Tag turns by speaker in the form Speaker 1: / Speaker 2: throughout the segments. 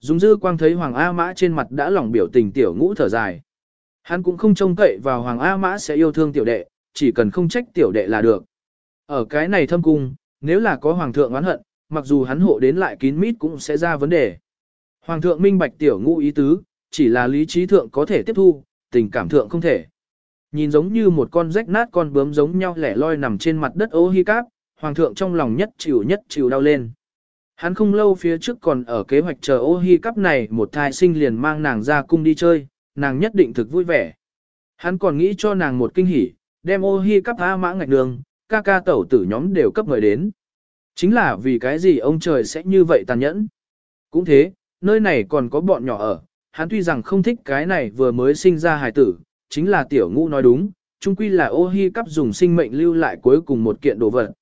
Speaker 1: Dung dư quang thấy Hoàng A Mã trên mặt đã lỏng biểu tình tiểu ngũ thở dài. Hắn cũng không trông cậy vào Hoàng A Mã sẽ yêu thương tiểu đệ, chỉ cần không trách tiểu đệ là được. Ở cái này thâm cung, nếu là có Hoàng thượng oán hận, mặc dù hắn hộ đến lại kín mít cũng sẽ ra vấn đề. Hoàng thượng minh bạch tiểu ngũ ý tứ, chỉ là lý trí thượng có thể tiếp thu, tình cảm thượng không thể. Nhìn giống như một con rách nát con bướm giống nhau lẻ loi nằm trên mặt đất ô hi cáp, hoàng thượng trong lòng nhất chịu nhất chịu đau lên. Hắn không lâu phía trước còn ở kế hoạch chờ ô hi cắp này một thai sinh liền mang nàng ra cung đi chơi, nàng nhất định thực vui vẻ. Hắn còn nghĩ cho nàng một kinh hỉ, đem ô hi cắp A mã ngạch đường, ca ca tẩu tử nhóm đều cấp người đến. Chính là vì cái gì ông trời sẽ như vậy tàn nhẫn. Cũng thế, nơi này còn có bọn nhỏ ở, hắn tuy rằng không thích cái này vừa mới sinh ra hài tử, chính là tiểu ngũ nói đúng, chung quy là ô hi cắp dùng sinh mệnh lưu lại cuối cùng một kiện đồ vật.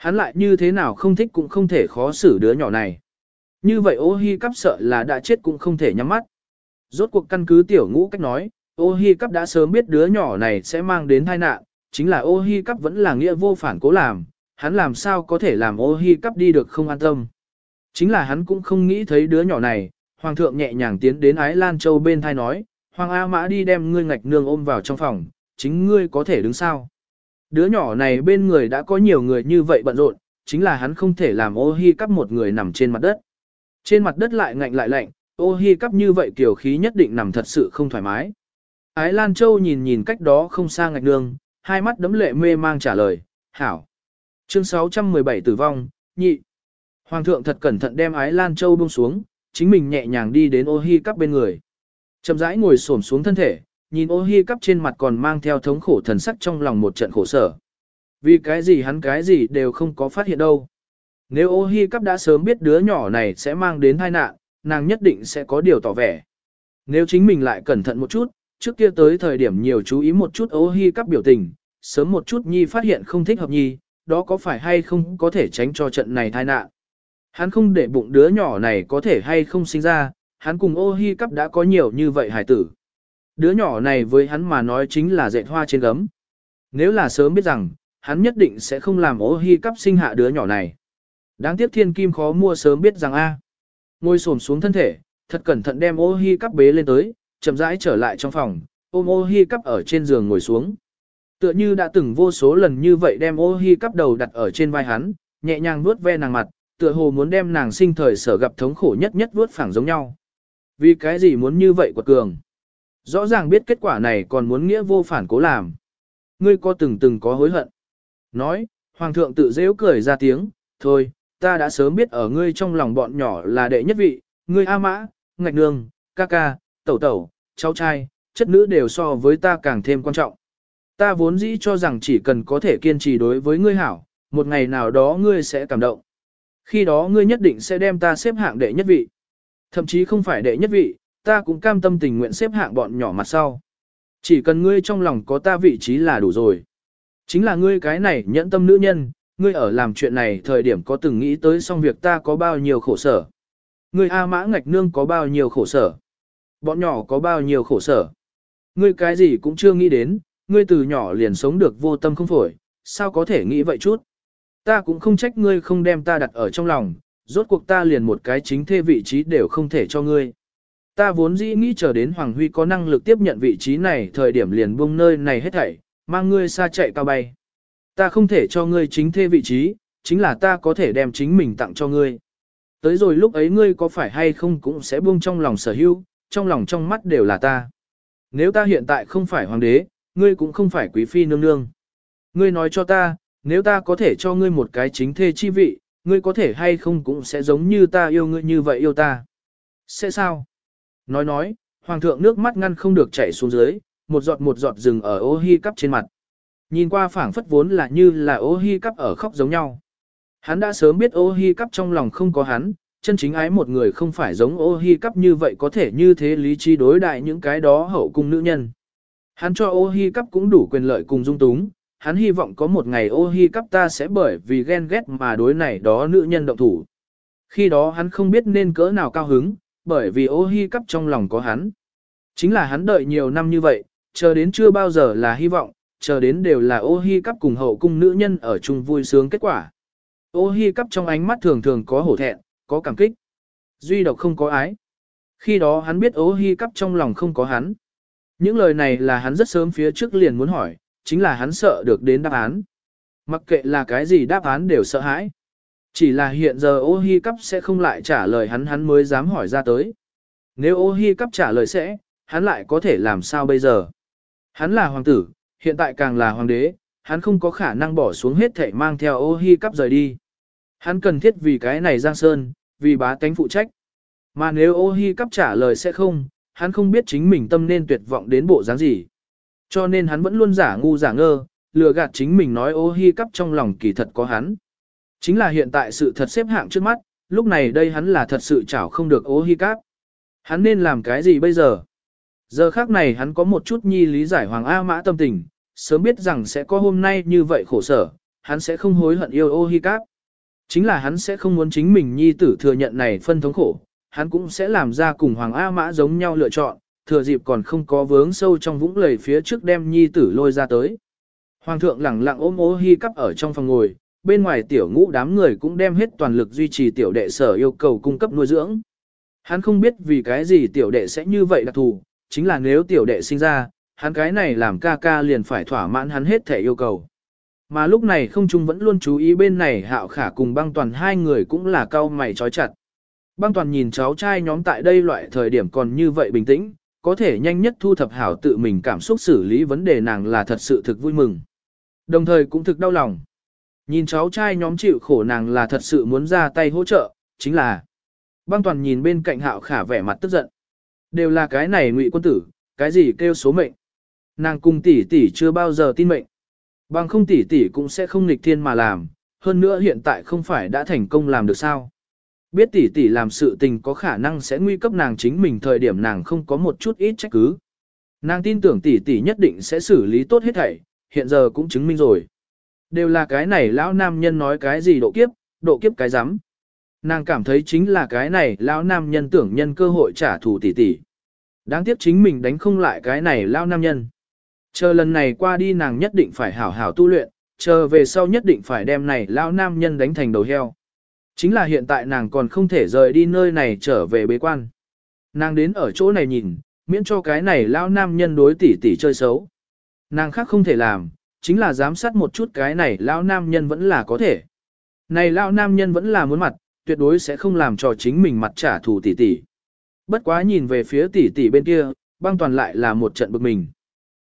Speaker 1: Hắn lại như thế nào không thích cũng không thể khó xử đứa nhỏ này. Như vậy ô hi cắp sợ là đã chết cũng không thể nhắm mắt. Rốt cuộc căn cứ tiểu ngũ cách nói, ô hi cắp đã sớm biết đứa nhỏ này sẽ mang đến tai nạn, chính là ô hi cắp vẫn là nghĩa vô phản cố làm, hắn làm sao có thể làm ô hi cắp đi được không an tâm. Chính là hắn cũng không nghĩ thấy đứa nhỏ này, hoàng thượng nhẹ nhàng tiến đến ái lan châu bên thai nói, hoàng A mã đi đem ngươi ngạch nương ôm vào trong phòng, chính ngươi có thể đứng sao. Đứa nhỏ này bên người đã có nhiều người như vậy bận rộn, chính là hắn không thể làm ô hi cắp một người nằm trên mặt đất. Trên mặt đất lại ngạnh lại lạnh, ô hi cắp như vậy kiểu khí nhất định nằm thật sự không thoải mái. Ái Lan Châu nhìn nhìn cách đó không xa ngạch đường, hai mắt đấm lệ mê mang trả lời, hảo. Chương 617 tử vong, nhị. Hoàng thượng thật cẩn thận đem Ái Lan Châu buông xuống, chính mình nhẹ nhàng đi đến ô hi cắp bên người. Chậm rãi ngồi xổm xuống thân thể, nhìn ô hi cắp trên mặt còn mang theo thống khổ thần sắc trong lòng một trận khổ sở. Vì cái gì hắn cái gì đều không có phát hiện đâu. Nếu ô hi cắp đã sớm biết đứa nhỏ này sẽ mang đến tai nạn, nàng nhất định sẽ có điều tỏ vẻ. Nếu chính mình lại cẩn thận một chút, trước kia tới thời điểm nhiều chú ý một chút ô hi cắp biểu tình, sớm một chút nhi phát hiện không thích hợp nhi, đó có phải hay không có thể tránh cho trận này tai nạn. Hắn không để bụng đứa nhỏ này có thể hay không sinh ra, hắn cùng ô hi cắp đã có nhiều như vậy hải tử. Đứa nhỏ này với hắn mà nói chính là dệt hoa trên gấm. Nếu là sớm biết rằng, hắn nhất định sẽ không làm ố hy cắp sinh hạ đứa nhỏ này. Đáng tiếc thiên kim khó mua sớm biết rằng a. Ngồi xổm xuống thân thể, thật cẩn thận đem ô hi cắp bế lên tới, chậm rãi trở lại trong phòng, ôm ô hi cắp ở trên giường ngồi xuống. Tựa như đã từng vô số lần như vậy đem ô hi cắp đầu đặt ở trên vai hắn, nhẹ nhàng vuốt ve nàng mặt, tựa hồ muốn đem nàng sinh thời sở gặp thống khổ nhất nhất vuốt phẳng giống nhau. Vì cái gì muốn như vậy quật cường? Rõ ràng biết kết quả này còn muốn nghĩa vô phản cố làm. Ngươi có từng từng có hối hận. Nói, Hoàng thượng tự dễ cười ra tiếng, thôi, ta đã sớm biết ở ngươi trong lòng bọn nhỏ là đệ nhất vị, ngươi A Mã, Ngạch Nương, ca ca, tẩu tẩu, cháu trai, chất nữ đều so với ta càng thêm quan trọng. Ta vốn dĩ cho rằng chỉ cần có thể kiên trì đối với ngươi hảo, một ngày nào đó ngươi sẽ cảm động. Khi đó ngươi nhất định sẽ đem ta xếp hạng đệ nhất vị. Thậm chí không phải đệ nhất vị, ta cũng cam tâm tình nguyện xếp hạng bọn nhỏ mặt sau. Chỉ cần ngươi trong lòng có ta vị trí là đủ rồi. Chính là ngươi cái này nhẫn tâm nữ nhân, ngươi ở làm chuyện này thời điểm có từng nghĩ tới xong việc ta có bao nhiêu khổ sở. Ngươi A mã ngạch nương có bao nhiêu khổ sở. Bọn nhỏ có bao nhiêu khổ sở. Ngươi cái gì cũng chưa nghĩ đến, ngươi từ nhỏ liền sống được vô tâm không phổi, sao có thể nghĩ vậy chút. Ta cũng không trách ngươi không đem ta đặt ở trong lòng, rốt cuộc ta liền một cái chính thê vị trí đều không thể cho ngươi. Ta vốn dĩ nghĩ chờ đến Hoàng Huy có năng lực tiếp nhận vị trí này thời điểm liền buông nơi này hết thảy, mang ngươi xa chạy cao bay. Ta không thể cho ngươi chính thê vị trí, chính là ta có thể đem chính mình tặng cho ngươi. Tới rồi lúc ấy ngươi có phải hay không cũng sẽ buông trong lòng sở hữu, trong lòng trong mắt đều là ta. Nếu ta hiện tại không phải hoàng đế, ngươi cũng không phải quý phi nương nương. Ngươi nói cho ta, nếu ta có thể cho ngươi một cái chính thê chi vị, ngươi có thể hay không cũng sẽ giống như ta yêu ngươi như vậy yêu ta. Sẽ sao? Nói nói, hoàng thượng nước mắt ngăn không được chảy xuống dưới, một giọt một giọt rừng ở ô hi cắp trên mặt. Nhìn qua phảng phất vốn là như là ô hi cắp ở khóc giống nhau. Hắn đã sớm biết ô hi cắp trong lòng không có hắn, chân chính ái một người không phải giống ô hi cắp như vậy có thể như thế lý trí đối đại những cái đó hậu cung nữ nhân. Hắn cho ô hi cắp cũng đủ quyền lợi cùng dung túng, hắn hy vọng có một ngày ô hi cắp ta sẽ bởi vì ghen ghét mà đối này đó nữ nhân động thủ. Khi đó hắn không biết nên cỡ nào cao hứng, bởi vì ô hi cắp trong lòng có hắn. Chính là hắn đợi nhiều năm như vậy, chờ đến chưa bao giờ là hy vọng, chờ đến đều là ô hi cắp cùng hậu cung nữ nhân ở chung vui sướng kết quả. Ô hi cắp trong ánh mắt thường thường có hổ thẹn, có cảm kích. Duy độc không có ái. Khi đó hắn biết ô hi cắp trong lòng không có hắn. Những lời này là hắn rất sớm phía trước liền muốn hỏi, chính là hắn sợ được đến đáp án. Mặc kệ là cái gì đáp án đều sợ hãi. Chỉ là hiện giờ ô hi cắp sẽ không lại trả lời hắn hắn mới dám hỏi ra tới. Nếu ô hi cắp trả lời sẽ, hắn lại có thể làm sao bây giờ? Hắn là hoàng tử, hiện tại càng là hoàng đế, hắn không có khả năng bỏ xuống hết thể mang theo ô hi cắp rời đi. Hắn cần thiết vì cái này Giang Sơn, vì bá tánh phụ trách. Mà nếu ô hi cắp trả lời sẽ không, hắn không biết chính mình tâm nên tuyệt vọng đến bộ dáng gì. Cho nên hắn vẫn luôn giả ngu giả ngơ, lừa gạt chính mình nói ô hi cắp trong lòng kỳ thật có hắn. Chính là hiện tại sự thật xếp hạng trước mắt, lúc này đây hắn là thật sự chảo không được ô hi cáp. Hắn nên làm cái gì bây giờ? Giờ khác này hắn có một chút nhi lý giải Hoàng A Mã tâm tình, sớm biết rằng sẽ có hôm nay như vậy khổ sở, hắn sẽ không hối hận yêu ô hi cáp. Chính là hắn sẽ không muốn chính mình nhi tử thừa nhận này phân thống khổ, hắn cũng sẽ làm ra cùng Hoàng A Mã giống nhau lựa chọn, thừa dịp còn không có vướng sâu trong vũng lầy phía trước đem nhi tử lôi ra tới. Hoàng thượng lẳng lặng ôm ô hi cắp ở trong phòng ngồi, bên ngoài tiểu ngũ đám người cũng đem hết toàn lực duy trì tiểu đệ sở yêu cầu cung cấp nuôi dưỡng. Hắn không biết vì cái gì tiểu đệ sẽ như vậy đặc thù, chính là nếu tiểu đệ sinh ra, hắn cái này làm ca ca liền phải thỏa mãn hắn hết thể yêu cầu. Mà lúc này không trung vẫn luôn chú ý bên này hạo khả cùng băng toàn hai người cũng là cao mày trói chặt. Băng toàn nhìn cháu trai nhóm tại đây loại thời điểm còn như vậy bình tĩnh, có thể nhanh nhất thu thập hảo tự mình cảm xúc xử lý vấn đề nàng là thật sự thực vui mừng. Đồng thời cũng thực đau lòng. Nhìn cháu trai nhóm chịu khổ nàng là thật sự muốn ra tay hỗ trợ, chính là băng toàn nhìn bên cạnh hạo khả vẻ mặt tức giận. Đều là cái này ngụy quân tử, cái gì kêu số mệnh. Nàng cùng tỷ tỷ chưa bao giờ tin mệnh. Bằng không tỷ tỷ cũng sẽ không nghịch thiên mà làm, hơn nữa hiện tại không phải đã thành công làm được sao. Biết tỷ tỷ làm sự tình có khả năng sẽ nguy cấp nàng chính mình thời điểm nàng không có một chút ít trách cứ. Nàng tin tưởng tỷ tỷ nhất định sẽ xử lý tốt hết thảy, hiện giờ cũng chứng minh rồi. Đều là cái này lão nam nhân nói cái gì độ kiếp, độ kiếp cái rắm Nàng cảm thấy chính là cái này lão nam nhân tưởng nhân cơ hội trả thù tỷ tỷ. Đáng tiếc chính mình đánh không lại cái này lão nam nhân. Chờ lần này qua đi nàng nhất định phải hảo hảo tu luyện, chờ về sau nhất định phải đem này lão nam nhân đánh thành đầu heo. Chính là hiện tại nàng còn không thể rời đi nơi này trở về bế quan. Nàng đến ở chỗ này nhìn, miễn cho cái này lão nam nhân đối tỷ tỷ chơi xấu. Nàng khác không thể làm, chính là giám sát một chút cái này lão nam nhân vẫn là có thể. Này lão nam nhân vẫn là muốn mặt, tuyệt đối sẽ không làm cho chính mình mặt trả thù tỷ tỷ. Bất quá nhìn về phía tỷ tỷ bên kia, băng toàn lại là một trận bực mình.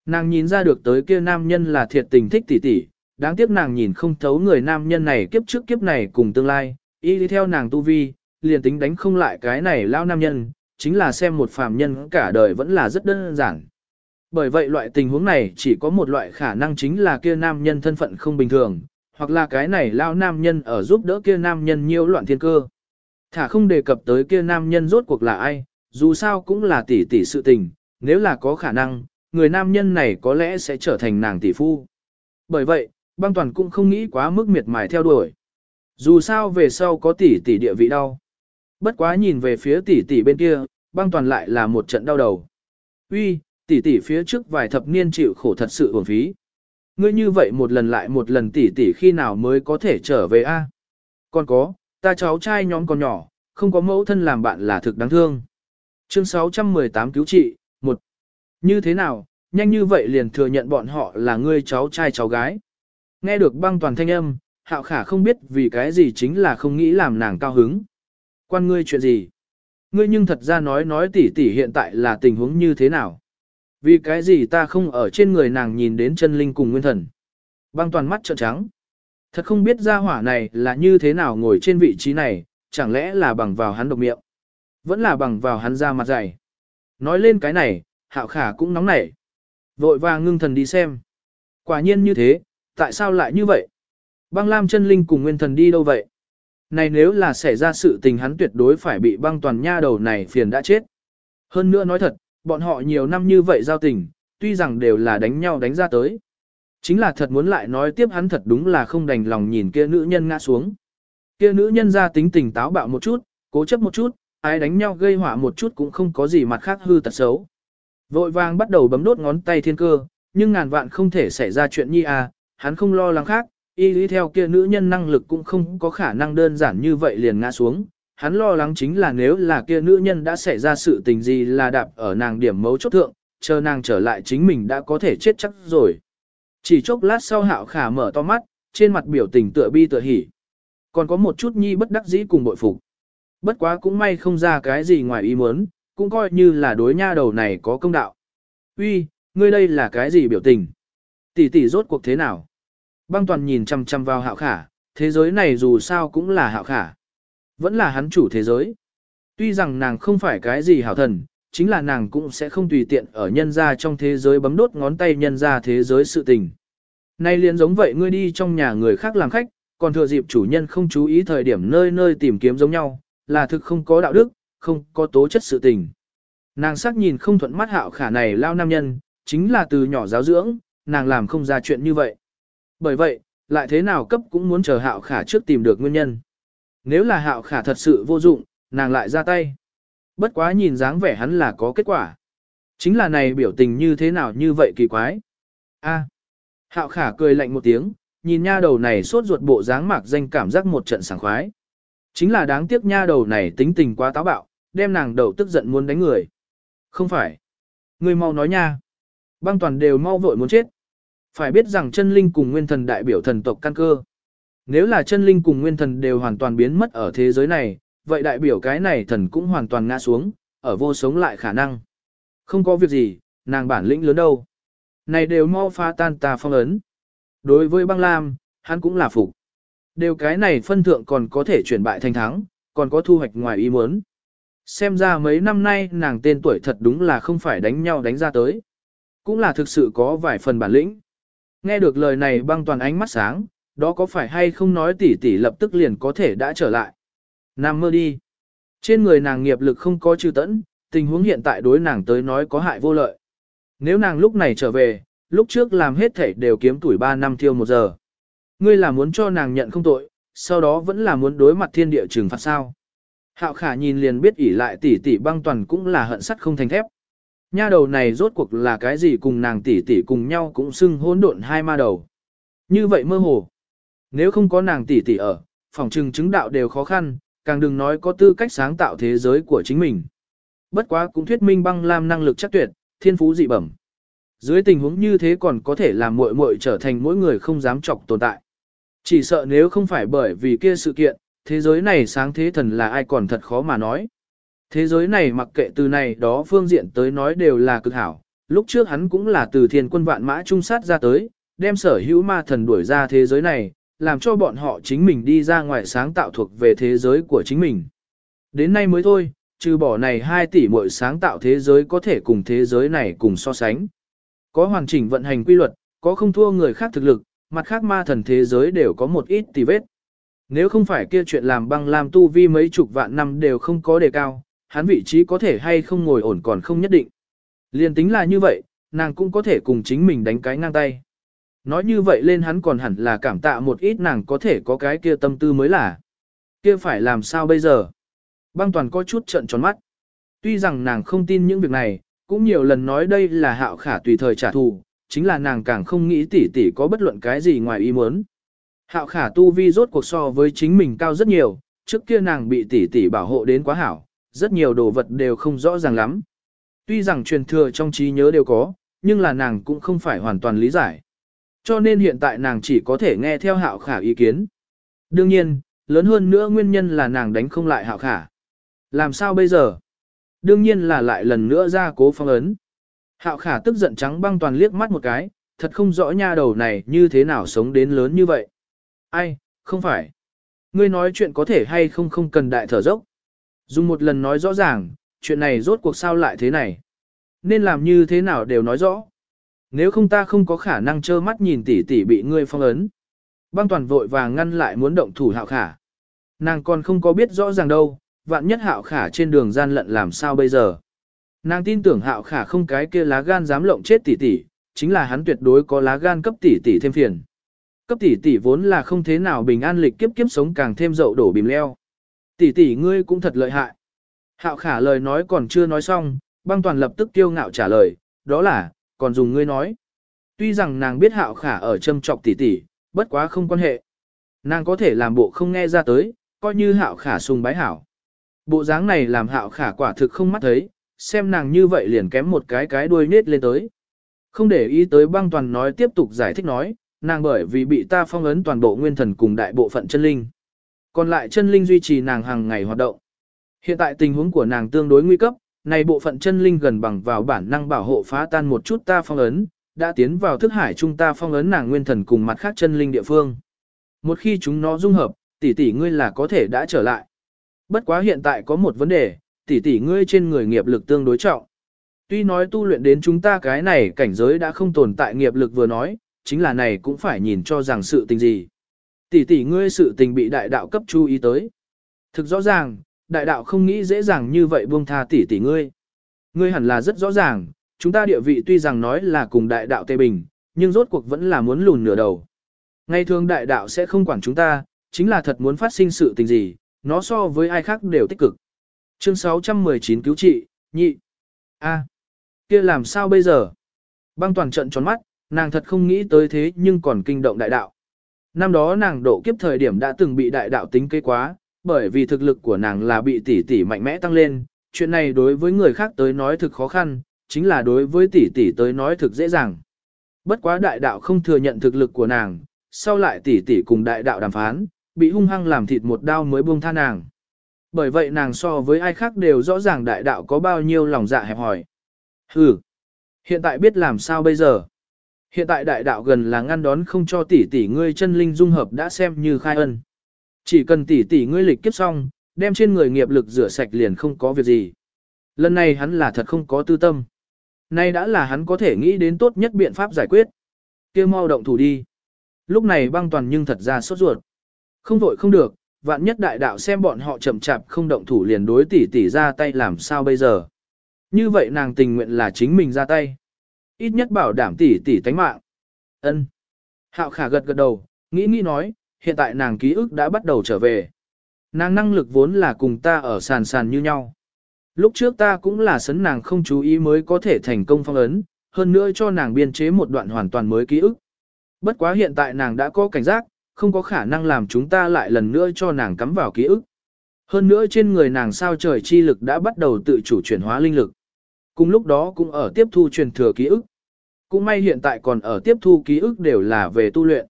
Speaker 1: Nàng nhìn ra được tới kia nam nhân là thiệt tình thích tỷ tỷ, đáng tiếc nàng nhìn không thấu người nam nhân này kiếp trước kiếp này cùng tương lai, y đi theo nàng tu vi, liền tính đánh không lại cái này lao nam nhân, chính là xem một phàm nhân cả đời vẫn là rất đơn giản. Bởi vậy loại tình huống này chỉ có một loại khả năng chính là kia nam nhân thân phận không bình thường, hoặc là cái này lao nam nhân ở giúp đỡ kia nam nhân nhiễu loạn thiên cơ. Thả không đề cập tới kia nam nhân rốt cuộc là ai, dù sao cũng là tỷ tỷ sự tình, nếu là có khả năng, người nam nhân này có lẽ sẽ trở thành nàng tỷ phu. Bởi vậy, băng toàn cũng không nghĩ quá mức miệt mài theo đuổi. Dù sao về sau có tỷ tỷ địa vị đau. Bất quá nhìn về phía tỷ tỷ bên kia, băng toàn lại là một trận đau đầu. Uy, tỷ tỷ phía trước vài thập niên chịu khổ thật sự uổng phí. Ngươi như vậy một lần lại một lần tỷ tỷ khi nào mới có thể trở về a? Còn có, ta cháu trai nhóm còn nhỏ, không có mẫu thân làm bạn là thực đáng thương. Chương 618 cứu trị, một Như thế nào, nhanh như vậy liền thừa nhận bọn họ là ngươi cháu trai cháu gái. Nghe được băng toàn thanh âm, hạo khả không biết vì cái gì chính là không nghĩ làm nàng cao hứng. Quan ngươi chuyện gì? Ngươi nhưng thật ra nói nói tỷ tỷ hiện tại là tình huống như thế nào? Vì cái gì ta không ở trên người nàng nhìn đến chân linh cùng nguyên thần? Băng toàn mắt trợn trắng. Thật không biết ra hỏa này là như thế nào ngồi trên vị trí này, chẳng lẽ là bằng vào hắn độc miệng? Vẫn là bằng vào hắn ra mặt dày. Nói lên cái này, hạo khả cũng nóng nảy. Vội vàng ngưng thần đi xem. Quả nhiên như thế, tại sao lại như vậy? Băng Lam chân linh cùng nguyên thần đi đâu vậy? Này nếu là xảy ra sự tình hắn tuyệt đối phải bị băng toàn nha đầu này phiền đã chết. Hơn nữa nói thật, bọn họ nhiều năm như vậy giao tình, tuy rằng đều là đánh nhau đánh ra tới. Chính là thật muốn lại nói tiếp hắn thật đúng là không đành lòng nhìn kia nữ nhân ngã xuống. Kia nữ nhân ra tính tình táo bạo một chút, cố chấp một chút, ai đánh nhau gây hỏa một chút cũng không có gì mặt khác hư tật xấu. Vội vàng bắt đầu bấm đốt ngón tay thiên cơ, nhưng ngàn vạn không thể xảy ra chuyện nhi à, hắn không lo lắng khác, y lý theo kia nữ nhân năng lực cũng không có khả năng đơn giản như vậy liền ngã xuống, hắn lo lắng chính là nếu là kia nữ nhân đã xảy ra sự tình gì là đạp ở nàng điểm mấu chốt thượng, chờ nàng trở lại chính mình đã có thể chết chắc rồi. Chỉ chốc lát sau hạo khả mở to mắt, trên mặt biểu tình tựa bi tựa hỉ. Còn có một chút nhi bất đắc dĩ cùng bội phục. Bất quá cũng may không ra cái gì ngoài ý muốn, cũng coi như là đối nha đầu này có công đạo. Uy, ngươi đây là cái gì biểu tình? Tỷ tỷ rốt cuộc thế nào? Băng toàn nhìn chăm chăm vào hạo khả, thế giới này dù sao cũng là hạo khả. Vẫn là hắn chủ thế giới. Tuy rằng nàng không phải cái gì hảo thần, chính là nàng cũng sẽ không tùy tiện ở nhân ra trong thế giới bấm đốt ngón tay nhân ra thế giới sự tình. Nay liền giống vậy ngươi đi trong nhà người khác làm khách, còn thừa dịp chủ nhân không chú ý thời điểm nơi nơi tìm kiếm giống nhau, là thực không có đạo đức, không có tố chất sự tình. Nàng sắc nhìn không thuận mắt hạo khả này lao nam nhân, chính là từ nhỏ giáo dưỡng, nàng làm không ra chuyện như vậy. Bởi vậy, lại thế nào cấp cũng muốn chờ hạo khả trước tìm được nguyên nhân. Nếu là hạo khả thật sự vô dụng, nàng lại ra tay. Bất quá nhìn dáng vẻ hắn là có kết quả. Chính là này biểu tình như thế nào như vậy kỳ quái. A. Hạo khả cười lạnh một tiếng, nhìn nha đầu này suốt ruột bộ dáng mạc danh cảm giác một trận sảng khoái. Chính là đáng tiếc nha đầu này tính tình quá táo bạo, đem nàng đầu tức giận muốn đánh người. Không phải. Người mau nói nha. Băng toàn đều mau vội muốn chết. Phải biết rằng chân linh cùng nguyên thần đại biểu thần tộc căn cơ. Nếu là chân linh cùng nguyên thần đều hoàn toàn biến mất ở thế giới này, vậy đại biểu cái này thần cũng hoàn toàn ngã xuống, ở vô sống lại khả năng. Không có việc gì, nàng bản lĩnh lớn đâu. Này đều mau pha tan ta phong ấn. Đối với băng lam, hắn cũng là phục. Đều cái này phân thượng còn có thể chuyển bại thành thắng, còn có thu hoạch ngoài ý muốn. Xem ra mấy năm nay nàng tên tuổi thật đúng là không phải đánh nhau đánh ra tới. Cũng là thực sự có vài phần bản lĩnh. Nghe được lời này băng toàn ánh mắt sáng, đó có phải hay không nói tỷ tỷ lập tức liền có thể đã trở lại. Nam mơ đi. Trên người nàng nghiệp lực không có trừ tẫn, tình huống hiện tại đối nàng tới nói có hại vô lợi. Nếu nàng lúc này trở về, lúc trước làm hết thảy đều kiếm tuổi 3 năm thiêu một giờ. Ngươi là muốn cho nàng nhận không tội, sau đó vẫn là muốn đối mặt thiên địa trừng phạt sao. Hạo khả nhìn liền biết ỉ lại tỷ tỷ băng toàn cũng là hận sắt không thành thép. Nha đầu này rốt cuộc là cái gì cùng nàng tỷ tỷ cùng nhau cũng xưng hỗn độn hai ma đầu. Như vậy mơ hồ. Nếu không có nàng tỷ tỷ ở, phòng trừng chứng đạo đều khó khăn, càng đừng nói có tư cách sáng tạo thế giới của chính mình. Bất quá cũng thuyết minh băng lam năng lực chắc tuyệt, thiên phú dị bẩm. Dưới tình huống như thế còn có thể làm muội muội trở thành mỗi người không dám chọc tồn tại. Chỉ sợ nếu không phải bởi vì kia sự kiện, thế giới này sáng thế thần là ai còn thật khó mà nói. Thế giới này mặc kệ từ này đó phương diện tới nói đều là cực hảo, lúc trước hắn cũng là từ thiên quân vạn mã trung sát ra tới, đem sở hữu ma thần đuổi ra thế giới này, làm cho bọn họ chính mình đi ra ngoài sáng tạo thuộc về thế giới của chính mình. Đến nay mới thôi, trừ bỏ này 2 tỷ mỗi sáng tạo thế giới có thể cùng thế giới này cùng so sánh. Có hoàn chỉnh vận hành quy luật, có không thua người khác thực lực, mặt khác ma thần thế giới đều có một ít tì vết. Nếu không phải kia chuyện làm băng làm tu vi mấy chục vạn năm đều không có đề cao, hắn vị trí có thể hay không ngồi ổn còn không nhất định. Liên tính là như vậy, nàng cũng có thể cùng chính mình đánh cái ngang tay. Nói như vậy lên hắn còn hẳn là cảm tạ một ít nàng có thể có cái kia tâm tư mới là. Kia phải làm sao bây giờ? Băng toàn có chút trận tròn mắt. Tuy rằng nàng không tin những việc này, cũng nhiều lần nói đây là hạo khả tùy thời trả thù, chính là nàng càng không nghĩ tỷ tỷ có bất luận cái gì ngoài ý muốn. Hạo khả tu vi rốt cuộc so với chính mình cao rất nhiều, trước kia nàng bị tỷ tỷ bảo hộ đến quá hảo, rất nhiều đồ vật đều không rõ ràng lắm. Tuy rằng truyền thừa trong trí nhớ đều có, nhưng là nàng cũng không phải hoàn toàn lý giải. Cho nên hiện tại nàng chỉ có thể nghe theo hạo khả ý kiến. Đương nhiên, lớn hơn nữa nguyên nhân là nàng đánh không lại hạo khả. Làm sao bây giờ? Đương nhiên là lại lần nữa ra cố phong ấn. Hạo khả tức giận trắng băng toàn liếc mắt một cái, thật không rõ nha đầu này như thế nào sống đến lớn như vậy. Ai, không phải. Ngươi nói chuyện có thể hay không không cần đại thở dốc. Dùng một lần nói rõ ràng, chuyện này rốt cuộc sao lại thế này. Nên làm như thế nào đều nói rõ. Nếu không ta không có khả năng trơ mắt nhìn tỷ tỷ bị ngươi phong ấn. Băng toàn vội vàng ngăn lại muốn động thủ hạo khả. Nàng còn không có biết rõ ràng đâu, vạn nhất hạo khả trên đường gian lận làm sao bây giờ. Nàng tin tưởng hạo khả không cái kia lá gan dám lộng chết tỷ tỷ, chính là hắn tuyệt đối có lá gan cấp tỷ tỷ thêm phiền. Cấp tỷ tỷ vốn là không thế nào bình an lịch kiếp kiếp sống càng thêm dậu đổ bìm leo. Tỷ tỷ ngươi cũng thật lợi hại. Hạo khả lời nói còn chưa nói xong, băng toàn lập tức tiêu ngạo trả lời, đó là, còn dùng ngươi nói. Tuy rằng nàng biết hạo khả ở châm trọc tỷ tỷ, bất quá không quan hệ. Nàng có thể làm bộ không nghe ra tới, coi như hạo khả sùng bái hảo. Bộ dáng này làm hạo khả quả thực không mắt thấy, xem nàng như vậy liền kém một cái cái đuôi nết lên tới. Không để ý tới băng toàn nói tiếp tục giải thích nói, nàng bởi vì bị ta phong ấn toàn bộ nguyên thần cùng đại bộ phận chân linh. Còn lại chân linh duy trì nàng hàng ngày hoạt động. Hiện tại tình huống của nàng tương đối nguy cấp, này bộ phận chân linh gần bằng vào bản năng bảo hộ phá tan một chút ta phong ấn, đã tiến vào thức hải chúng ta phong ấn nàng nguyên thần cùng mặt khác chân linh địa phương. Một khi chúng nó dung hợp, tỷ tỷ ngươi là có thể đã trở lại. Bất quá hiện tại có một vấn đề, tỷ tỷ ngươi trên người nghiệp lực tương đối trọng. Tuy nói tu luyện đến chúng ta cái này cảnh giới đã không tồn tại nghiệp lực vừa nói, chính là này cũng phải nhìn cho rằng sự tình gì. Tỷ tỷ ngươi sự tình bị đại đạo cấp chú ý tới. Thực rõ ràng, đại đạo không nghĩ dễ dàng như vậy buông tha tỷ tỷ ngươi. Ngươi hẳn là rất rõ ràng, chúng ta địa vị tuy rằng nói là cùng đại đạo tê Bình, nhưng rốt cuộc vẫn là muốn lùn nửa đầu. Ngày thường đại đạo sẽ không quản chúng ta, chính là thật muốn phát sinh sự tình gì, nó so với ai khác đều tích cực. Chương 619 cứu trị, nhị. A. kia làm sao bây giờ? Băng toàn trận tròn mắt, nàng thật không nghĩ tới thế nhưng còn kinh động đại đạo. Năm đó nàng độ kiếp thời điểm đã từng bị đại đạo tính kế quá, bởi vì thực lực của nàng là bị tỷ tỷ mạnh mẽ tăng lên, chuyện này đối với người khác tới nói thực khó khăn, chính là đối với tỷ tỷ tới nói thực dễ dàng. Bất quá đại đạo không thừa nhận thực lực của nàng, sau lại tỷ tỷ cùng đại đạo đàm phán, bị hung hăng làm thịt một đao mới buông tha nàng. Bởi vậy nàng so với ai khác đều rõ ràng đại đạo có bao nhiêu lòng dạ hẹp hỏi. Hừ, hiện tại biết làm sao bây giờ. Hiện tại đại đạo gần là ngăn đón không cho tỷ tỷ ngươi chân linh dung hợp đã xem như khai ân. Chỉ cần tỷ tỷ ngươi lịch kiếp xong, đem trên người nghiệp lực rửa sạch liền không có việc gì. Lần này hắn là thật không có tư tâm. Nay đã là hắn có thể nghĩ đến tốt nhất biện pháp giải quyết. kia mau động thủ đi. Lúc này băng toàn nhưng thật ra sốt ruột. Không vội không được, vạn nhất đại đạo xem bọn họ chậm chạp không động thủ liền đối tỷ tỷ ra tay làm sao bây giờ. Như vậy nàng tình nguyện là chính mình ra tay. Ít nhất bảo đảm tỷ tỷ tánh mạng. Ân. Hạo khả gật gật đầu, nghĩ nghĩ nói, hiện tại nàng ký ức đã bắt đầu trở về. Nàng năng lực vốn là cùng ta ở sàn sàn như nhau. Lúc trước ta cũng là sấn nàng không chú ý mới có thể thành công phong ấn, hơn nữa cho nàng biên chế một đoạn hoàn toàn mới ký ức. Bất quá hiện tại nàng đã có cảnh giác, không có khả năng làm chúng ta lại lần nữa cho nàng cắm vào ký ức. Hơn nữa trên người nàng sao trời chi lực đã bắt đầu tự chủ chuyển hóa linh lực. Cùng lúc đó cũng ở tiếp thu truyền thừa ký ức. Cũng may hiện tại còn ở tiếp thu ký ức đều là về tu luyện.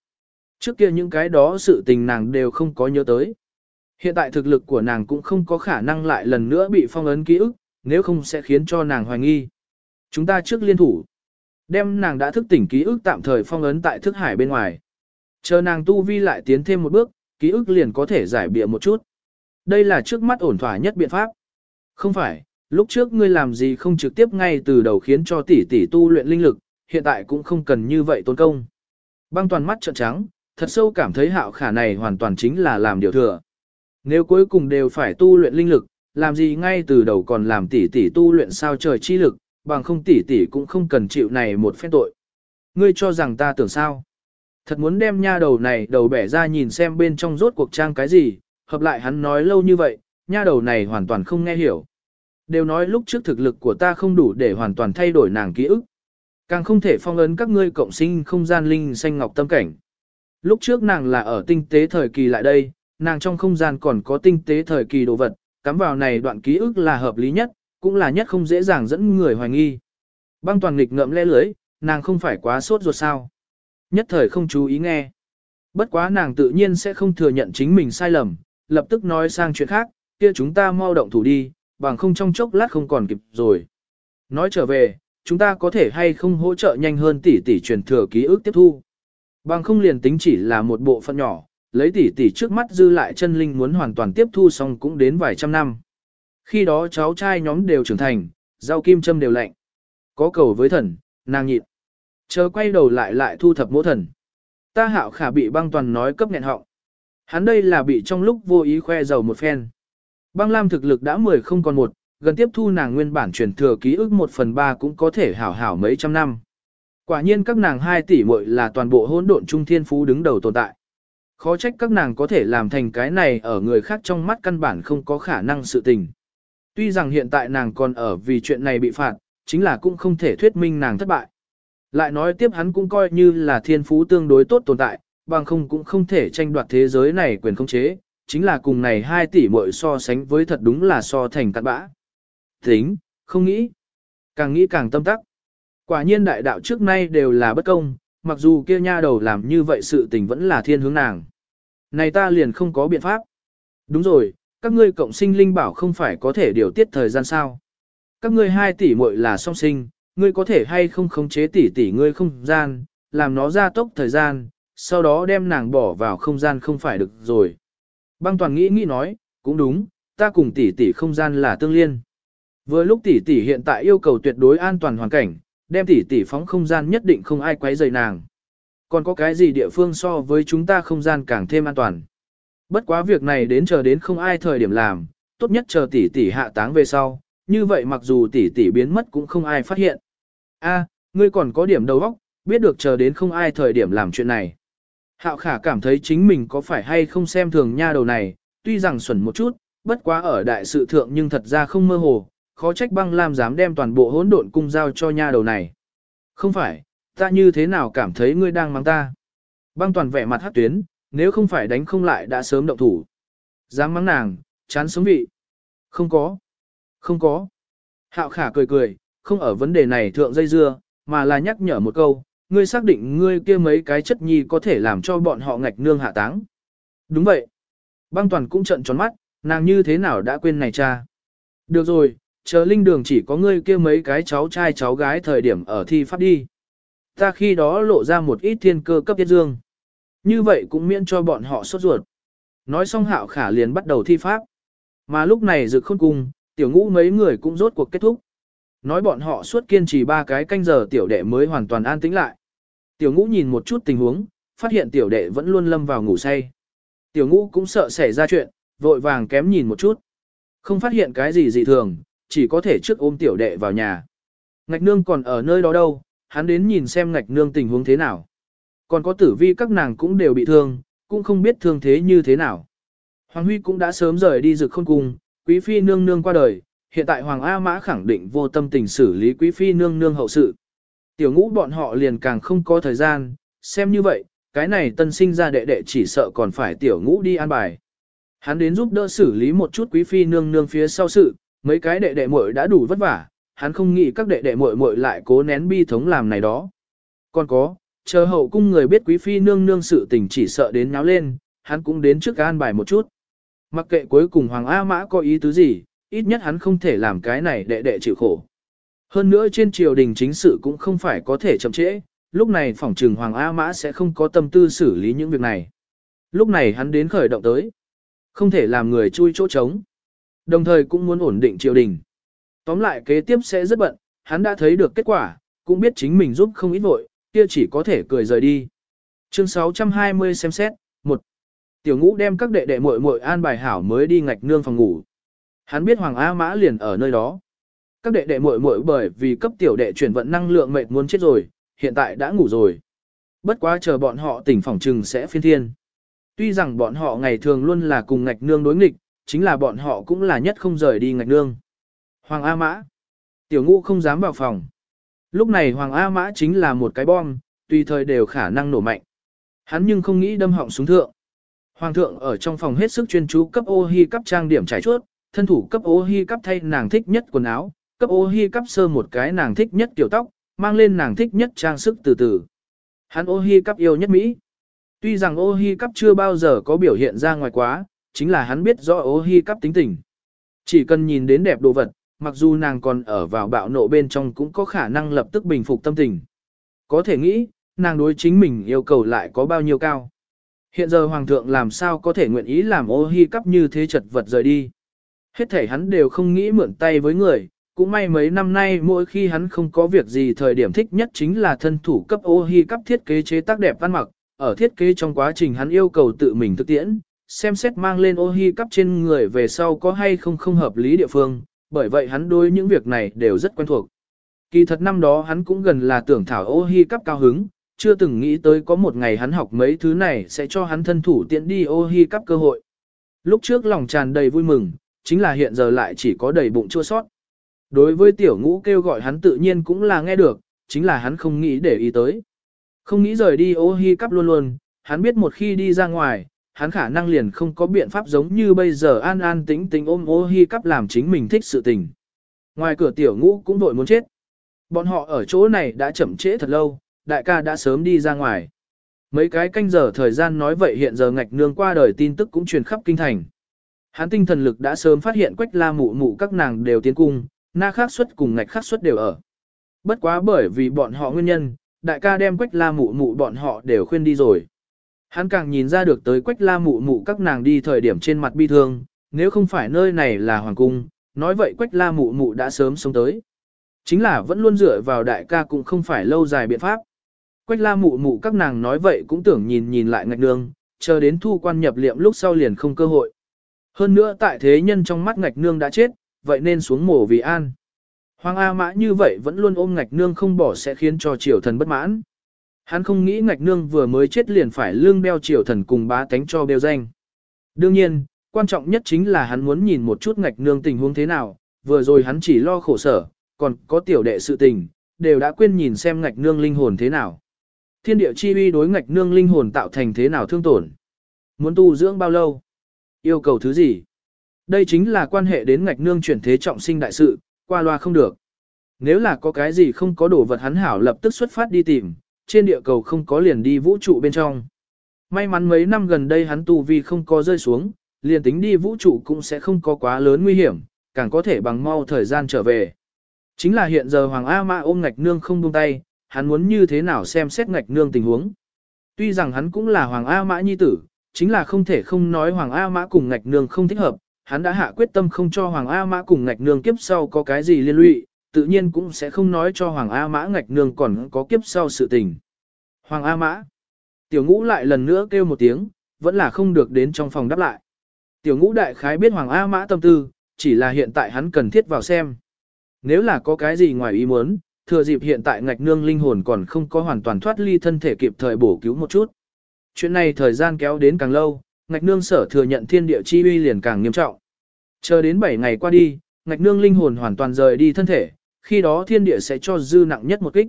Speaker 1: Trước kia những cái đó sự tình nàng đều không có nhớ tới. Hiện tại thực lực của nàng cũng không có khả năng lại lần nữa bị phong ấn ký ức, nếu không sẽ khiến cho nàng hoài nghi. Chúng ta trước liên thủ. Đem nàng đã thức tỉnh ký ức tạm thời phong ấn tại thức hải bên ngoài. Chờ nàng tu vi lại tiến thêm một bước, ký ức liền có thể giải bịa một chút. Đây là trước mắt ổn thỏa nhất biện pháp. Không phải, lúc trước ngươi làm gì không trực tiếp ngay từ đầu khiến cho tỷ tỷ tu luyện linh lực, hiện tại cũng không cần như vậy tốn công. Băng toàn mắt trợn trắng, thật sâu cảm thấy hạo khả này hoàn toàn chính là làm điều thừa. Nếu cuối cùng đều phải tu luyện linh lực, làm gì ngay từ đầu còn làm tỷ tỷ tu luyện sao trời chi lực, bằng không tỷ tỷ cũng không cần chịu này một phép tội. Ngươi cho rằng ta tưởng sao? Thật muốn đem nha đầu này đầu bẻ ra nhìn xem bên trong rốt cuộc trang cái gì, hợp lại hắn nói lâu như vậy, nha đầu này hoàn toàn không nghe hiểu. Đều nói lúc trước thực lực của ta không đủ để hoàn toàn thay đổi nàng ký ức. Càng không thể phong ấn các ngươi cộng sinh không gian linh xanh ngọc tâm cảnh. Lúc trước nàng là ở tinh tế thời kỳ lại đây, nàng trong không gian còn có tinh tế thời kỳ đồ vật, cắm vào này đoạn ký ức là hợp lý nhất, cũng là nhất không dễ dàng dẫn người hoài nghi. Băng toàn nghịch ngậm lẽ lưới, nàng không phải quá sốt ruột sao. Nhất thời không chú ý nghe. Bất quá nàng tự nhiên sẽ không thừa nhận chính mình sai lầm, lập tức nói sang chuyện khác, kia chúng ta mau động thủ đi, bằng không trong chốc lát không còn kịp rồi. Nói trở về, chúng ta có thể hay không hỗ trợ nhanh hơn tỷ tỷ truyền thừa ký ức tiếp thu. Bằng không liền tính chỉ là một bộ phận nhỏ, lấy tỷ tỷ trước mắt dư lại chân linh muốn hoàn toàn tiếp thu xong cũng đến vài trăm năm. Khi đó cháu trai nhóm đều trưởng thành, rau kim châm đều lạnh. Có cầu với thần, nàng nhịn. Chờ quay đầu lại lại thu thập mỗ thần. Ta hạo khả bị băng toàn nói cấp nghẹn họng. Hắn đây là bị trong lúc vô ý khoe giàu một phen. Băng lam thực lực đã 10 không còn một, gần tiếp thu nàng nguyên bản truyền thừa ký ức một phần ba cũng có thể hảo hảo mấy trăm năm. Quả nhiên các nàng hai tỷ muội là toàn bộ hỗn độn trung thiên phú đứng đầu tồn tại. Khó trách các nàng có thể làm thành cái này ở người khác trong mắt căn bản không có khả năng sự tình. Tuy rằng hiện tại nàng còn ở vì chuyện này bị phạt, chính là cũng không thể thuyết minh nàng thất bại. Lại nói tiếp hắn cũng coi như là thiên phú tương đối tốt tồn tại, bằng không cũng không thể tranh đoạt thế giới này quyền không chế, chính là cùng này hai tỷ muội so sánh với thật đúng là so thành cặn bã. Tính, không nghĩ. Càng nghĩ càng tâm tắc. Quả nhiên đại đạo trước nay đều là bất công, mặc dù kia nha đầu làm như vậy sự tình vẫn là thiên hướng nàng. Này ta liền không có biện pháp. Đúng rồi, các ngươi cộng sinh linh bảo không phải có thể điều tiết thời gian sao. Các ngươi hai tỷ muội là song sinh, ngươi có thể hay không khống chế tỷ tỷ ngươi không gian, làm nó gia tốc thời gian, sau đó đem nàng bỏ vào không gian không phải được rồi. Băng toàn nghĩ nghĩ nói, cũng đúng, ta cùng tỷ tỷ không gian là tương liên. Vừa lúc tỷ tỷ hiện tại yêu cầu tuyệt đối an toàn hoàn cảnh, đem tỷ tỷ phóng không gian nhất định không ai quấy rầy nàng. Còn có cái gì địa phương so với chúng ta không gian càng thêm an toàn. Bất quá việc này đến chờ đến không ai thời điểm làm, tốt nhất chờ tỷ tỷ hạ táng về sau, như vậy mặc dù tỷ tỷ biến mất cũng không ai phát hiện. A, ngươi còn có điểm đầu óc, biết được chờ đến không ai thời điểm làm chuyện này. Hạo khả cảm thấy chính mình có phải hay không xem thường nha đầu này, tuy rằng xuẩn một chút, bất quá ở đại sự thượng nhưng thật ra không mơ hồ, khó trách băng lam dám đem toàn bộ hỗn độn cung giao cho nha đầu này. Không phải, ta như thế nào cảm thấy ngươi đang mắng ta. Băng toàn vẻ mặt hát tuyến, nếu không phải đánh không lại đã sớm động thủ. Dám mắng nàng, chán sống vị. Không có. Không có. Hạo khả cười cười, không ở vấn đề này thượng dây dưa, mà là nhắc nhở một câu, ngươi xác định ngươi kia mấy cái chất nhi có thể làm cho bọn họ ngạch nương hạ táng. Đúng vậy. Băng toàn cũng trận tròn mắt, nàng như thế nào đã quên này cha. Được rồi, chờ linh đường chỉ có ngươi kia mấy cái cháu trai cháu gái thời điểm ở thi pháp đi. Ta khi đó lộ ra một ít thiên cơ cấp tiết dương. Như vậy cũng miễn cho bọn họ sốt ruột. Nói xong hạo khả liền bắt đầu thi pháp. Mà lúc này dự khôn cùng tiểu ngũ mấy người cũng rốt cuộc kết thúc. Nói bọn họ suốt kiên trì ba cái canh giờ tiểu đệ mới hoàn toàn an tĩnh lại. Tiểu ngũ nhìn một chút tình huống, phát hiện tiểu đệ vẫn luôn lâm vào ngủ say. Tiểu ngũ cũng sợ xảy ra chuyện, vội vàng kém nhìn một chút. Không phát hiện cái gì dị thường, chỉ có thể trước ôm tiểu đệ vào nhà. Ngạch nương còn ở nơi đó đâu, hắn đến nhìn xem ngạch nương tình huống thế nào. Còn có tử vi các nàng cũng đều bị thương, cũng không biết thương thế như thế nào. Hoàng Huy cũng đã sớm rời đi rực khôn cùng. quý phi nương nương qua đời, hiện tại Hoàng A Mã khẳng định vô tâm tình xử lý quý phi nương nương hậu sự. Tiểu ngũ bọn họ liền càng không có thời gian, xem như vậy, cái này tân sinh ra đệ đệ chỉ sợ còn phải tiểu ngũ đi an bài. Hắn đến giúp đỡ xử lý một chút quý phi nương nương phía sau sự, mấy cái đệ đệ muội đã đủ vất vả, hắn không nghĩ các đệ đệ muội muội lại cố nén bi thống làm này đó. Còn có, chờ hậu cung người biết quý phi nương nương sự tình chỉ sợ đến nháo lên, hắn cũng đến trước an bài một chút. Mặc kệ cuối cùng Hoàng A Mã có ý tứ gì, ít nhất hắn không thể làm cái này đệ đệ chịu khổ. Hơn nữa trên triều đình chính sự cũng không phải có thể chậm trễ, lúc này phỏng trừng Hoàng A Mã sẽ không có tâm tư xử lý những việc này. Lúc này hắn đến khởi động tới. Không thể làm người chui chỗ trống. Đồng thời cũng muốn ổn định triều đình. Tóm lại kế tiếp sẽ rất bận, hắn đã thấy được kết quả, cũng biết chính mình giúp không ít vội, kia chỉ có thể cười rời đi. Chương 620 xem xét, 1. Tiểu ngũ đem các đệ đệ muội muội an bài hảo mới đi ngạch nương phòng ngủ. Hắn biết Hoàng A Mã liền ở nơi đó. Các đệ đệ muội muội bởi vì cấp tiểu đệ chuyển vận năng lượng mệt muốn chết rồi, hiện tại đã ngủ rồi. Bất quá chờ bọn họ tỉnh phòng trừng sẽ phiên thiên. Tuy rằng bọn họ ngày thường luôn là cùng ngạch nương đối nghịch, chính là bọn họ cũng là nhất không rời đi ngạch nương. Hoàng A Mã. Tiểu ngũ không dám vào phòng. Lúc này Hoàng A Mã chính là một cái bom, tùy thời đều khả năng nổ mạnh. Hắn nhưng không nghĩ đâm họng xuống thượng. Hoàng thượng ở trong phòng hết sức chuyên chú cấp ô hi cấp trang điểm trải chuốt, thân thủ cấp ô hi cấp thay nàng thích nhất quần áo, cấp ô hi cấp sơ một cái nàng thích nhất tiểu tóc, mang lên nàng thích nhất trang sức từ từ. Hắn ô hi cấp yêu nhất Mỹ. Tuy rằng ô hi cấp chưa bao giờ có biểu hiện ra ngoài quá, chính là hắn biết rõ ố hy cắp tính tình. Chỉ cần nhìn đến đẹp đồ vật, mặc dù nàng còn ở vào bạo nộ bên trong cũng có khả năng lập tức bình phục tâm tình. Có thể nghĩ, nàng đối chính mình yêu cầu lại có bao nhiêu cao. Hiện giờ hoàng thượng làm sao có thể nguyện ý làm ô hi cắp như thế chật vật rời đi. Hết thể hắn đều không nghĩ mượn tay với người, cũng may mấy năm nay mỗi khi hắn không có việc gì thời điểm thích nhất chính là thân thủ cấp ô hi cắp thiết kế chế tác đẹp văn mặc, ở thiết kế trong quá trình hắn yêu cầu tự mình thực tiễn, xem xét mang lên ô hi cắp trên người về sau có hay không không hợp lý địa phương, bởi vậy hắn đối những việc này đều rất quen thuộc. Kỳ thật năm đó hắn cũng gần là tưởng thảo ô hi cắp cao hứng, chưa từng nghĩ tới có một ngày hắn học mấy thứ này sẽ cho hắn thân thủ tiện đi ô hi cắp cơ hội. Lúc trước lòng tràn đầy vui mừng, chính là hiện giờ lại chỉ có đầy bụng chua sót. Đối với tiểu ngũ kêu gọi hắn tự nhiên cũng là nghe được, chính là hắn không nghĩ để ý tới. Không nghĩ rời đi ô hi cắp luôn luôn, hắn biết một khi đi ra ngoài, hắn khả năng liền không có biện pháp giống như bây giờ an an tĩnh tĩnh ôm ô hi cắp làm chính mình thích sự tình. Ngoài cửa tiểu ngũ cũng vội muốn chết. Bọn họ ở chỗ này đã chậm trễ thật lâu, đại ca đã sớm đi ra ngoài. Mấy cái canh giờ thời gian nói vậy hiện giờ ngạch nương qua đời tin tức cũng truyền khắp kinh thành. Hắn tinh thần lực đã sớm phát hiện quách la mụ mụ các nàng đều tiến cung, na khắc xuất cùng ngạch khắc xuất đều ở. Bất quá bởi vì bọn họ nguyên nhân, đại ca đem quách la mụ mụ bọn họ đều khuyên đi rồi. Hắn càng nhìn ra được tới quách la mụ mụ các nàng đi thời điểm trên mặt bi thương, nếu không phải nơi này là hoàng cung, nói vậy quách la mụ mụ đã sớm sống tới. Chính là vẫn luôn dựa vào đại ca cũng không phải lâu dài biện pháp. Quách la mụ mụ các nàng nói vậy cũng tưởng nhìn nhìn lại ngạch nương, chờ đến thu quan nhập liệm lúc sau liền không cơ hội. Hơn nữa tại thế nhân trong mắt ngạch nương đã chết, vậy nên xuống mổ vì an. Hoàng A Mã như vậy vẫn luôn ôm ngạch nương không bỏ sẽ khiến cho triều thần bất mãn. Hắn không nghĩ ngạch nương vừa mới chết liền phải lương đeo triều thần cùng bá tánh cho bêu danh. Đương nhiên, quan trọng nhất chính là hắn muốn nhìn một chút ngạch nương tình huống thế nào, vừa rồi hắn chỉ lo khổ sở, còn có tiểu đệ sự tình, đều đã quên nhìn xem ngạch nương linh hồn thế nào. Thiên địa chi uy đối ngạch nương linh hồn tạo thành thế nào thương tổn. Muốn tu dưỡng bao lâu? Yêu cầu thứ gì? Đây chính là quan hệ đến ngạch nương chuyển thế trọng sinh đại sự, qua loa không được. Nếu là có cái gì không có đồ vật hắn hảo lập tức xuất phát đi tìm, trên địa cầu không có liền đi vũ trụ bên trong. May mắn mấy năm gần đây hắn tu vi không có rơi xuống, liền tính đi vũ trụ cũng sẽ không có quá lớn nguy hiểm, càng có thể bằng mau thời gian trở về. Chính là hiện giờ Hoàng A Mã ôm ngạch nương không buông tay, hắn muốn như thế nào xem xét ngạch nương tình huống. Tuy rằng hắn cũng là Hoàng A Mã nhi tử, chính là không thể không nói Hoàng A Mã cùng ngạch nương không thích hợp, hắn đã hạ quyết tâm không cho Hoàng A Mã cùng ngạch nương kiếp sau có cái gì liên lụy, tự nhiên cũng sẽ không nói cho Hoàng A Mã ngạch nương còn có kiếp sau sự tình. Hoàng A Mã. Tiểu ngũ lại lần nữa kêu một tiếng, vẫn là không được đến trong phòng đáp lại. Tiểu ngũ đại khái biết Hoàng A Mã tâm tư, chỉ là hiện tại hắn cần thiết vào xem. Nếu là có cái gì ngoài ý muốn, thừa dịp hiện tại ngạch nương linh hồn còn không có hoàn toàn thoát ly thân thể kịp thời bổ cứu một chút. Chuyện này thời gian kéo đến càng lâu, ngạch nương sở thừa nhận thiên địa chi uy liền càng nghiêm trọng. Chờ đến 7 ngày qua đi, ngạch nương linh hồn hoàn toàn rời đi thân thể, khi đó thiên địa sẽ cho dư nặng nhất một kích.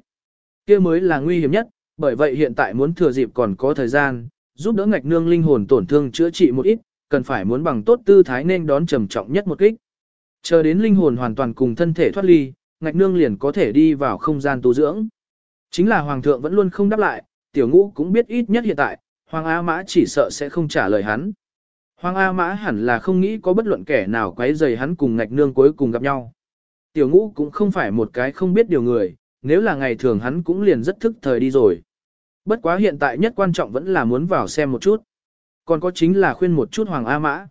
Speaker 1: kia mới là nguy hiểm nhất, bởi vậy hiện tại muốn thừa dịp còn có thời gian, giúp đỡ ngạch nương linh hồn tổn thương chữa trị một ít, cần phải muốn bằng tốt tư thái nên đón trầm trọng nhất một kích. Chờ đến linh hồn hoàn toàn cùng thân thể thoát ly, ngạch nương liền có thể đi vào không gian tu dưỡng. Chính là hoàng thượng vẫn luôn không đáp lại, tiểu ngũ cũng biết ít nhất hiện tại, hoàng A Mã chỉ sợ sẽ không trả lời hắn. Hoàng A Mã hẳn là không nghĩ có bất luận kẻ nào quấy rầy hắn cùng ngạch nương cuối cùng gặp nhau. Tiểu ngũ cũng không phải một cái không biết điều người, nếu là ngày thường hắn cũng liền rất thức thời đi rồi. Bất quá hiện tại nhất quan trọng vẫn là muốn vào xem một chút. Còn có chính là khuyên một chút Hoàng A Mã.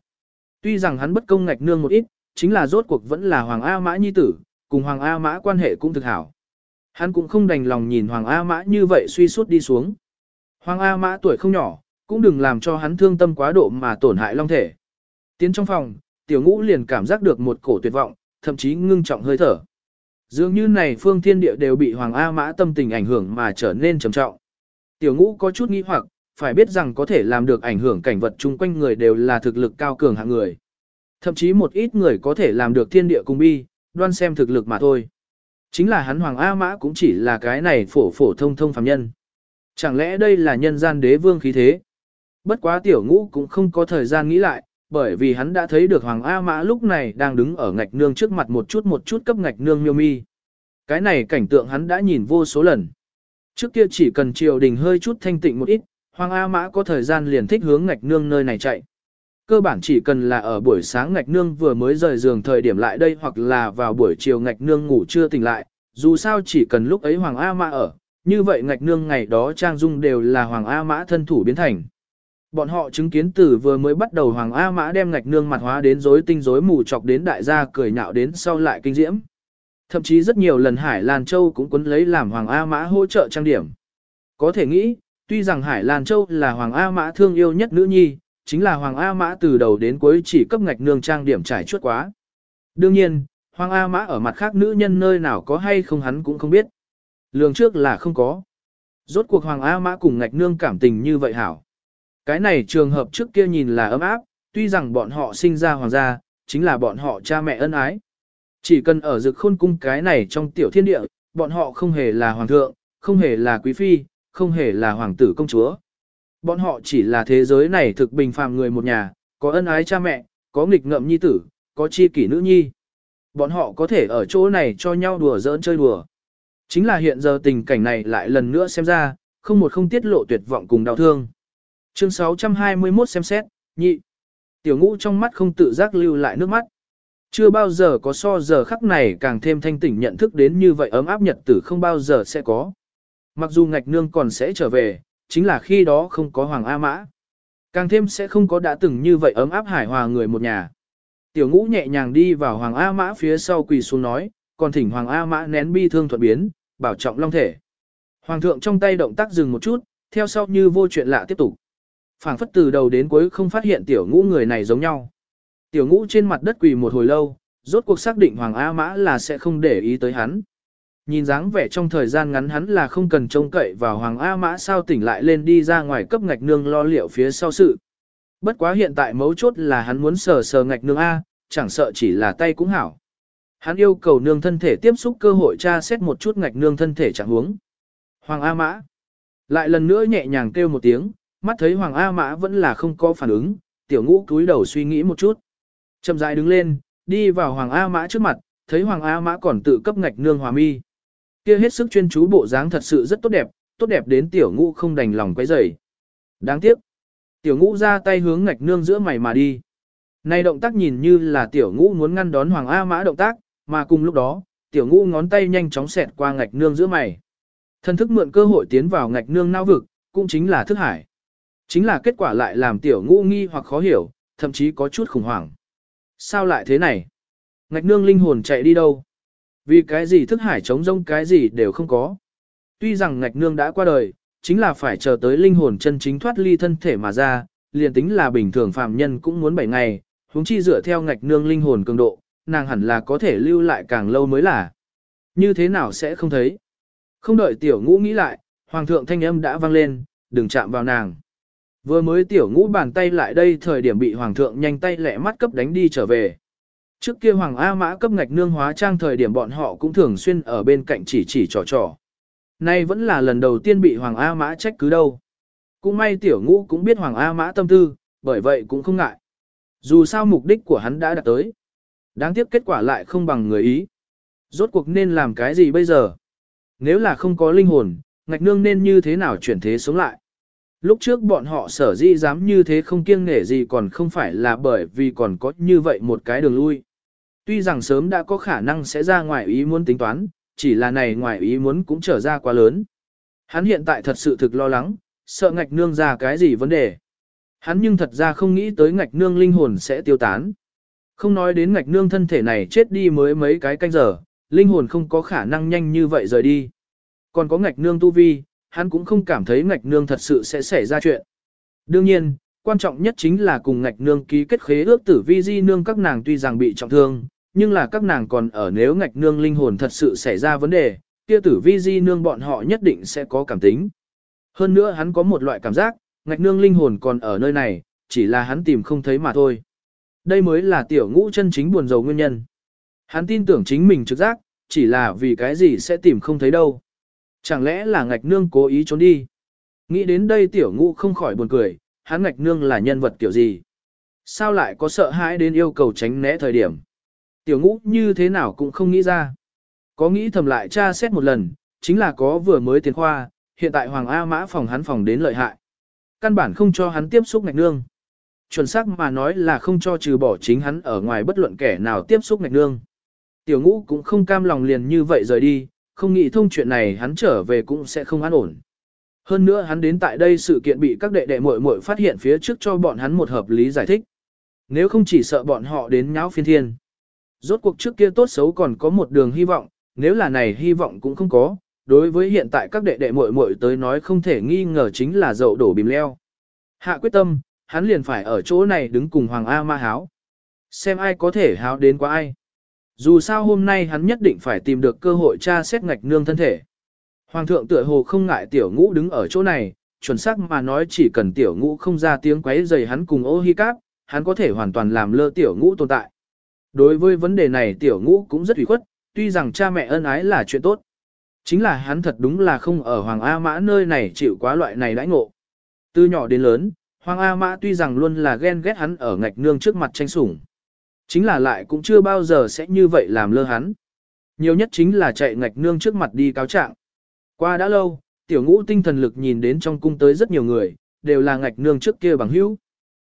Speaker 1: Tuy rằng hắn bất công ngạch nương một ít, chính là rốt cuộc vẫn là Hoàng A Mã nhi tử, cùng Hoàng A Mã quan hệ cũng thực hảo. Hắn cũng không đành lòng nhìn Hoàng A Mã như vậy suy suốt đi xuống. Hoàng A Mã tuổi không nhỏ, cũng đừng làm cho hắn thương tâm quá độ mà tổn hại long thể. Tiến trong phòng, tiểu ngũ liền cảm giác được một cổ tuyệt vọng, thậm chí ngưng trọng hơi thở. Dường như này phương thiên địa đều bị Hoàng A Mã tâm tình ảnh hưởng mà trở nên trầm trọng. Tiểu ngũ có chút nghi hoặc, phải biết rằng có thể làm được ảnh hưởng cảnh vật chung quanh người đều là thực lực cao cường hạng người. Thậm chí một ít người có thể làm được thiên địa cung bi, đoan xem thực lực mà thôi. Chính là hắn Hoàng A Mã cũng chỉ là cái này phổ phổ thông thông phàm nhân. Chẳng lẽ đây là nhân gian đế vương khí thế? Bất quá tiểu ngũ cũng không có thời gian nghĩ lại, bởi vì hắn đã thấy được Hoàng A Mã lúc này đang đứng ở ngạch nương trước mặt một chút một chút cấp ngạch nương miêu mi. Cái này cảnh tượng hắn đã nhìn vô số lần. Trước kia chỉ cần triều đình hơi chút thanh tịnh một ít, Hoàng A Mã có thời gian liền thích hướng ngạch nương nơi này chạy. Cơ bản chỉ cần là ở buổi sáng ngạch nương vừa mới rời giường thời điểm lại đây hoặc là vào buổi chiều ngạch nương ngủ chưa tỉnh lại, dù sao chỉ cần lúc ấy Hoàng A Mã ở, như vậy ngạch nương ngày đó trang dung đều là Hoàng A Mã thân thủ biến thành. Bọn họ chứng kiến từ vừa mới bắt đầu Hoàng A Mã đem ngạch nương mặt hóa đến rối tinh rối mù chọc đến đại gia cười nhạo đến sau lại kinh diễm. Thậm chí rất nhiều lần Hải Lan Châu cũng quấn lấy làm Hoàng A Mã hỗ trợ trang điểm. Có thể nghĩ, tuy rằng Hải Lan Châu là Hoàng A Mã thương yêu nhất nữ nhi, chính là Hoàng A Mã từ đầu đến cuối chỉ cấp ngạch nương trang điểm trải chuốt quá. Đương nhiên, Hoàng A Mã ở mặt khác nữ nhân nơi nào có hay không hắn cũng không biết. Lường trước là không có. Rốt cuộc Hoàng A Mã cùng ngạch nương cảm tình như vậy hảo. Cái này trường hợp trước kia nhìn là ấm áp, tuy rằng bọn họ sinh ra hoàng gia, chính là bọn họ cha mẹ ân ái. Chỉ cần ở rực khôn cung cái này trong tiểu thiên địa, bọn họ không hề là hoàng thượng, không hề là quý phi, không hề là hoàng tử công chúa. bọn họ chỉ là thế giới này thực bình phàm người một nhà, có ân ái cha mẹ, có nghịch ngợm nhi tử, có chi kỷ nữ nhi. Bọn họ có thể ở chỗ này cho nhau đùa giỡn chơi đùa. Chính là hiện giờ tình cảnh này lại lần nữa xem ra, không một không tiết lộ tuyệt vọng cùng đau thương. Chương 621 xem xét, nhị. Tiểu ngũ trong mắt không tự giác lưu lại nước mắt. Chưa bao giờ có so giờ khắc này càng thêm thanh tỉnh nhận thức đến như vậy ấm áp nhật tử không bao giờ sẽ có. Mặc dù ngạch nương còn sẽ trở về, chính là khi đó không có Hoàng A Mã. Càng thêm sẽ không có đã từng như vậy ấm áp hải hòa người một nhà. Tiểu ngũ nhẹ nhàng đi vào Hoàng A Mã phía sau quỳ xuống nói, còn thỉnh Hoàng A Mã nén bi thương thuận biến, bảo trọng long thể. Hoàng thượng trong tay động tác dừng một chút, theo sau như vô chuyện lạ tiếp tục phảng phất từ đầu đến cuối không phát hiện tiểu ngũ người này giống nhau. Tiểu ngũ trên mặt đất quỳ một hồi lâu, rốt cuộc xác định Hoàng A Mã là sẽ không để ý tới hắn. Nhìn dáng vẻ trong thời gian ngắn hắn là không cần trông cậy vào Hoàng A Mã sao tỉnh lại lên đi ra ngoài cấp ngạch nương lo liệu phía sau sự. Bất quá hiện tại mấu chốt là hắn muốn sờ sờ ngạch nương A, chẳng sợ chỉ là tay cũng hảo. Hắn yêu cầu nương thân thể tiếp xúc cơ hội tra xét một chút ngạch nương thân thể trạng huống. Hoàng A Mã lại lần nữa nhẹ nhàng kêu một tiếng, mắt thấy Hoàng A Mã vẫn là không có phản ứng, tiểu ngũ cúi đầu suy nghĩ một chút. Chậm rãi đứng lên, đi vào Hoàng A Mã trước mặt, thấy Hoàng A Mã còn tự cấp ngạch nương hòa mi. Kia hết sức chuyên chú bộ dáng thật sự rất tốt đẹp, tốt đẹp đến tiểu ngũ không đành lòng quấy rầy. Đáng tiếc. Tiểu ngũ ra tay hướng ngạch nương giữa mày mà đi. Này động tác nhìn như là tiểu ngũ muốn ngăn đón Hoàng A Mã động tác, mà cùng lúc đó, tiểu ngũ ngón tay nhanh chóng xẹt qua ngạch nương giữa mày. Thân thức mượn cơ hội tiến vào ngạch nương nao vực, cũng chính là thức hải. Chính là kết quả lại làm tiểu ngũ nghi hoặc khó hiểu, thậm chí có chút khủng hoảng. Sao lại thế này? Ngạch nương linh hồn chạy đi đâu? Vì cái gì thức hải chống rông cái gì đều không có. Tuy rằng ngạch nương đã qua đời, chính là phải chờ tới linh hồn chân chính thoát ly thân thể mà ra, liền tính là bình thường phàm nhân cũng muốn 7 ngày, huống chi dựa theo ngạch nương linh hồn cường độ, nàng hẳn là có thể lưu lại càng lâu mới là. Như thế nào sẽ không thấy? Không đợi tiểu ngũ nghĩ lại, hoàng thượng thanh âm đã vang lên, đừng chạm vào nàng. Vừa mới tiểu ngũ bàn tay lại đây thời điểm bị hoàng thượng nhanh tay lẹ mắt cấp đánh đi trở về. Trước kia hoàng A mã cấp ngạch nương hóa trang thời điểm bọn họ cũng thường xuyên ở bên cạnh chỉ chỉ trò trò. Nay vẫn là lần đầu tiên bị hoàng A mã trách cứ đâu. Cũng may tiểu ngũ cũng biết hoàng A mã tâm tư, bởi vậy cũng không ngại. Dù sao mục đích của hắn đã đạt tới. Đáng tiếc kết quả lại không bằng người ý. Rốt cuộc nên làm cái gì bây giờ? Nếu là không có linh hồn, ngạch nương nên như thế nào chuyển thế sống lại? Lúc trước bọn họ sở dĩ dám như thế không kiêng nể gì còn không phải là bởi vì còn có như vậy một cái đường lui. Tuy rằng sớm đã có khả năng sẽ ra ngoài ý muốn tính toán, chỉ là này ngoài ý muốn cũng trở ra quá lớn. Hắn hiện tại thật sự thực lo lắng, sợ ngạch nương ra cái gì vấn đề. Hắn nhưng thật ra không nghĩ tới ngạch nương linh hồn sẽ tiêu tán. Không nói đến ngạch nương thân thể này chết đi mới mấy cái canh giờ, linh hồn không có khả năng nhanh như vậy rời đi. Còn có ngạch nương tu vi, hắn cũng không cảm thấy ngạch nương thật sự sẽ xảy ra chuyện. Đương nhiên, quan trọng nhất chính là cùng ngạch nương ký kết khế ước tử vi di nương các nàng tuy rằng bị trọng thương, nhưng là các nàng còn ở nếu ngạch nương linh hồn thật sự xảy ra vấn đề, kia tử vi di nương bọn họ nhất định sẽ có cảm tính. Hơn nữa hắn có một loại cảm giác, ngạch nương linh hồn còn ở nơi này, chỉ là hắn tìm không thấy mà thôi. Đây mới là tiểu ngũ chân chính buồn rầu nguyên nhân. Hắn tin tưởng chính mình trực giác, chỉ là vì cái gì sẽ tìm không thấy đâu. Chẳng lẽ là ngạch nương cố ý trốn đi? Nghĩ đến đây tiểu ngũ không khỏi buồn cười, hắn ngạch nương là nhân vật kiểu gì? Sao lại có sợ hãi đến yêu cầu tránh né thời điểm? Tiểu ngũ như thế nào cũng không nghĩ ra. Có nghĩ thầm lại tra xét một lần, chính là có vừa mới tiến khoa, hiện tại Hoàng A Mã phòng hắn phòng đến lợi hại. Căn bản không cho hắn tiếp xúc ngạch nương. Chuẩn xác mà nói là không cho trừ bỏ chính hắn ở ngoài bất luận kẻ nào tiếp xúc ngạch nương. Tiểu ngũ cũng không cam lòng liền như vậy rời đi, không nghĩ thông chuyện này hắn trở về cũng sẽ không an ổn. Hơn nữa hắn đến tại đây sự kiện bị các đệ đệ muội muội phát hiện phía trước cho bọn hắn một hợp lý giải thích. Nếu không chỉ sợ bọn họ đến nháo phiên thiên. Rốt cuộc trước kia tốt xấu còn có một đường hy vọng, nếu là này hy vọng cũng không có, đối với hiện tại các đệ đệ muội muội tới nói không thể nghi ngờ chính là dậu đổ bìm leo. Hạ quyết tâm, hắn liền phải ở chỗ này đứng cùng Hoàng A Ma háo. Xem ai có thể háo đến qua ai. Dù sao hôm nay hắn nhất định phải tìm được cơ hội tra xét ngạch nương thân thể. Hoàng thượng tựa hồ không ngại tiểu ngũ đứng ở chỗ này, chuẩn xác mà nói chỉ cần tiểu ngũ không ra tiếng quấy rầy hắn cùng ô hi cáp, hắn có thể hoàn toàn làm lơ tiểu ngũ tồn tại. Đối với vấn đề này tiểu ngũ cũng rất ủy khuất, tuy rằng cha mẹ ân ái là chuyện tốt. Chính là hắn thật đúng là không ở Hoàng A Mã nơi này chịu quá loại này đãi ngộ. Từ nhỏ đến lớn, Hoàng A Mã tuy rằng luôn là ghen ghét hắn ở ngạch nương trước mặt tranh sủng. Chính là lại cũng chưa bao giờ sẽ như vậy làm lơ hắn. Nhiều nhất chính là chạy ngạch nương trước mặt đi cáo trạng. Qua đã lâu, tiểu ngũ tinh thần lực nhìn đến trong cung tới rất nhiều người, đều là ngạch nương trước kia bằng hữu.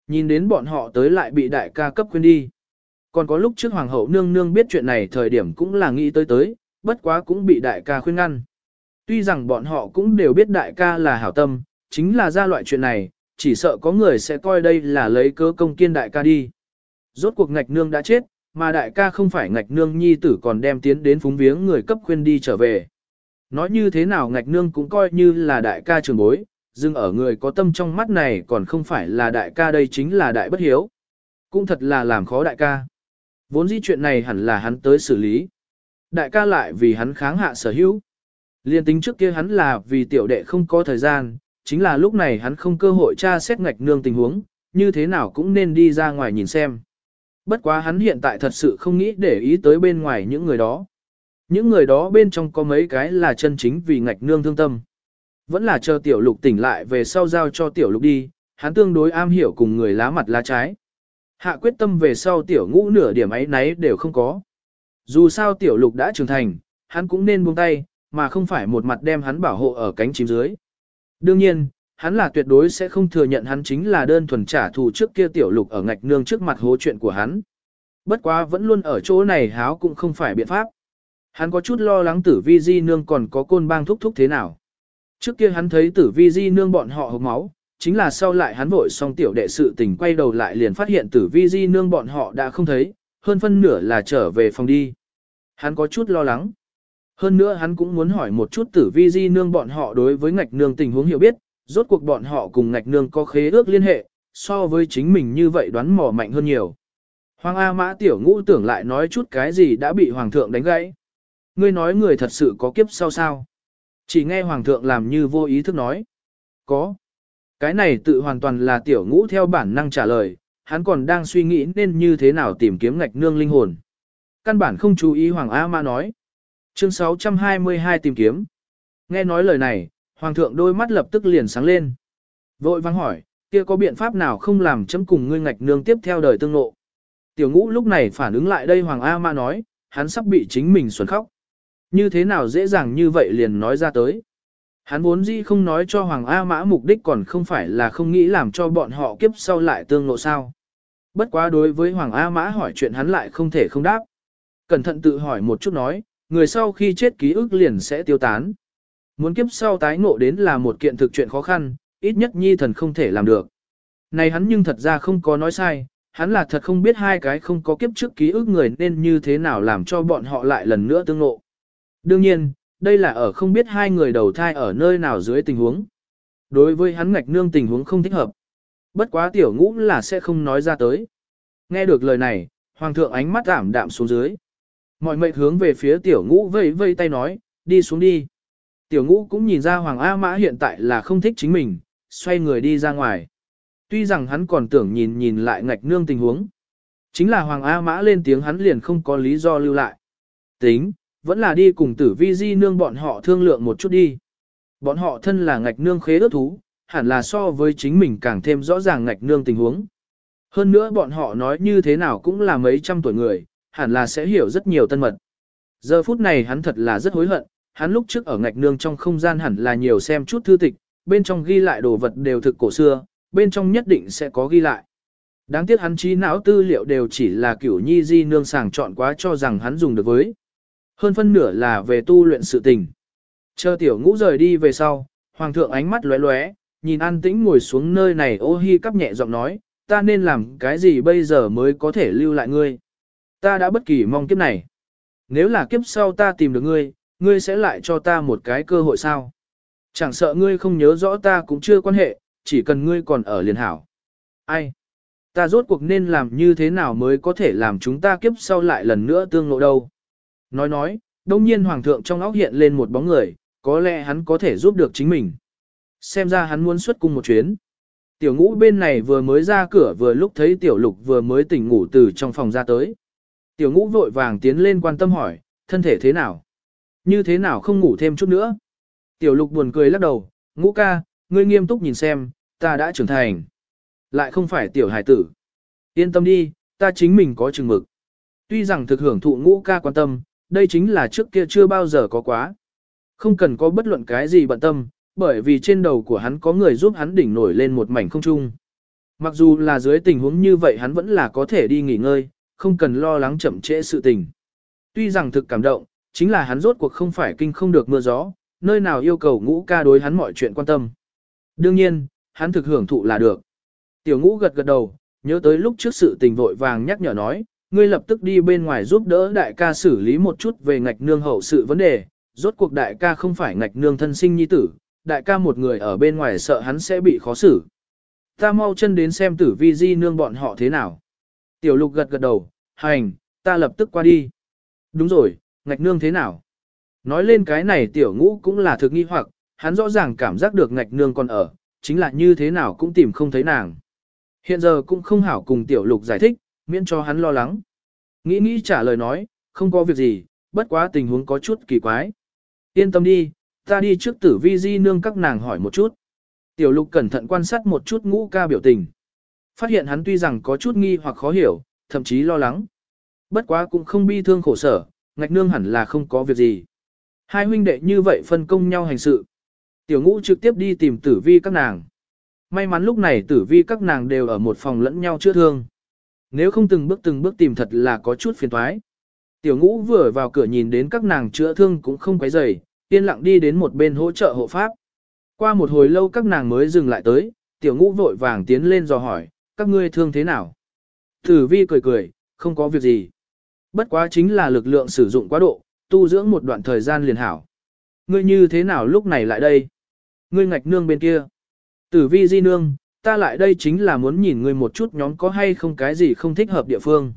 Speaker 1: Nhìn đến bọn họ tới lại bị đại ca cấp quên đi. Còn có lúc trước hoàng hậu nương nương biết chuyện này thời điểm cũng là nghĩ tới tới, bất quá cũng bị đại ca khuyên ngăn. Tuy rằng bọn họ cũng đều biết đại ca là hảo tâm, chính là ra loại chuyện này, chỉ sợ có người sẽ coi đây là lấy cớ công kiên đại ca đi. Rốt cuộc ngạch nương đã chết, mà đại ca không phải ngạch nương nhi tử còn đem tiến đến phúng viếng người cấp khuyên đi trở về. Nói như thế nào ngạch nương cũng coi như là đại ca trường bối, dưng ở người có tâm trong mắt này còn không phải là đại ca đây chính là đại bất hiếu. Cũng thật là làm khó đại ca. Vốn dĩ chuyện này hẳn là hắn tới xử lý. Đại ca lại vì hắn kháng hạ sở hữu. Liên tính trước kia hắn là vì tiểu đệ không có thời gian, chính là lúc này hắn không cơ hội tra xét ngạch nương tình huống, như thế nào cũng nên đi ra ngoài nhìn xem. Bất quá hắn hiện tại thật sự không nghĩ để ý tới bên ngoài những người đó. Những người đó bên trong có mấy cái là chân chính vì ngạch nương thương tâm. Vẫn là chờ tiểu lục tỉnh lại về sau giao cho tiểu lục đi, hắn tương đối am hiểu cùng người lá mặt lá trái. Hạ quyết tâm về sau tiểu ngũ nửa điểm ấy nấy đều không có. Dù sao tiểu lục đã trưởng thành, hắn cũng nên buông tay, mà không phải một mặt đem hắn bảo hộ ở cánh chim dưới. Đương nhiên, hắn là tuyệt đối sẽ không thừa nhận hắn chính là đơn thuần trả thù trước kia tiểu lục ở ngạch nương trước mặt hố chuyện của hắn. Bất quá vẫn luôn ở chỗ này háo cũng không phải biện pháp. Hắn có chút lo lắng tử vi di nương còn có côn bang thúc thúc thế nào. Trước kia hắn thấy tử vi di nương bọn họ hộp máu, chính là sau lại hắn vội xong tiểu đệ sự tình quay đầu lại liền phát hiện tử vi di nương bọn họ đã không thấy, hơn phân nửa là trở về phòng đi. Hắn có chút lo lắng. Hơn nữa hắn cũng muốn hỏi một chút tử vi di nương bọn họ đối với ngạch nương tình huống hiểu biết, rốt cuộc bọn họ cùng ngạch nương có khế ước liên hệ, so với chính mình như vậy đoán mò mạnh hơn nhiều. Hoàng A Mã tiểu ngũ tưởng lại nói chút cái gì đã bị Hoàng thượng đánh gãy. Ngươi nói người thật sự có kiếp sau sao? Chỉ nghe Hoàng thượng làm như vô ý thức nói. Có. Cái này tự hoàn toàn là tiểu ngũ theo bản năng trả lời, hắn còn đang suy nghĩ nên như thế nào tìm kiếm ngạch nương linh hồn. Căn bản không chú ý Hoàng A Mã nói. Chương 622 tìm kiếm. Nghe nói lời này, Hoàng thượng đôi mắt lập tức liền sáng lên. Vội vang hỏi, kia có biện pháp nào không làm chấm cùng ngươi ngạch nương tiếp theo đời tương lộ. Tiểu ngũ lúc này phản ứng lại đây Hoàng A Ma nói, hắn sắp bị chính mình xuẩn khóc. Như thế nào dễ dàng như vậy liền nói ra tới. Hắn vốn dĩ không nói cho Hoàng A Mã mục đích còn không phải là không nghĩ làm cho bọn họ kiếp sau lại tương lộ sao. Bất quá đối với Hoàng A Mã hỏi chuyện hắn lại không thể không đáp. Cẩn thận tự hỏi một chút nói, người sau khi chết ký ức liền sẽ tiêu tán. Muốn kiếp sau tái ngộ đến là một kiện thực chuyện khó khăn, ít nhất nhi thần không thể làm được. Này hắn nhưng thật ra không có nói sai, hắn là thật không biết hai cái không có kiếp trước ký ức người nên như thế nào làm cho bọn họ lại lần nữa tương ngộ. Đương nhiên, đây là ở không biết hai người đầu thai ở nơi nào dưới tình huống. Đối với hắn ngạch nương tình huống không thích hợp. Bất quá tiểu ngũ là sẽ không nói ra tới. Nghe được lời này, hoàng thượng ánh mắt ảm đạm xuống dưới. Mọi mệnh hướng về phía tiểu ngũ vây vây tay nói, đi xuống đi. Tiểu ngũ cũng nhìn ra Hoàng A Mã hiện tại là không thích chính mình, xoay người đi ra ngoài. Tuy rằng hắn còn tưởng nhìn nhìn lại ngạch nương tình huống. Chính là Hoàng A Mã lên tiếng hắn liền không có lý do lưu lại. Tính, vẫn là đi cùng tử vi di nương bọn họ thương lượng một chút đi. Bọn họ thân là ngạch nương khế ước thú, hẳn là so với chính mình càng thêm rõ ràng ngạch nương tình huống. Hơn nữa bọn họ nói như thế nào cũng là mấy trăm tuổi người, hẳn là sẽ hiểu rất nhiều tân mật. Giờ phút này hắn thật là rất hối hận, hắn lúc trước ở ngạch nương trong không gian hẳn là nhiều xem chút thư tịch, bên trong ghi lại đồ vật đều thực cổ xưa, bên trong nhất định sẽ có ghi lại. Đáng tiếc hắn trí não tư liệu đều chỉ là kiểu nhi di nương sàng chọn quá cho rằng hắn dùng được với. Hơn phân nửa là về tu luyện sự tình. Chờ tiểu ngũ rời đi về sau, hoàng thượng ánh mắt lóe lóe, nhìn an tĩnh ngồi xuống nơi này ô hi cắp nhẹ giọng nói, ta nên làm cái gì bây giờ mới có thể lưu lại ngươi. Ta đã bất kỳ mong kiếp này. Nếu là kiếp sau ta tìm được ngươi, ngươi sẽ lại cho ta một cái cơ hội sao? Chẳng sợ ngươi không nhớ rõ ta cũng chưa quan hệ, chỉ cần ngươi còn ở liền hảo. Ai? Ta rốt cuộc nên làm như thế nào mới có thể làm chúng ta kiếp sau lại lần nữa tương ngộ đâu? Nói nói, đông nhiên hoàng thượng trong óc hiện lên một bóng người, có lẽ hắn có thể giúp được chính mình. Xem ra hắn muốn xuất cung một chuyến. Tiểu ngũ bên này vừa mới ra cửa vừa lúc thấy tiểu lục vừa mới tỉnh ngủ từ trong phòng ra tới. Tiểu ngũ vội vàng tiến lên quan tâm hỏi, thân thể thế nào? Như thế nào không ngủ thêm chút nữa? Tiểu lục buồn cười lắc đầu, ngũ ca, ngươi nghiêm túc nhìn xem, ta đã trưởng thành. Lại không phải tiểu hải tử. Yên tâm đi, ta chính mình có chừng mực. Tuy rằng thực hưởng thụ ngũ ca quan tâm, đây chính là trước kia chưa bao giờ có quá. Không cần có bất luận cái gì bận tâm, bởi vì trên đầu của hắn có người giúp hắn đỉnh nổi lên một mảnh không trung. Mặc dù là dưới tình huống như vậy hắn vẫn là có thể đi nghỉ ngơi, không cần lo lắng chậm trễ sự tình. Tuy rằng thực cảm động, chính là hắn rốt cuộc không phải kinh không được mưa gió, nơi nào yêu cầu ngũ ca đối hắn mọi chuyện quan tâm. Đương nhiên, hắn thực hưởng thụ là được. Tiểu ngũ gật gật đầu, nhớ tới lúc trước sự tình vội vàng nhắc nhở nói, ngươi lập tức đi bên ngoài giúp đỡ đại ca xử lý một chút về ngạch nương hậu sự vấn đề, rốt cuộc đại ca không phải ngạch nương thân sinh nhi tử, đại ca một người ở bên ngoài sợ hắn sẽ bị khó xử. Ta mau chân đến xem tử vi di nương bọn họ thế nào. Tiểu lục gật gật đầu, hành, ta lập tức qua đi. Đúng rồi, ngạch nương thế nào? Nói lên cái này tiểu ngũ cũng là thực nghi hoặc, hắn rõ ràng cảm giác được ngạch nương còn ở, chính là như thế nào cũng tìm không thấy nàng. Hiện giờ cũng không hảo cùng tiểu lục giải thích, miễn cho hắn lo lắng. Nghĩ nghĩ trả lời nói, không có việc gì, bất quá tình huống có chút kỳ quái. Yên tâm đi, ta đi trước tử vi di nương các nàng hỏi một chút. Tiểu lục cẩn thận quan sát một chút ngũ ca biểu tình. Phát hiện hắn tuy rằng có chút nghi hoặc khó hiểu, thậm chí lo lắng. Bất quá cũng không bi thương khổ sở, ngạch nương hẳn là không có việc gì. Hai huynh đệ như vậy phân công nhau hành sự. Tiểu ngũ trực tiếp đi tìm tử vi các nàng. May mắn lúc này tử vi các nàng đều ở một phòng lẫn nhau chữa thương. Nếu không từng bước từng bước tìm thật là có chút phiền toái. Tiểu ngũ vừa vào cửa nhìn đến các nàng chữa thương cũng không quấy rầy, yên lặng đi đến một bên hỗ trợ hộ pháp. Qua một hồi lâu các nàng mới dừng lại tới, tiểu ngũ vội vàng tiến lên dò hỏi, các ngươi thương thế nào? Tử vi cười cười, không có việc gì. Bất quá chính là lực lượng sử dụng quá độ, tu dưỡng một đoạn thời gian liền hảo. Ngươi như thế nào lúc này lại đây? Ngươi ngạch nương bên kia. Tử vi di nương, ta lại đây chính là muốn nhìn ngươi một chút nhóm có hay không cái gì không thích hợp địa phương.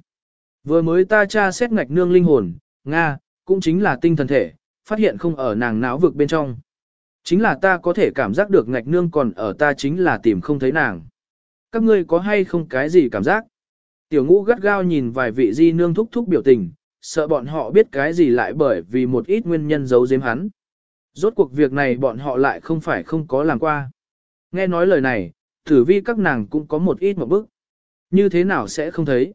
Speaker 1: Vừa mới ta tra xét ngạch nương linh hồn, Nga, cũng chính là tinh thần thể, phát hiện không ở nàng não vực bên trong. Chính là ta có thể cảm giác được ngạch nương còn ở ta chính là tìm không thấy nàng. Các ngươi có hay không cái gì cảm giác? Tiểu ngũ gắt gao nhìn vài vị di nương thúc thúc biểu tình, sợ bọn họ biết cái gì lại bởi vì một ít nguyên nhân giấu giếm hắn. Rốt cuộc việc này bọn họ lại không phải không có làm qua. Nghe nói lời này, thử vi các nàng cũng có một ít một bức. Như thế nào sẽ không thấy?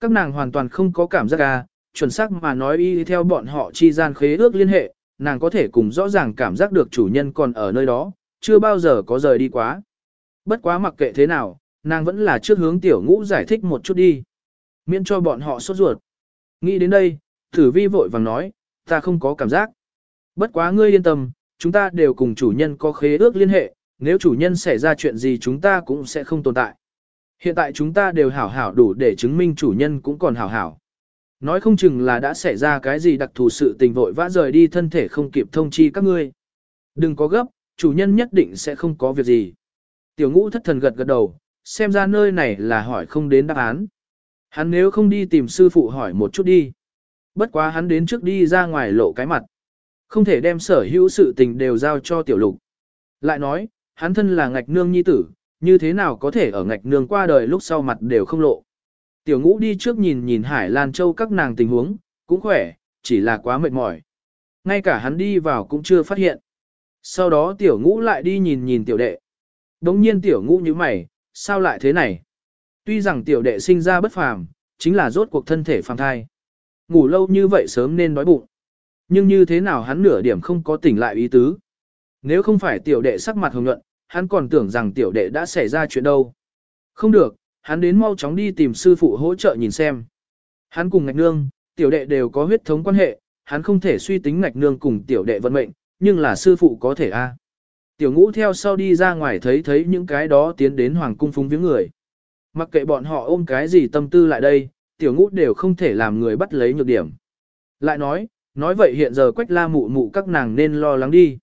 Speaker 1: Các nàng hoàn toàn không có cảm giác à, chuẩn xác mà nói y theo bọn họ chi gian khế ước liên hệ, nàng có thể cùng rõ ràng cảm giác được chủ nhân còn ở nơi đó, chưa bao giờ có rời đi quá. Bất quá mặc kệ thế nào, nàng vẫn là trước hướng tiểu ngũ giải thích một chút đi. Miễn cho bọn họ sốt ruột. Nghĩ đến đây, tử vi vội vàng nói, ta không có cảm giác. Bất quá ngươi yên tâm, chúng ta đều cùng chủ nhân có khế ước liên hệ, nếu chủ nhân xảy ra chuyện gì chúng ta cũng sẽ không tồn tại. Hiện tại chúng ta đều hảo hảo đủ để chứng minh chủ nhân cũng còn hảo hảo. Nói không chừng là đã xảy ra cái gì đặc thù sự tình vội vã rời đi thân thể không kịp thông chi các ngươi. Đừng có gấp, chủ nhân nhất định sẽ không có việc gì. Tiểu ngũ thất thần gật gật đầu, xem ra nơi này là hỏi không đến đáp án. Hắn nếu không đi tìm sư phụ hỏi một chút đi. Bất quá hắn đến trước đi ra ngoài lộ cái mặt. Không thể đem sở hữu sự tình đều giao cho tiểu lục. Lại nói, hắn thân là ngạch nương nhi tử, như thế nào có thể ở ngạch nương qua đời lúc sau mặt đều không lộ. Tiểu ngũ đi trước nhìn nhìn Hải Lan Châu các nàng tình huống, cũng khỏe, chỉ là quá mệt mỏi. Ngay cả hắn đi vào cũng chưa phát hiện. Sau đó tiểu ngũ lại đi nhìn nhìn tiểu đệ. Đống nhiên tiểu ngũ như mày, sao lại thế này? Tuy rằng tiểu đệ sinh ra bất phàm, chính là rốt cuộc thân thể phàm thai. Ngủ lâu như vậy sớm nên đói bụng. Nhưng như thế nào hắn nửa điểm không có tỉnh lại ý tứ. Nếu không phải tiểu đệ sắc mặt hồng nhuận, hắn còn tưởng rằng tiểu đệ đã xảy ra chuyện đâu. Không được, hắn đến mau chóng đi tìm sư phụ hỗ trợ nhìn xem. Hắn cùng ngạch nương, tiểu đệ đều có huyết thống quan hệ, hắn không thể suy tính ngạch nương cùng tiểu đệ vận mệnh, nhưng là sư phụ có thể a. Tiểu ngũ theo sau đi ra ngoài thấy thấy những cái đó tiến đến hoàng cung phúng viếng người. Mặc kệ bọn họ ôm cái gì tâm tư lại đây, tiểu ngũ đều không thể làm người bắt lấy nhược điểm. Lại nói, nói vậy hiện giờ quách la mụ mụ các nàng nên lo lắng đi.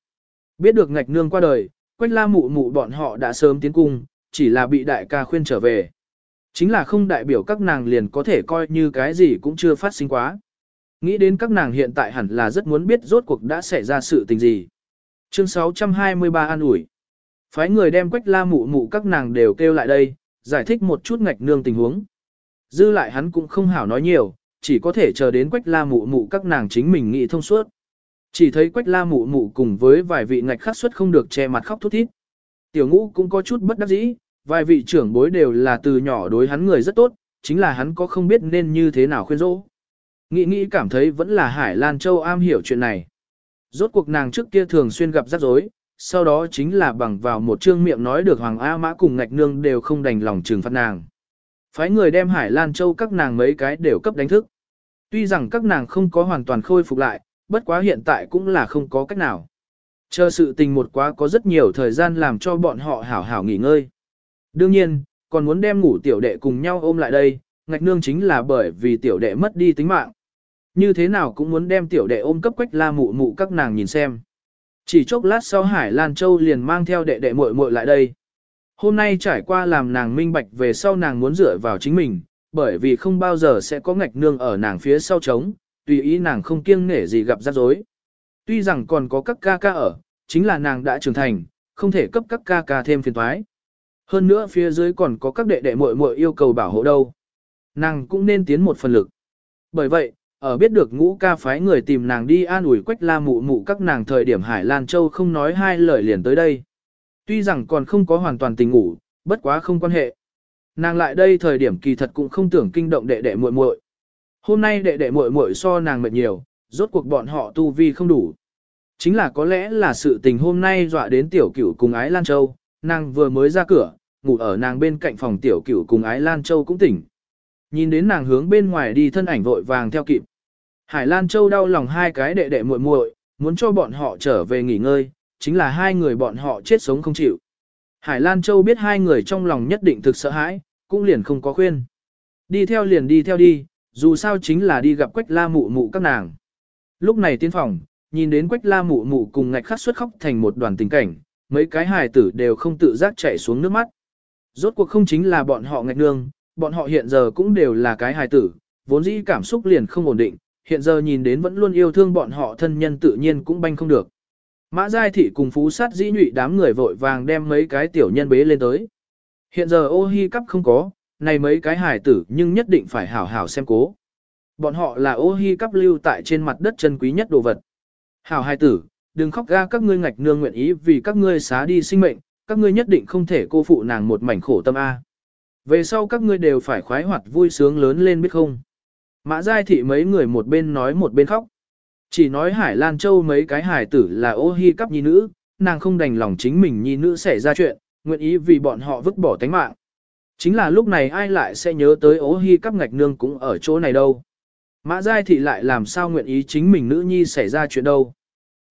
Speaker 1: Biết được ngạch nương qua đời, quách la mụ mụ bọn họ đã sớm tiến cung, chỉ là bị đại ca khuyên trở về. Chính là không đại biểu các nàng liền có thể coi như cái gì cũng chưa phát sinh quá. Nghĩ đến các nàng hiện tại hẳn là rất muốn biết rốt cuộc đã xảy ra sự tình gì. Chương 623 an ủi. Phái người đem quách la mụ mụ các nàng đều kêu lại đây, giải thích một chút ngạch nương tình huống. Dư lại hắn cũng không hảo nói nhiều, chỉ có thể chờ đến quách la mụ mụ các nàng chính mình nghĩ thông suốt. Chỉ thấy quách la mụ mụ cùng với vài vị ngạch khắc suất không được che mặt khóc thút thít. Tiểu ngũ cũng có chút bất đắc dĩ, vài vị trưởng bối đều là từ nhỏ đối hắn người rất tốt, chính là hắn có không biết nên như thế nào khuyên dỗ. Nghĩ nghĩ cảm thấy vẫn là Hải Lan Châu am hiểu chuyện này. Rốt cuộc nàng trước kia thường xuyên gặp rắc rối, sau đó chính là bằng vào một trương miệng nói được Hoàng A Mã cùng ngạch nương đều không đành lòng trừng phạt nàng. Phái người đem Hải Lan Châu các nàng mấy cái đều cấp đánh thức. Tuy rằng các nàng không có hoàn toàn khôi phục lại, bất quá hiện tại cũng là không có cách nào. Chờ sự tình một quá có rất nhiều thời gian làm cho bọn họ hảo hảo nghỉ ngơi. Đương nhiên, còn muốn đem ngủ tiểu đệ cùng nhau ôm lại đây, ngạch nương chính là bởi vì tiểu đệ mất đi tính mạng. Như thế nào cũng muốn đem tiểu đệ ôm cấp quách la mụ mụ các nàng nhìn xem. Chỉ chốc lát sau Hải Lan Châu liền mang theo đệ đệ muội muội lại đây. Hôm nay trải qua làm nàng minh bạch về sau nàng muốn dựa vào chính mình, bởi vì không bao giờ sẽ có ngạch nương ở nàng phía sau trống, tùy ý nàng không kiêng nể gì gặp rắc rối. Tuy rằng còn có các ca ca ở, chính là nàng đã trưởng thành, không thể cấp các ca ca thêm phiền toái. Hơn nữa phía dưới còn có các đệ đệ muội muội yêu cầu bảo hộ đâu. Nàng cũng nên tiến một phần lực. Bởi vậy, ở biết được ngũ ca phái người tìm nàng đi an ủi quách la mụ mụ các nàng thời điểm Hải Lan Châu không nói hai lời liền tới đây. Tuy rằng còn không có hoàn toàn tình ngủ, bất quá không quan hệ. Nàng lại đây thời điểm kỳ thật cũng không tưởng kinh động đệ đệ muội muội. Hôm nay đệ đệ muội muội so nàng mệt nhiều, rốt cuộc bọn họ tu vi không đủ. Chính là có lẽ là sự tình hôm nay dọa đến tiểu cửu cùng ái Lan Châu, nàng vừa mới ra cửa, ngủ ở nàng bên cạnh phòng tiểu cửu cùng ái Lan Châu cũng tỉnh. Nhìn đến nàng hướng bên ngoài đi thân ảnh vội vàng theo kịp. Hải Lan Châu đau lòng hai cái đệ đệ muội muội, muốn cho bọn họ trở về nghỉ ngơi, chính là hai người bọn họ chết sống không chịu. Hải Lan Châu biết hai người trong lòng nhất định thực sợ hãi, cũng liền không có khuyên. Đi theo liền đi theo đi, dù sao chính là đi gặp Quách La mụ mụ các nàng. Lúc này tiến phòng, nhìn đến Quách La mụ mụ cùng ngạch khắc xuất khóc thành một đoàn tình cảnh, mấy cái hài tử đều không tự giác chảy xuống nước mắt. Rốt cuộc không chính là bọn họ ngạch nương, bọn họ hiện giờ cũng đều là cái hài tử, vốn dĩ cảm xúc liền không ổn định, hiện giờ nhìn đến vẫn luôn yêu thương bọn họ thân nhân tự nhiên cũng banh không được. Mã Giai Thị cùng phú sát dĩ nhụy đám người vội vàng đem mấy cái tiểu nhân bế lên tới. Hiện giờ ô hi cắp không có, này mấy cái hài tử nhưng nhất định phải hảo hảo xem cố. Bọn họ là ô hi cắp lưu tại trên mặt đất chân quý nhất đồ vật. Hảo hài tử, đừng khóc ga các ngươi ngạch nương nguyện ý vì các ngươi xá đi sinh mệnh, các ngươi nhất định không thể cô phụ nàng một mảnh khổ tâm A. Về sau các ngươi đều phải khoái hoạt vui sướng lớn lên biết không. Mã Giai Thị mấy người một bên nói một bên khóc. Chỉ nói Hải Lan Châu mấy cái hải tử là ô hi cắp nhi nữ, nàng không đành lòng chính mình nhi nữ xảy ra chuyện, nguyện ý vì bọn họ vứt bỏ tánh mạng. Chính là lúc này ai lại sẽ nhớ tới ô hi cắp ngạch nương cũng ở chỗ này đâu. Mã Giai Thị lại làm sao nguyện ý chính mình nữ nhi xảy ra chuyện đâu.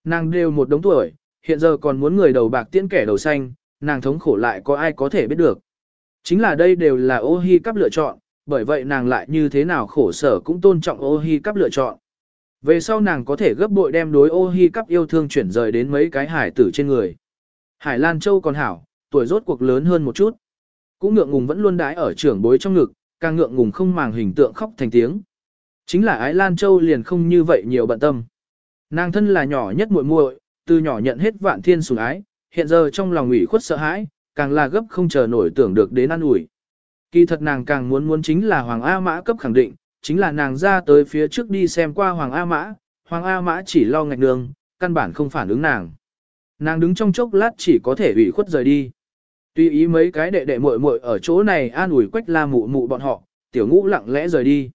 Speaker 1: Nàng đều một đống tuổi, hiện giờ còn muốn người đầu bạc tiễn kẻ đầu xanh, nàng thống khổ lại có ai có thể biết được. Chính là đây đều là ô hi cắp lựa chọn, bởi vậy nàng lại như thế nào khổ sở cũng tôn trọng ô hi cắp lựa chọn. Về sau nàng có thể gấp bội đem đối ô hi cắp yêu thương chuyển rời đến mấy cái hải tử trên người. Hải Lan Châu còn hảo, tuổi rốt cuộc lớn hơn một chút. Cũng ngượng ngùng vẫn luôn đái ở trưởng bối trong ngực, càng ngượng ngùng không màng hình tượng khóc thành tiếng. Chính là Ái Lan Châu liền không như vậy nhiều bận tâm. Nàng thân là nhỏ nhất muội muội, từ nhỏ nhận hết vạn thiên sủng ái, hiện giờ trong lòng ủy khuất sợ hãi, càng là gấp không chờ nổi tưởng được đến ăn ủi. Kỳ thật nàng càng muốn muốn chính là Hoàng A Mã cấp khẳng định, chính là nàng ra tới phía trước đi xem qua Hoàng A Mã, Hoàng A Mã chỉ lo ngạch đường, căn bản không phản ứng nàng. Nàng đứng trong chốc lát chỉ có thể ủy khuất rời đi. Tuy ý mấy cái đệ đệ muội muội ở chỗ này an ủi quách la mụ mụ bọn họ, tiểu ngũ lặng lẽ rời đi.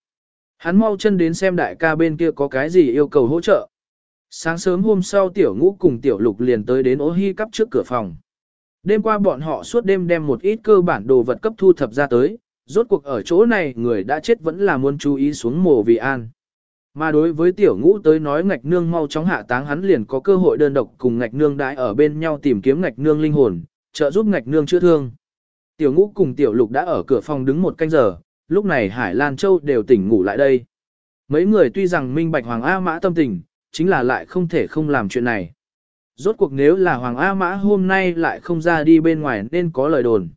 Speaker 1: Hắn mau chân đến xem đại ca bên kia có cái gì yêu cầu hỗ trợ. Sáng sớm hôm sau tiểu ngũ cùng tiểu lục liền tới đến ô hy cắp trước cửa phòng. Đêm qua bọn họ suốt đêm đem một ít cơ bản đồ vật cấp thu thập ra tới, rốt cuộc ở chỗ này người đã chết vẫn là muốn chú ý xuống mồ vì an. Mà đối với tiểu ngũ tới nói ngạch nương mau chóng hạ táng hắn liền có cơ hội đơn độc cùng ngạch nương đãi ở bên nhau tìm kiếm ngạch nương linh hồn, trợ giúp ngạch nương chữa thương. Tiểu ngũ cùng tiểu lục đã ở cửa phòng đứng một canh giờ, lúc này Hải Lan Châu đều tỉnh ngủ lại đây. Mấy người tuy rằng minh bạch Hoàng A Mã tâm tình, chính là lại không thể không làm chuyện này. Rốt cuộc nếu là Hoàng A Mã hôm nay lại không ra đi bên ngoài nên có lời đồn.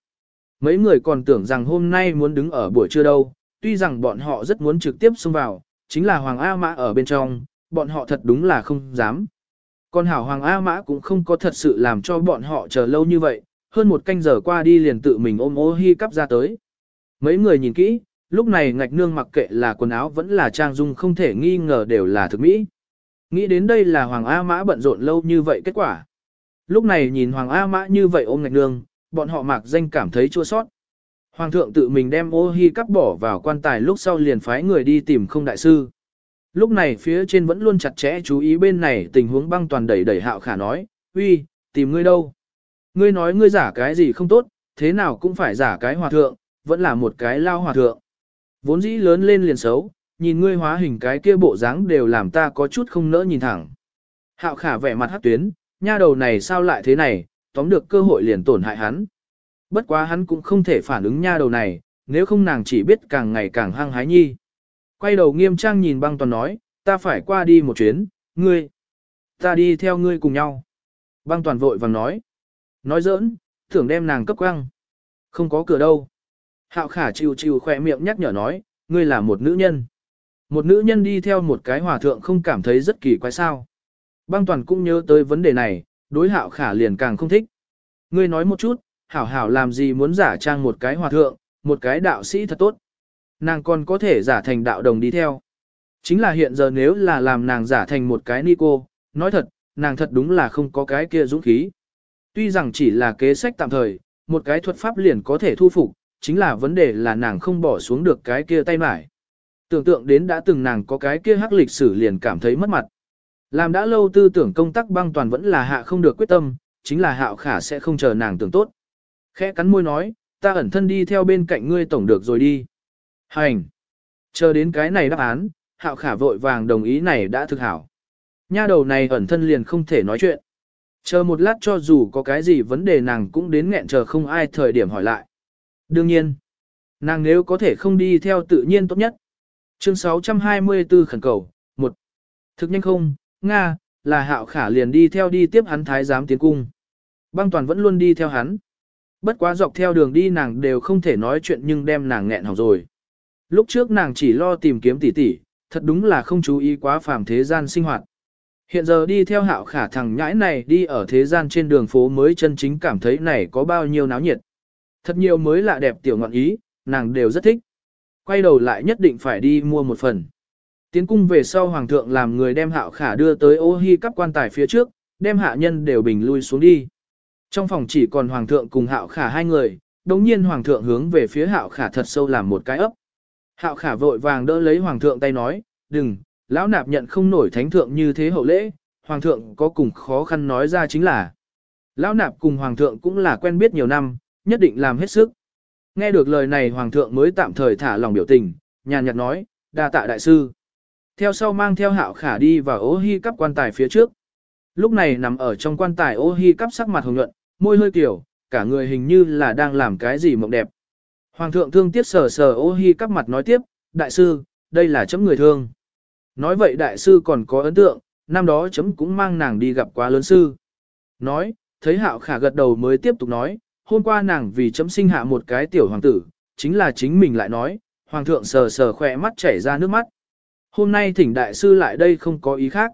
Speaker 1: Mấy người còn tưởng rằng hôm nay muốn đứng ở buổi trưa đâu, tuy rằng bọn họ rất muốn trực tiếp xông vào, chính là Hoàng A Mã ở bên trong, bọn họ thật đúng là không dám. Còn hảo Hoàng A Mã cũng không có thật sự làm cho bọn họ chờ lâu như vậy, hơn một canh giờ qua đi liền tự mình ôm ô hi cắp ra tới. Mấy người nhìn kỹ, lúc này ngạch nương mặc kệ là quần áo vẫn là trang dung không thể nghi ngờ đều là thực mỹ. Nghĩ đến đây là Hoàng A Mã bận rộn lâu như vậy kết quả. Lúc này nhìn Hoàng A Mã như vậy ôm ngạch nương, bọn họ mạc danh cảm thấy chua sót. Hoàng thượng tự mình đem ô hi cắp bỏ vào quan tài lúc sau liền phái người đi tìm không đại sư. Lúc này phía trên vẫn luôn chặt chẽ chú ý bên này tình huống băng toàn đẩy đẩy hạo khả nói, uy, tìm ngươi đâu? Ngươi nói ngươi giả cái gì không tốt, thế nào cũng phải giả cái hòa thượng, vẫn là một cái lao hòa thượng. Vốn dĩ lớn lên liền xấu, nhìn ngươi hóa hình cái kia bộ dáng đều làm ta có chút không nỡ nhìn thẳng. Hạo khả vẻ mặt hắc tuyến, nha đầu này sao lại thế này, tóm được cơ hội liền tổn hại hắn. Bất quá hắn cũng không thể phản ứng nha đầu này, nếu không nàng chỉ biết càng ngày càng hăng hái nhi. Quay đầu nghiêm trang nhìn băng toàn nói, ta phải qua đi một chuyến, ngươi. Ta đi theo ngươi cùng nhau. Băng toàn vội vàng nói. Nói giỡn, tưởng đem nàng cấp quăng. Không có cửa đâu. Hạo khả chiều chiều khỏe miệng nhắc nhở nói, ngươi là một nữ nhân. Một nữ nhân đi theo một cái hòa thượng không cảm thấy rất kỳ quái sao. Băng toàn cũng nhớ tới vấn đề này, đối hạo khả liền càng không thích. Ngươi nói một chút, hảo hảo làm gì muốn giả trang một cái hòa thượng, một cái đạo sĩ thật tốt. Nàng còn có thể giả thành đạo đồng đi theo. Chính là hiện giờ nếu là làm nàng giả thành một cái ni cô, nói thật, nàng thật đúng là không có cái kia dũng khí. Tuy rằng chỉ là kế sách tạm thời, một cái thuật pháp liền có thể thu phục, chính là vấn đề là nàng không bỏ xuống được cái kia tay mải. Tưởng tượng đến đã từng nàng có cái kia hắc lịch sử liền cảm thấy mất mặt. Làm đã lâu tư tưởng công tác băng toàn vẫn là hạ không được quyết tâm, chính là hạo khả sẽ không chờ nàng tưởng tốt. Khẽ cắn môi nói, ta ẩn thân đi theo bên cạnh ngươi tổng được rồi đi. Hành! Chờ đến cái này đáp án, hạo khả vội vàng đồng ý này đã thực hảo. Nha đầu này ẩn thân liền không thể nói chuyện. Chờ một lát cho dù có cái gì vấn đề nàng cũng đến nghẹn chờ không ai thời điểm hỏi lại. Đương nhiên, nàng nếu có thể không đi theo tự nhiên tốt nhất. Chương 624 khẩn cầu, 1. Thực nhanh không, Nga, là hạo khả liền đi theo đi tiếp hắn thái giám tiến cung. Băng toàn vẫn luôn đi theo hắn. Bất quá dọc theo đường đi nàng đều không thể nói chuyện nhưng đem nàng nghẹn hỏng rồi. Lúc trước nàng chỉ lo tìm kiếm tỷ tỷ, thật đúng là không chú ý quá phàm thế gian sinh hoạt. Hiện giờ đi theo hạo khả thằng nhãi này đi ở thế gian trên đường phố mới chân chính cảm thấy này có bao nhiêu náo nhiệt. Thật nhiều mới lạ đẹp tiểu ngọn ý, nàng đều rất thích. Quay đầu lại nhất định phải đi mua một phần. Tiến cung về sau hoàng thượng làm người đem hạo khả đưa tới ô hi cắp quan tài phía trước, đem hạ nhân đều bình lui xuống đi. Trong phòng chỉ còn hoàng thượng cùng hạo khả hai người, đồng nhiên hoàng thượng hướng về phía hạo khả thật sâu làm một cái ấp. Hạo khả vội vàng đỡ lấy hoàng thượng tay nói, đừng, lão nạp nhận không nổi thánh thượng như thế hậu lễ, hoàng thượng có cùng khó khăn nói ra chính là. Lão nạp cùng hoàng thượng cũng là quen biết nhiều năm, nhất định làm hết sức. Nghe được lời này hoàng thượng mới tạm thời thả lòng biểu tình, nhàn nhạt nói, đa tạ đại sư. Theo sau mang theo hạo khả đi vào ô hi cắp quan tài phía trước. Lúc này nằm ở trong quan tài ô hi cắp sắc mặt hồng nhuận, môi hơi kiểu, cả người hình như là đang làm cái gì mộng đẹp. Hoàng thượng thương tiếc sờ sờ ô hi cắp mặt nói tiếp, đại sư, đây là chấm người thương. Nói vậy đại sư còn có ấn tượng, năm đó chấm cũng mang nàng đi gặp quá lớn sư. Nói, thấy hạo khả gật đầu mới tiếp tục nói, hôm qua nàng vì chấm sinh hạ một cái tiểu hoàng tử, chính là chính mình lại nói, hoàng thượng sờ sờ khỏe mắt chảy ra nước mắt. Hôm nay thỉnh đại sư lại đây không có ý khác.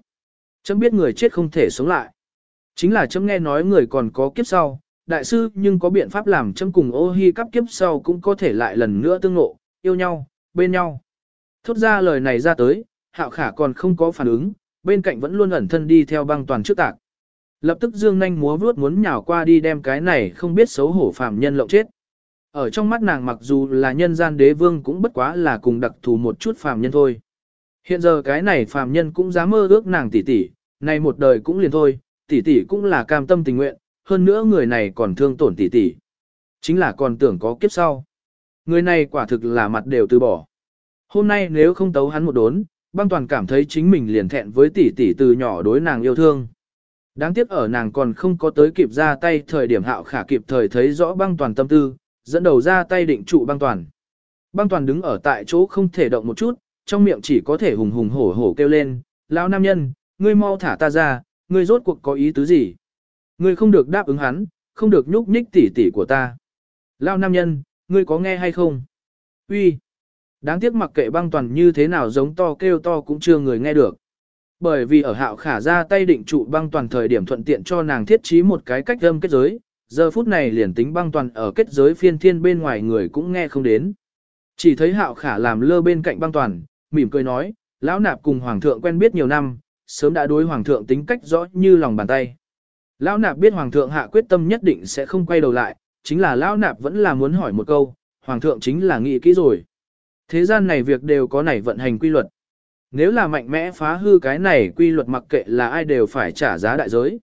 Speaker 1: Chấm biết người chết không thể sống lại. Chính là chấm nghe nói người còn có kiếp sau, đại sư nhưng có biện pháp làm chấm cùng ô hi cắp kiếp sau cũng có thể lại lần nữa tương ngộ, yêu nhau, bên nhau. Thốt ra lời này ra tới, hạo khả còn không có phản ứng, bên cạnh vẫn luôn ẩn thân đi theo băng toàn trước tạc. Lập tức dương nhanh múa vuốt muốn nhào qua đi đem cái này không biết xấu hổ phàm nhân lộng chết. Ở trong mắt nàng mặc dù là nhân gian đế vương cũng bất quá là cùng đặc thù một chút phàm nhân thôi. Hiện giờ cái này phàm nhân cũng dám mơ ước nàng tỷ tỷ, này một đời cũng liền thôi, tỷ tỷ cũng là cam tâm tình nguyện, hơn nữa người này còn thương tổn tỷ tỷ. Chính là còn tưởng có kiếp sau. Người này quả thực là mặt đều từ bỏ. Hôm nay nếu không tấu hắn một đốn, băng toàn cảm thấy chính mình liền thẹn với tỷ tỷ từ nhỏ đối nàng yêu thương. Đáng tiếc ở nàng còn không có tới kịp ra tay thời điểm hạo khả kịp thời thấy rõ băng toàn tâm tư, dẫn đầu ra tay định trụ băng toàn. Băng toàn đứng ở tại chỗ không thể động một chút, trong miệng chỉ có thể hùng hùng hổ hổ kêu lên, lão nam nhân, ngươi mau thả ta ra, ngươi rốt cuộc có ý tứ gì? Ngươi không được đáp ứng hắn, không được nhúc nhích tỉ tỉ của ta. Lão nam nhân, ngươi có nghe hay không? Uy. Đáng tiếc mặc kệ băng toàn như thế nào giống to kêu to cũng chưa người nghe được. Bởi vì ở hạo khả ra tay định trụ băng toàn thời điểm thuận tiện cho nàng thiết trí một cái cách âm kết giới, giờ phút này liền tính băng toàn ở kết giới phiên thiên bên ngoài người cũng nghe không đến. Chỉ thấy hạo khả làm lơ bên cạnh băng toàn, mỉm cười nói, lão nạp cùng hoàng thượng quen biết nhiều năm, sớm đã đối hoàng thượng tính cách rõ như lòng bàn tay. Lão nạp biết hoàng thượng hạ quyết tâm nhất định sẽ không quay đầu lại, chính là lão nạp vẫn là muốn hỏi một câu, hoàng thượng chính là nghĩ kỹ rồi. Thế gian này việc đều có nảy vận hành quy luật. Nếu là mạnh mẽ phá hư cái này quy luật mặc kệ là ai đều phải trả giá đại giới.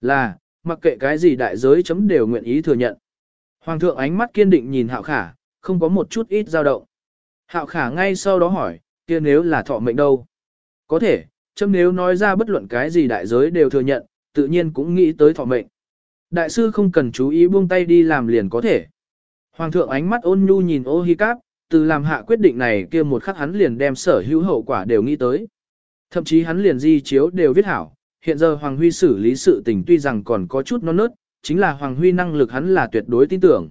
Speaker 1: Là, mặc kệ cái gì đại giới chấm đều nguyện ý thừa nhận. Hoàng thượng ánh mắt kiên định nhìn hạo khả, không có một chút ít dao động. Hạo khả ngay sau đó hỏi, kia nếu là thọ mệnh đâu? Có thể, chấm nếu nói ra bất luận cái gì đại giới đều thừa nhận, tự nhiên cũng nghĩ tới thọ mệnh. Đại sư không cần chú ý buông tay đi làm liền có thể. Hoàng thượng ánh mắt ôn nhu nhìn ô hi cáp, từ làm hạ quyết định này kia một khắc hắn liền đem sở hữu hậu quả đều nghĩ tới. Thậm chí hắn liền di chiếu đều viết hảo, hiện giờ Hoàng Huy xử lý sự tình tuy rằng còn có chút non nớt, chính là Hoàng Huy năng lực hắn là tuyệt đối tin tưởng.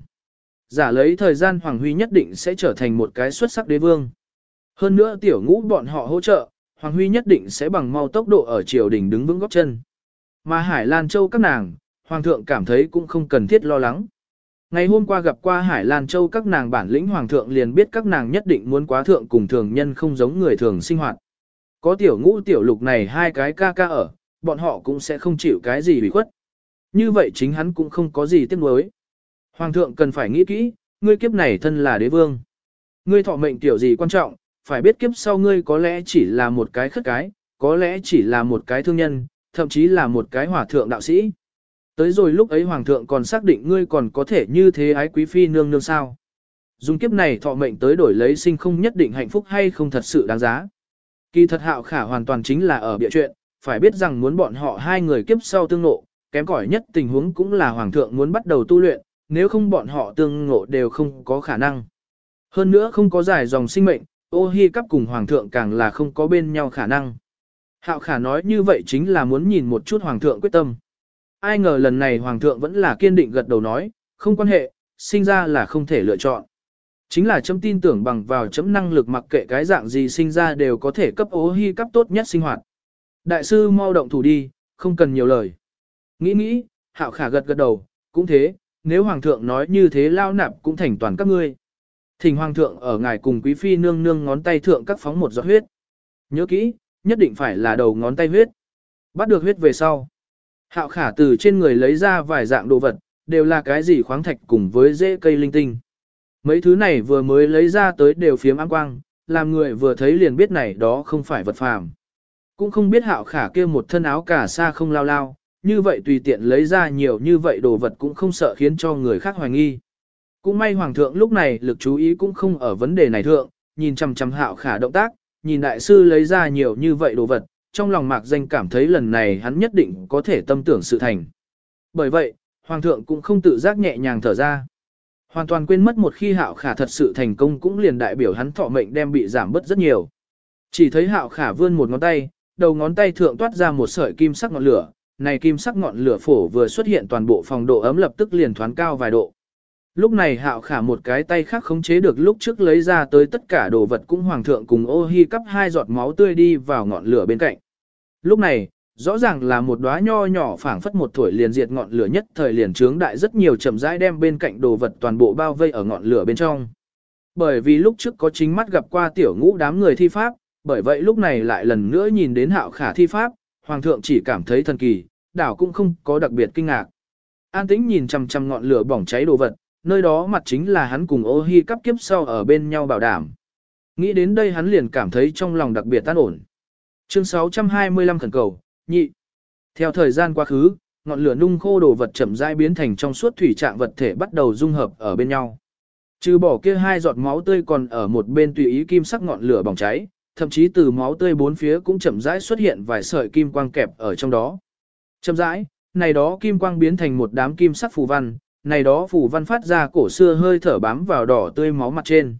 Speaker 1: Giả lấy thời gian Hoàng Huy nhất định sẽ trở thành một cái xuất sắc đế vương. Hơn nữa tiểu ngũ bọn họ hỗ trợ, Hoàng Huy nhất định sẽ bằng mau tốc độ ở triều đình đứng vững góc chân. Mà Hải Lan Châu các nàng, Hoàng thượng cảm thấy cũng không cần thiết lo lắng. Ngày hôm qua gặp qua Hải Lan Châu các nàng bản lĩnh Hoàng thượng liền biết các nàng nhất định muốn quá thượng cùng thường nhân không giống người thường sinh hoạt. Có tiểu ngũ tiểu lục này hai cái ca ca ở, bọn họ cũng sẽ không chịu cái gì bị khuất. Như vậy chính hắn cũng không có gì tiếc nuối. Hoàng thượng cần phải nghĩ kỹ, ngươi kiếp này thân là đế vương. Ngươi thọ mệnh tiểu gì quan trọng, phải biết kiếp sau ngươi có lẽ chỉ là một cái khất cái, có lẽ chỉ là một cái thương nhân, thậm chí là một cái hỏa thượng đạo sĩ. Tới rồi lúc ấy hoàng thượng còn xác định ngươi còn có thể như thế ái quý phi nương nương sao. Dùng kiếp này thọ mệnh tới đổi lấy sinh không nhất định hạnh phúc hay không thật sự đáng giá. Kỳ thật hạo khả hoàn toàn chính là ở bịa chuyện, phải biết rằng muốn bọn họ hai người kiếp sau tương ngộ, kém cỏi nhất tình huống cũng là hoàng thượng muốn bắt đầu tu luyện, nếu không bọn họ tương ngộ đều không có khả năng. Hơn nữa không có giải dòng sinh mệnh, ô hi cắp cùng hoàng thượng càng là không có bên nhau khả năng. Hạo khả nói như vậy chính là muốn nhìn một chút hoàng thượng quyết tâm. Ai ngờ lần này hoàng thượng vẫn là kiên định gật đầu nói, không quan hệ, sinh ra là không thể lựa chọn. Chính là chấm tin tưởng bằng vào chấm năng lực mặc kệ cái dạng gì sinh ra đều có thể cấp ố hy cấp tốt nhất sinh hoạt. Đại sư mau động thủ đi, không cần nhiều lời. Nghĩ nghĩ, hạo khả gật gật đầu, cũng thế, nếu hoàng thượng nói như thế lao nạp cũng thành toàn các ngươi. Thỉnh hoàng thượng ở ngài cùng quý phi nương nương ngón tay thượng các phóng một giọt huyết. Nhớ kỹ, nhất định phải là đầu ngón tay huyết. Bắt được huyết về sau. Hạo khả từ trên người lấy ra vài dạng đồ vật, đều là cái gì khoáng thạch cùng với rễ cây linh tinh. Mấy thứ này vừa mới lấy ra tới đều phiếm áng quang, làm người vừa thấy liền biết này đó không phải vật phàm. Cũng không biết hạo khả kia một thân áo cả xa không lao lao, như vậy tùy tiện lấy ra nhiều như vậy đồ vật cũng không sợ khiến cho người khác hoài nghi. Cũng may hoàng thượng lúc này lực chú ý cũng không ở vấn đề này thượng, nhìn chằm chằm hạo khả động tác, nhìn đại sư lấy ra nhiều như vậy đồ vật, trong lòng mạc danh cảm thấy lần này hắn nhất định có thể tâm tưởng sự thành. Bởi vậy, hoàng thượng cũng không tự giác nhẹ nhàng thở ra. Hoàn toàn quên mất một khi hạo khả thật sự thành công cũng liền đại biểu hắn thọ mệnh đem bị giảm bớt rất nhiều. Chỉ thấy hạo khả vươn một ngón tay, đầu ngón tay thượng toát ra một sợi kim sắc ngọn lửa, này kim sắc ngọn lửa phổ vừa xuất hiện toàn bộ phòng độ ấm lập tức liền thoáng cao vài độ. Lúc này hạo khả một cái tay khác khống chế được lúc trước lấy ra tới tất cả đồ vật cũng hoàng thượng cùng ô hi cắp hai giọt máu tươi đi vào ngọn lửa bên cạnh. Lúc này, rõ ràng là một đóa nho nhỏ phảng phất một tuổi liền diệt ngọn lửa nhất thời liền trướng đại rất nhiều chậm rãi đem bên cạnh đồ vật toàn bộ bao vây ở ngọn lửa bên trong. Bởi vì lúc trước có chính mắt gặp qua tiểu ngũ đám người thi pháp, bởi vậy lúc này lại lần nữa nhìn đến hạo khả thi pháp, hoàng thượng chỉ cảm thấy thần kỳ, đảo cũng không có đặc biệt kinh ngạc. An tĩnh nhìn chằm chằm ngọn lửa bỏng cháy đồ vật, nơi đó mặt chính là hắn cùng ô hi cắp kiếp sau ở bên nhau bảo đảm. Nghĩ đến đây hắn liền cảm thấy trong lòng đặc biệt tan ổn. Chương 625 khẩn cầu, nhị. Theo thời gian quá khứ, ngọn lửa nung khô đồ vật chậm rãi biến thành trong suốt thủy trạng vật thể bắt đầu dung hợp ở bên nhau. Trừ bỏ kia hai giọt máu tươi còn ở một bên tùy ý kim sắc ngọn lửa bỏng cháy, thậm chí từ máu tươi bốn phía cũng chậm rãi xuất hiện vài sợi kim quang kẹp ở trong đó. Chậm rãi, này đó kim quang biến thành một đám kim sắc phù văn, này đó phủ văn phát ra cổ xưa hơi thở bám vào đỏ tươi máu mặt trên.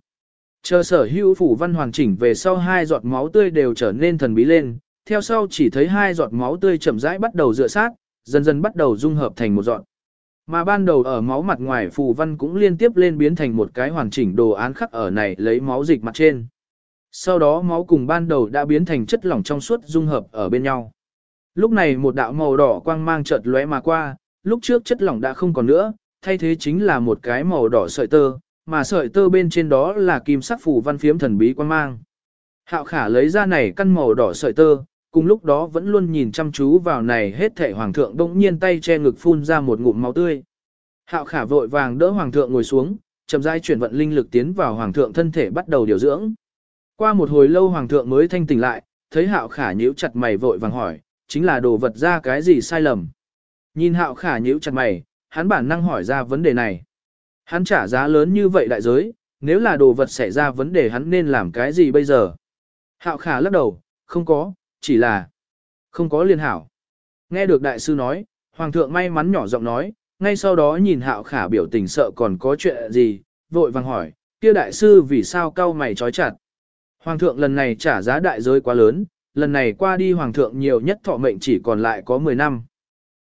Speaker 1: Chờ sở hữu phủ văn hoàn chỉnh về sau hai giọt máu tươi đều trở nên thần bí lên, theo sau chỉ thấy hai giọt máu tươi chậm rãi bắt đầu dựa sát, dần dần bắt đầu dung hợp thành một giọt. Mà ban đầu ở máu mặt ngoài phù văn cũng liên tiếp lên biến thành một cái hoàn chỉnh đồ án khắc ở này lấy máu dịch mặt trên. Sau đó máu cùng ban đầu đã biến thành chất lỏng trong suốt dung hợp ở bên nhau. Lúc này một đạo màu đỏ quang mang chợt lóe mà qua, lúc trước chất lỏng đã không còn nữa, thay thế chính là một cái màu đỏ sợi tơ, mà sợi tơ bên trên đó là kim sắc phủ văn phiếm thần bí quan mang. Hạo khả lấy ra này căn màu đỏ sợi tơ, cùng lúc đó vẫn luôn nhìn chăm chú vào này hết thể hoàng thượng đông nhiên tay che ngực phun ra một ngụm máu tươi. Hạo khả vội vàng đỡ hoàng thượng ngồi xuống, chậm rãi chuyển vận linh lực tiến vào hoàng thượng thân thể bắt đầu điều dưỡng. Qua một hồi lâu hoàng thượng mới thanh tỉnh lại, thấy hạo khả nhíu chặt mày vội vàng hỏi, chính là đồ vật ra cái gì sai lầm. Nhìn hạo khả nhíu chặt mày, hắn bản năng hỏi ra vấn đề này. Hắn trả giá lớn như vậy đại giới, nếu là đồ vật xảy ra vấn đề hắn nên làm cái gì bây giờ? Hạo khả lắc đầu, không có, chỉ là không có liên hảo. Nghe được đại sư nói, hoàng thượng may mắn nhỏ giọng nói, ngay sau đó nhìn hạo khả biểu tình sợ còn có chuyện gì, vội vàng hỏi, kia đại sư vì sao cao mày trói chặt. Hoàng thượng lần này trả giá đại giới quá lớn, lần này qua đi hoàng thượng nhiều nhất thọ mệnh chỉ còn lại có 10 năm.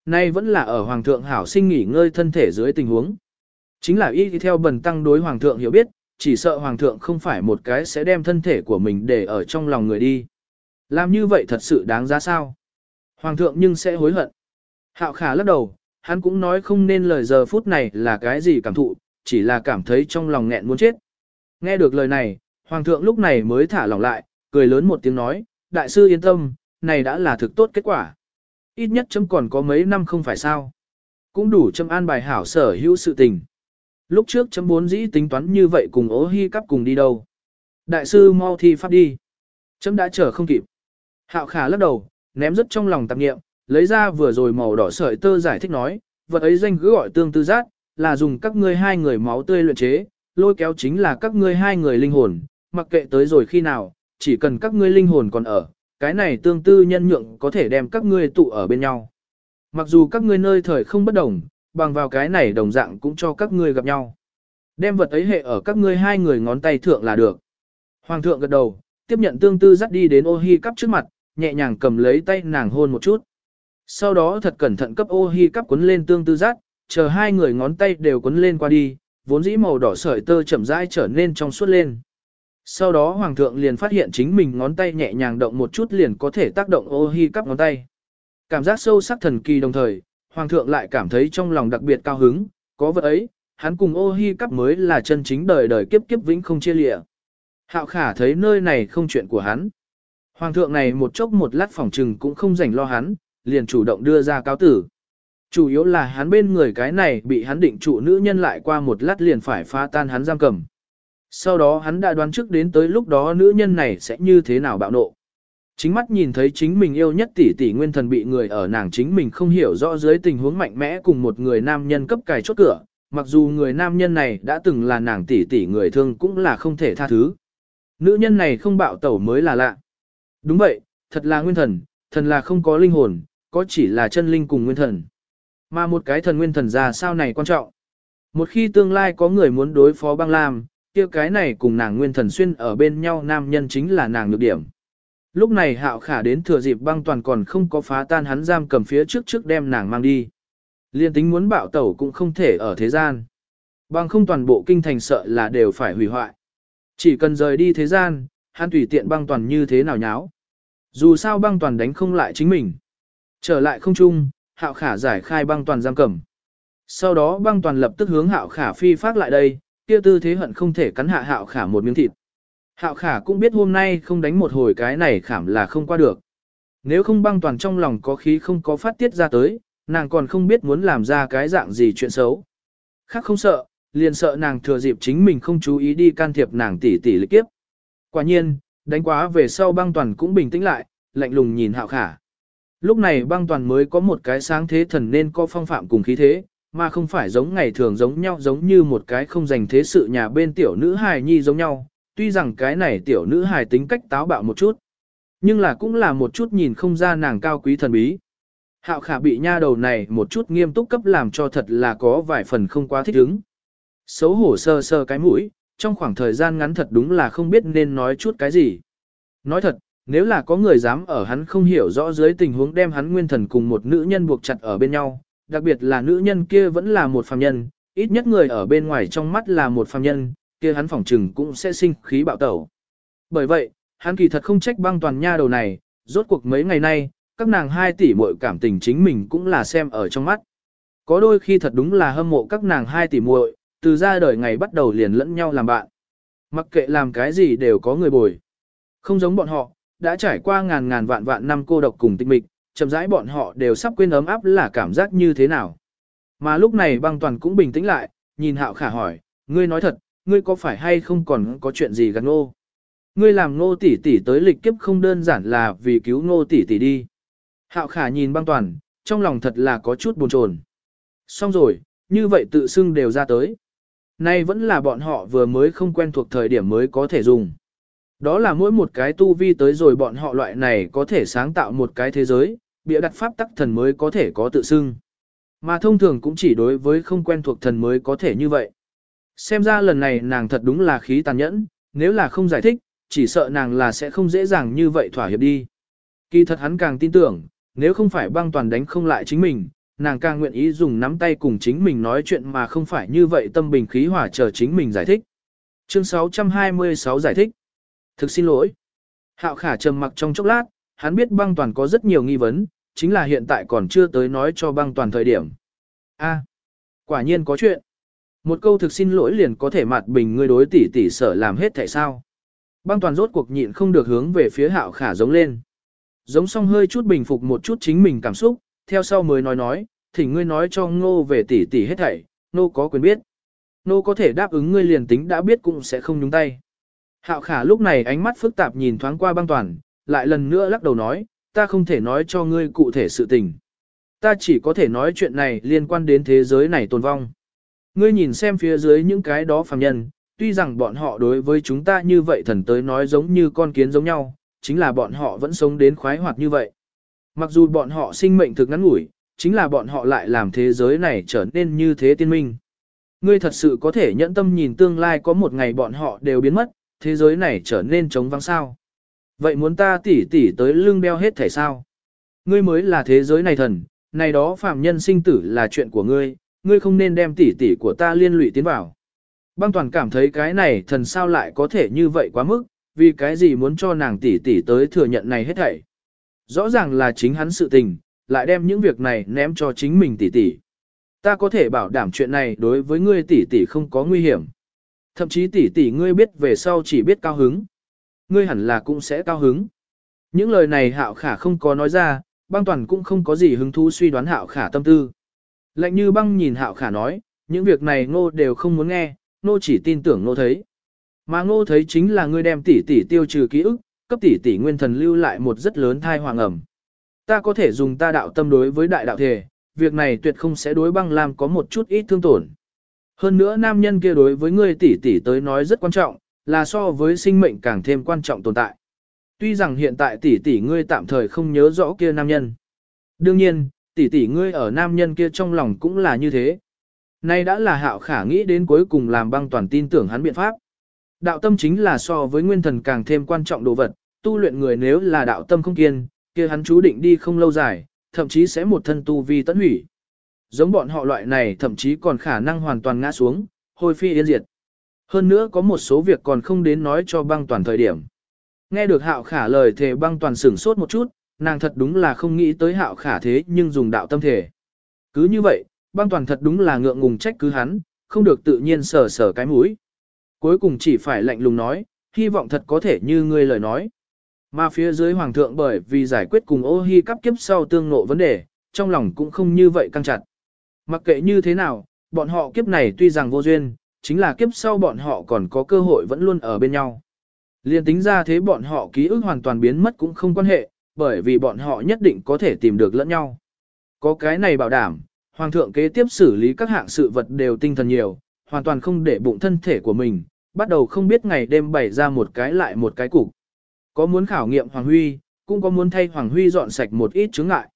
Speaker 1: Nay vẫn là ở hoàng thượng hảo sinh nghỉ ngơi thân thể dưới tình huống. Chính là y theo bần tăng đối hoàng thượng hiểu biết, chỉ sợ hoàng thượng không phải một cái sẽ đem thân thể của mình để ở trong lòng người đi. Làm như vậy thật sự đáng giá sao? Hoàng thượng nhưng sẽ hối hận. Hạo khả lắc đầu, hắn cũng nói không nên lời giờ phút này là cái gì cảm thụ, chỉ là cảm thấy trong lòng nghẹn muốn chết. Nghe được lời này, hoàng thượng lúc này mới thả lòng lại, cười lớn một tiếng nói, đại sư yên tâm, này đã là thực tốt kết quả. Ít nhất chấm còn có mấy năm không phải sao. Cũng đủ chấm an bài hảo sở hữu sự tình. Lúc trước chấm bốn dĩ tính toán như vậy cùng ố hy cắp cùng đi đâu. Đại sư mau thi pháp đi. Chấm đã chờ không kịp. Hạo khả lắc đầu, ném rất trong lòng tạp nghiệm, lấy ra vừa rồi màu đỏ sợi tơ giải thích nói, vật ấy danh cứ gọi tương tư giác, là dùng các ngươi hai người máu tươi luyện chế, lôi kéo chính là các ngươi hai người linh hồn, mặc kệ tới rồi khi nào, chỉ cần các ngươi linh hồn còn ở, cái này tương tư nhân nhượng có thể đem các ngươi tụ ở bên nhau. Mặc dù các ngươi nơi thời không bất đồng, bằng vào cái này đồng dạng cũng cho các ngươi gặp nhau. Đem vật ấy hệ ở các ngươi hai người ngón tay thượng là được. Hoàng thượng gật đầu, tiếp nhận tương tư dắt đi đến ô hi cắp trước mặt, nhẹ nhàng cầm lấy tay nàng hôn một chút. Sau đó thật cẩn thận cấp ô hi cắp quấn lên tương tư dắt, chờ hai người ngón tay đều quấn lên qua đi, vốn dĩ màu đỏ sợi tơ chậm rãi trở nên trong suốt lên. Sau đó hoàng thượng liền phát hiện chính mình ngón tay nhẹ nhàng động một chút liền có thể tác động ô hi cắp ngón tay. Cảm giác sâu sắc thần kỳ đồng thời, hoàng thượng lại cảm thấy trong lòng đặc biệt cao hứng, có vật ấy, hắn cùng ô hi cắp mới là chân chính đời đời kiếp kiếp vĩnh không chia lịa. Hạo khả thấy nơi này không chuyện của hắn. Hoàng thượng này một chốc một lát phòng trừng cũng không rảnh lo hắn, liền chủ động đưa ra cáo tử. Chủ yếu là hắn bên người cái này bị hắn định trụ nữ nhân lại qua một lát liền phải phá tan hắn giam cầm. Sau đó hắn đã đoán trước đến tới lúc đó nữ nhân này sẽ như thế nào bạo nộ. Chính mắt nhìn thấy chính mình yêu nhất tỷ tỷ nguyên thần bị người ở nàng chính mình không hiểu rõ dưới tình huống mạnh mẽ cùng một người nam nhân cấp cài chốt cửa, mặc dù người nam nhân này đã từng là nàng tỷ tỷ người thương cũng là không thể tha thứ. Nữ nhân này không bạo tẩu mới là lạ. Đúng vậy, thật là nguyên thần, thần là không có linh hồn, có chỉ là chân linh cùng nguyên thần. Mà một cái thần nguyên thần ra sao này quan trọng. Một khi tương lai có người muốn đối phó băng lam, kia cái này cùng nàng nguyên thần xuyên ở bên nhau nam nhân chính là nàng nhược điểm. Lúc này hạo khả đến thừa dịp băng toàn còn không có phá tan hắn giam cầm phía trước trước đem nàng mang đi. Liên tính muốn bạo tẩu cũng không thể ở thế gian. Băng không toàn bộ kinh thành sợ là đều phải hủy hoại. Chỉ cần rời đi thế gian, hắn tùy tiện băng toàn như thế nào nháo. Dù sao băng toàn đánh không lại chính mình. Trở lại không chung, hạo khả giải khai băng toàn giam cầm. Sau đó băng toàn lập tức hướng hạo khả phi phát lại đây, kia tư thế hận không thể cắn hạ hạo khả một miếng thịt. Hạo khả cũng biết hôm nay không đánh một hồi cái này khảm là không qua được. Nếu không băng toàn trong lòng có khí không có phát tiết ra tới, nàng còn không biết muốn làm ra cái dạng gì chuyện xấu. Khác không sợ, liền sợ nàng thừa dịp chính mình không chú ý đi can thiệp nàng tỷ tỷ lịch kiếp. Quả nhiên, đánh quá về sau băng toàn cũng bình tĩnh lại, lạnh lùng nhìn hạo khả. Lúc này băng toàn mới có một cái sáng thế thần nên có phong phạm cùng khí thế, mà không phải giống ngày thường giống nhau giống như một cái không dành thế sự nhà bên tiểu nữ hài nhi giống nhau, tuy rằng cái này tiểu nữ hài tính cách táo bạo một chút, nhưng là cũng là một chút nhìn không ra nàng cao quý thần bí. Hạo khả bị nha đầu này một chút nghiêm túc cấp làm cho thật là có vài phần không quá thích ứng. Xấu hổ sơ sơ cái mũi, trong khoảng thời gian ngắn thật đúng là không biết nên nói chút cái gì. Nói thật, nếu là có người dám ở hắn không hiểu rõ dưới tình huống đem hắn nguyên thần cùng một nữ nhân buộc chặt ở bên nhau, đặc biệt là nữ nhân kia vẫn là một phàm nhân, ít nhất người ở bên ngoài trong mắt là một phàm nhân, kia hắn phỏng trừng cũng sẽ sinh khí bạo tẩu. Bởi vậy, hắn kỳ thật không trách băng toàn nha đầu này, rốt cuộc mấy ngày nay, các nàng hai tỷ muội cảm tình chính mình cũng là xem ở trong mắt. Có đôi khi thật đúng là hâm mộ các nàng hai tỷ muội, từ ra đời ngày bắt đầu liền lẫn nhau làm bạn. Mặc kệ làm cái gì đều có người bồi. Không giống bọn họ, đã trải qua ngàn ngàn vạn vạn năm cô độc cùng tịch mịch, chậm rãi bọn họ đều sắp quên ấm áp là cảm giác như thế nào. Mà lúc này băng toàn cũng bình tĩnh lại, nhìn hạo khả hỏi, ngươi nói thật, ngươi có phải hay không còn có chuyện gì gắn ngô? Ngươi làm ngô tỷ tỷ tới lịch kiếp không đơn giản là vì cứu ngô tỷ tỷ đi. Hạo khả nhìn băng toàn, trong lòng thật là có chút buồn chồn. Xong rồi, như vậy tự xưng đều ra tới. Nay vẫn là bọn họ vừa mới không quen thuộc thời điểm mới có thể dùng. Đó là mỗi một cái tu vi tới rồi bọn họ loại này có thể sáng tạo một cái thế giới, bịa đặt pháp tắc thần mới có thể có tự xưng. Mà thông thường cũng chỉ đối với không quen thuộc thần mới có thể như vậy. Xem ra lần này nàng thật đúng là khí tàn nhẫn, nếu là không giải thích, chỉ sợ nàng là sẽ không dễ dàng như vậy thỏa hiệp đi. Kỳ thật hắn càng tin tưởng, nếu không phải băng toàn đánh không lại chính mình, nàng càng nguyện ý dùng nắm tay cùng chính mình nói chuyện mà không phải như vậy tâm bình khí hòa chờ chính mình giải thích. Chương 626 giải thích. Thực xin lỗi. Hạo khả trầm mặc trong chốc lát, hắn biết băng toàn có rất nhiều nghi vấn, chính là hiện tại còn chưa tới nói cho băng toàn thời điểm. A, quả nhiên có chuyện. Một câu thực xin lỗi liền có thể mặt bình ngươi đối tỷ tỷ sở làm hết tại sao. Băng toàn rốt cuộc nhịn không được hướng về phía hạo khả giống lên. Giống xong hơi chút bình phục một chút chính mình cảm xúc, theo sau mới nói nói, thỉnh ngươi nói cho ngô về tỷ tỷ hết thảy, nô có quyền biết. Nô có thể đáp ứng ngươi liền tính đã biết cũng sẽ không nhúng tay. Hạo khả lúc này ánh mắt phức tạp nhìn thoáng qua băng toàn, lại lần nữa lắc đầu nói, ta không thể nói cho ngươi cụ thể sự tình. Ta chỉ có thể nói chuyện này liên quan đến thế giới này tồn vong. Ngươi nhìn xem phía dưới những cái đó phàm nhân, tuy rằng bọn họ đối với chúng ta như vậy thần tới nói giống như con kiến giống nhau, chính là bọn họ vẫn sống đến khoái hoạt như vậy. Mặc dù bọn họ sinh mệnh thực ngắn ngủi, chính là bọn họ lại làm thế giới này trở nên như thế tiên minh. Ngươi thật sự có thể nhẫn tâm nhìn tương lai có một ngày bọn họ đều biến mất, thế giới này trở nên trống vắng sao. Vậy muốn ta tỉ tỉ tới lưng đeo hết thể sao? Ngươi mới là thế giới này thần, này đó phạm nhân sinh tử là chuyện của ngươi, ngươi không nên đem tỉ tỉ của ta liên lụy tiến vào. Băng toàn cảm thấy cái này thần sao lại có thể như vậy quá mức, vì cái gì muốn cho nàng tỉ tỉ tới thừa nhận này hết thảy. Rõ ràng là chính hắn sự tình, lại đem những việc này ném cho chính mình tỉ tỉ. Ta có thể bảo đảm chuyện này đối với ngươi tỉ tỉ không có nguy hiểm. Thậm chí tỉ tỉ ngươi biết về sau chỉ biết cao hứng. Ngươi hẳn là cũng sẽ cao hứng. Những lời này hạo khả không có nói ra, băng toàn cũng không có gì hứng thú suy đoán hạo khả tâm tư. Lạnh như băng nhìn hạo khả nói, những việc này ngô đều không muốn nghe, ngô chỉ tin tưởng ngô thấy. Mà ngô thấy chính là ngươi đem tỷ tỷ tiêu trừ ký ức, cấp tỷ tỷ nguyên thần lưu lại một rất lớn thai hoàng ẩm. Ta có thể dùng ta đạo tâm đối với đại đạo thể, việc này tuyệt không sẽ đối băng làm có một chút ít thương tổn. Hơn nữa nam nhân kia đối với ngươi tỷ tỷ tới nói rất quan trọng, là so với sinh mệnh càng thêm quan trọng tồn tại. Tuy rằng hiện tại tỷ tỷ ngươi tạm thời không nhớ rõ kia nam nhân. Đương nhiên, tỷ tỷ ngươi ở nam nhân kia trong lòng cũng là như thế. Nay đã là hạo khả nghĩ đến cuối cùng làm băng toàn tin tưởng hắn biện pháp. Đạo tâm chính là so với nguyên thần càng thêm quan trọng đồ vật, tu luyện người nếu là đạo tâm không kiên, kia hắn chú định đi không lâu dài, thậm chí sẽ một thân tu vi tận hủy. Giống bọn họ loại này thậm chí còn khả năng hoàn toàn ngã xuống, hồi phi yên diệt. Hơn nữa có một số việc còn không đến nói cho băng toàn thời điểm. Nghe được hạo khả lời thề băng toàn sửng sốt một chút, nàng thật đúng là không nghĩ tới hạo khả thế nhưng dùng đạo tâm thể. Cứ như vậy, băng toàn thật đúng là ngượng ngùng trách cứ hắn, không được tự nhiên sờ sờ cái mũi. Cuối cùng chỉ phải lạnh lùng nói, hy vọng thật có thể như ngươi lời nói. Mà phía dưới hoàng thượng bởi vì giải quyết cùng ô hi cắp kiếp sau tương nộ vấn đề, trong lòng cũng không như vậy căng chặt. Mặc kệ như thế nào, bọn họ kiếp này tuy rằng vô duyên, chính là kiếp sau bọn họ còn có cơ hội vẫn luôn ở bên nhau. Liên tính ra thế bọn họ ký ức hoàn toàn biến mất cũng không quan hệ, bởi vì bọn họ nhất định có thể tìm được lẫn nhau. Có cái này bảo đảm, Hoàng thượng kế tiếp xử lý các hạng sự vật đều tinh thần nhiều, hoàn toàn không để bụng thân thể của mình, bắt đầu không biết ngày đêm bày ra một cái lại một cái cục. Có muốn khảo nghiệm Hoàng Huy, cũng có muốn thay Hoàng Huy dọn sạch một ít chướng ngại.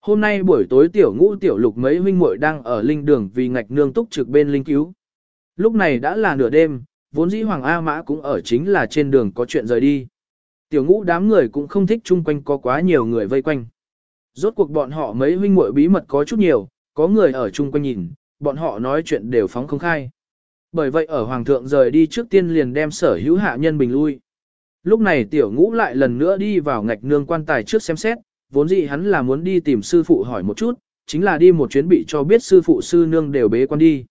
Speaker 1: Hôm nay buổi tối tiểu ngũ tiểu lục mấy huynh muội đang ở linh đường vì ngạch nương túc trực bên linh cứu. Lúc này đã là nửa đêm, vốn dĩ Hoàng A Mã cũng ở chính là trên đường có chuyện rời đi. Tiểu ngũ đám người cũng không thích chung quanh có quá nhiều người vây quanh. Rốt cuộc bọn họ mấy huynh muội bí mật có chút nhiều, có người ở chung quanh nhìn, bọn họ nói chuyện đều phóng không khai. Bởi vậy ở Hoàng thượng rời đi trước tiên liền đem sở hữu hạ nhân bình lui. Lúc này tiểu ngũ lại lần nữa đi vào ngạch nương quan tài trước xem xét, vốn dĩ hắn là muốn đi tìm sư phụ hỏi một chút, chính là đi một chuyến bị cho biết sư phụ sư nương đều bế quan đi.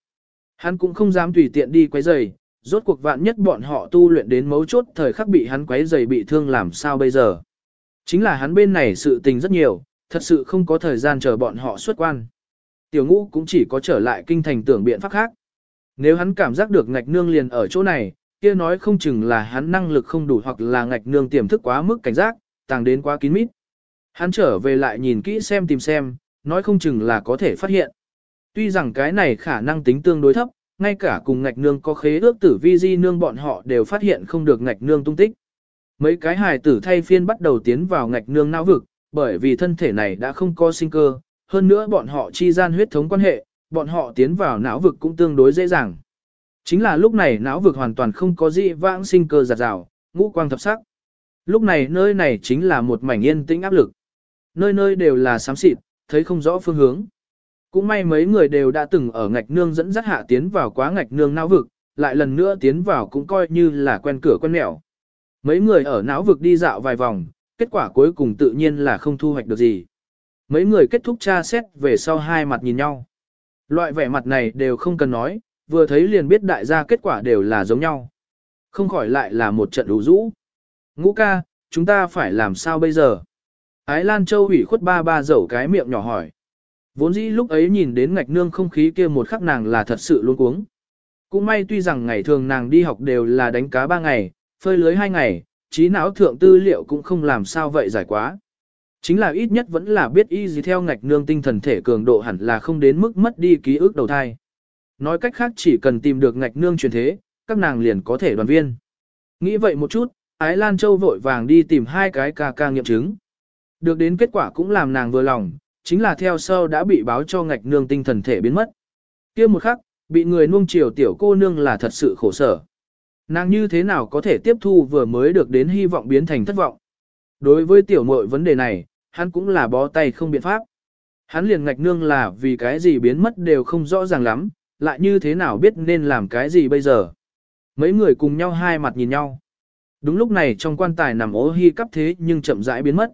Speaker 1: Hắn cũng không dám tùy tiện đi quấy rầy, Rốt cuộc vạn nhất bọn họ tu luyện đến mấu chốt thời khắc bị hắn quấy rầy bị thương làm sao bây giờ. Chính là hắn bên này sự tình rất nhiều, thật sự không có thời gian chờ bọn họ xuất quan. Tiểu ngũ cũng chỉ có trở lại kinh thành tưởng biện pháp khác. Nếu hắn cảm giác được ngạch nương liền ở chỗ này, kia nói không chừng là hắn năng lực không đủ hoặc là ngạch nương tiềm thức quá mức cảnh giác, tàng đến quá kín mít. Hắn trở về lại nhìn kỹ xem tìm xem, nói không chừng là có thể phát hiện. Tuy rằng cái này khả năng tính tương đối thấp, ngay cả cùng ngạch nương có khế ước tử vi di nương bọn họ đều phát hiện không được ngạch nương tung tích. Mấy cái hài tử thay phiên bắt đầu tiến vào ngạch nương não vực, bởi vì thân thể này đã không có sinh cơ, hơn nữa bọn họ chi gian huyết thống quan hệ, bọn họ tiến vào não vực cũng tương đối dễ dàng. Chính là lúc này não vực hoàn toàn không có gì vãng sinh cơ giặt rào, ngũ quang thập sắc. Lúc này nơi này chính là một mảnh yên tĩnh áp lực. Nơi nơi đều là xám xịt, thấy không rõ phương hướng. Cũng may mấy người đều đã từng ở ngạch nương dẫn dắt hạ tiến vào quá ngạch nương não vực, lại lần nữa tiến vào cũng coi như là quen cửa quen mẹo. Mấy người ở não vực đi dạo vài vòng, kết quả cuối cùng tự nhiên là không thu hoạch được gì. Mấy người kết thúc tra xét về sau hai mặt nhìn nhau. Loại vẻ mặt này đều không cần nói, vừa thấy liền biết đại gia kết quả đều là giống nhau. Không khỏi lại là một trận đủ rũ. Ngũ ca, chúng ta phải làm sao bây giờ? Ái Lan Châu ủy khuất ba ba dẩu cái miệng nhỏ hỏi. Vốn dĩ lúc ấy nhìn đến ngạch nương không khí kia một khắc nàng là thật sự luôn cuống. Cũng may tuy rằng ngày thường nàng đi học đều là đánh cá ba ngày, phơi lưới hai ngày, trí não thượng tư liệu cũng không làm sao vậy giải quá. Chính là ít nhất vẫn là biết y gì theo ngạch nương tinh thần thể cường độ hẳn là không đến mức mất đi ký ức đầu thai. Nói cách khác chỉ cần tìm được ngạch nương truyền thế, các nàng liền có thể đoàn viên. Nghĩ vậy một chút, Ái Lan Châu vội vàng đi tìm hai cái ca ca nghiệm chứng. Được đến kết quả cũng làm nàng vừa lòng, chính là theo sau đã bị báo cho ngạch nương tinh thần thể biến mất. kia một khắc, bị người nuông chiều tiểu cô nương là thật sự khổ sở. Nàng như thế nào có thể tiếp thu vừa mới được đến hy vọng biến thành thất vọng. Đối với tiểu muội vấn đề này, hắn cũng là bó tay không biện pháp. Hắn liền ngạch nương là vì cái gì biến mất đều không rõ ràng lắm, lại như thế nào biết nên làm cái gì bây giờ. Mấy người cùng nhau hai mặt nhìn nhau. Đúng lúc này trong quan tài nằm ố hy cắp thế nhưng chậm rãi biến mất.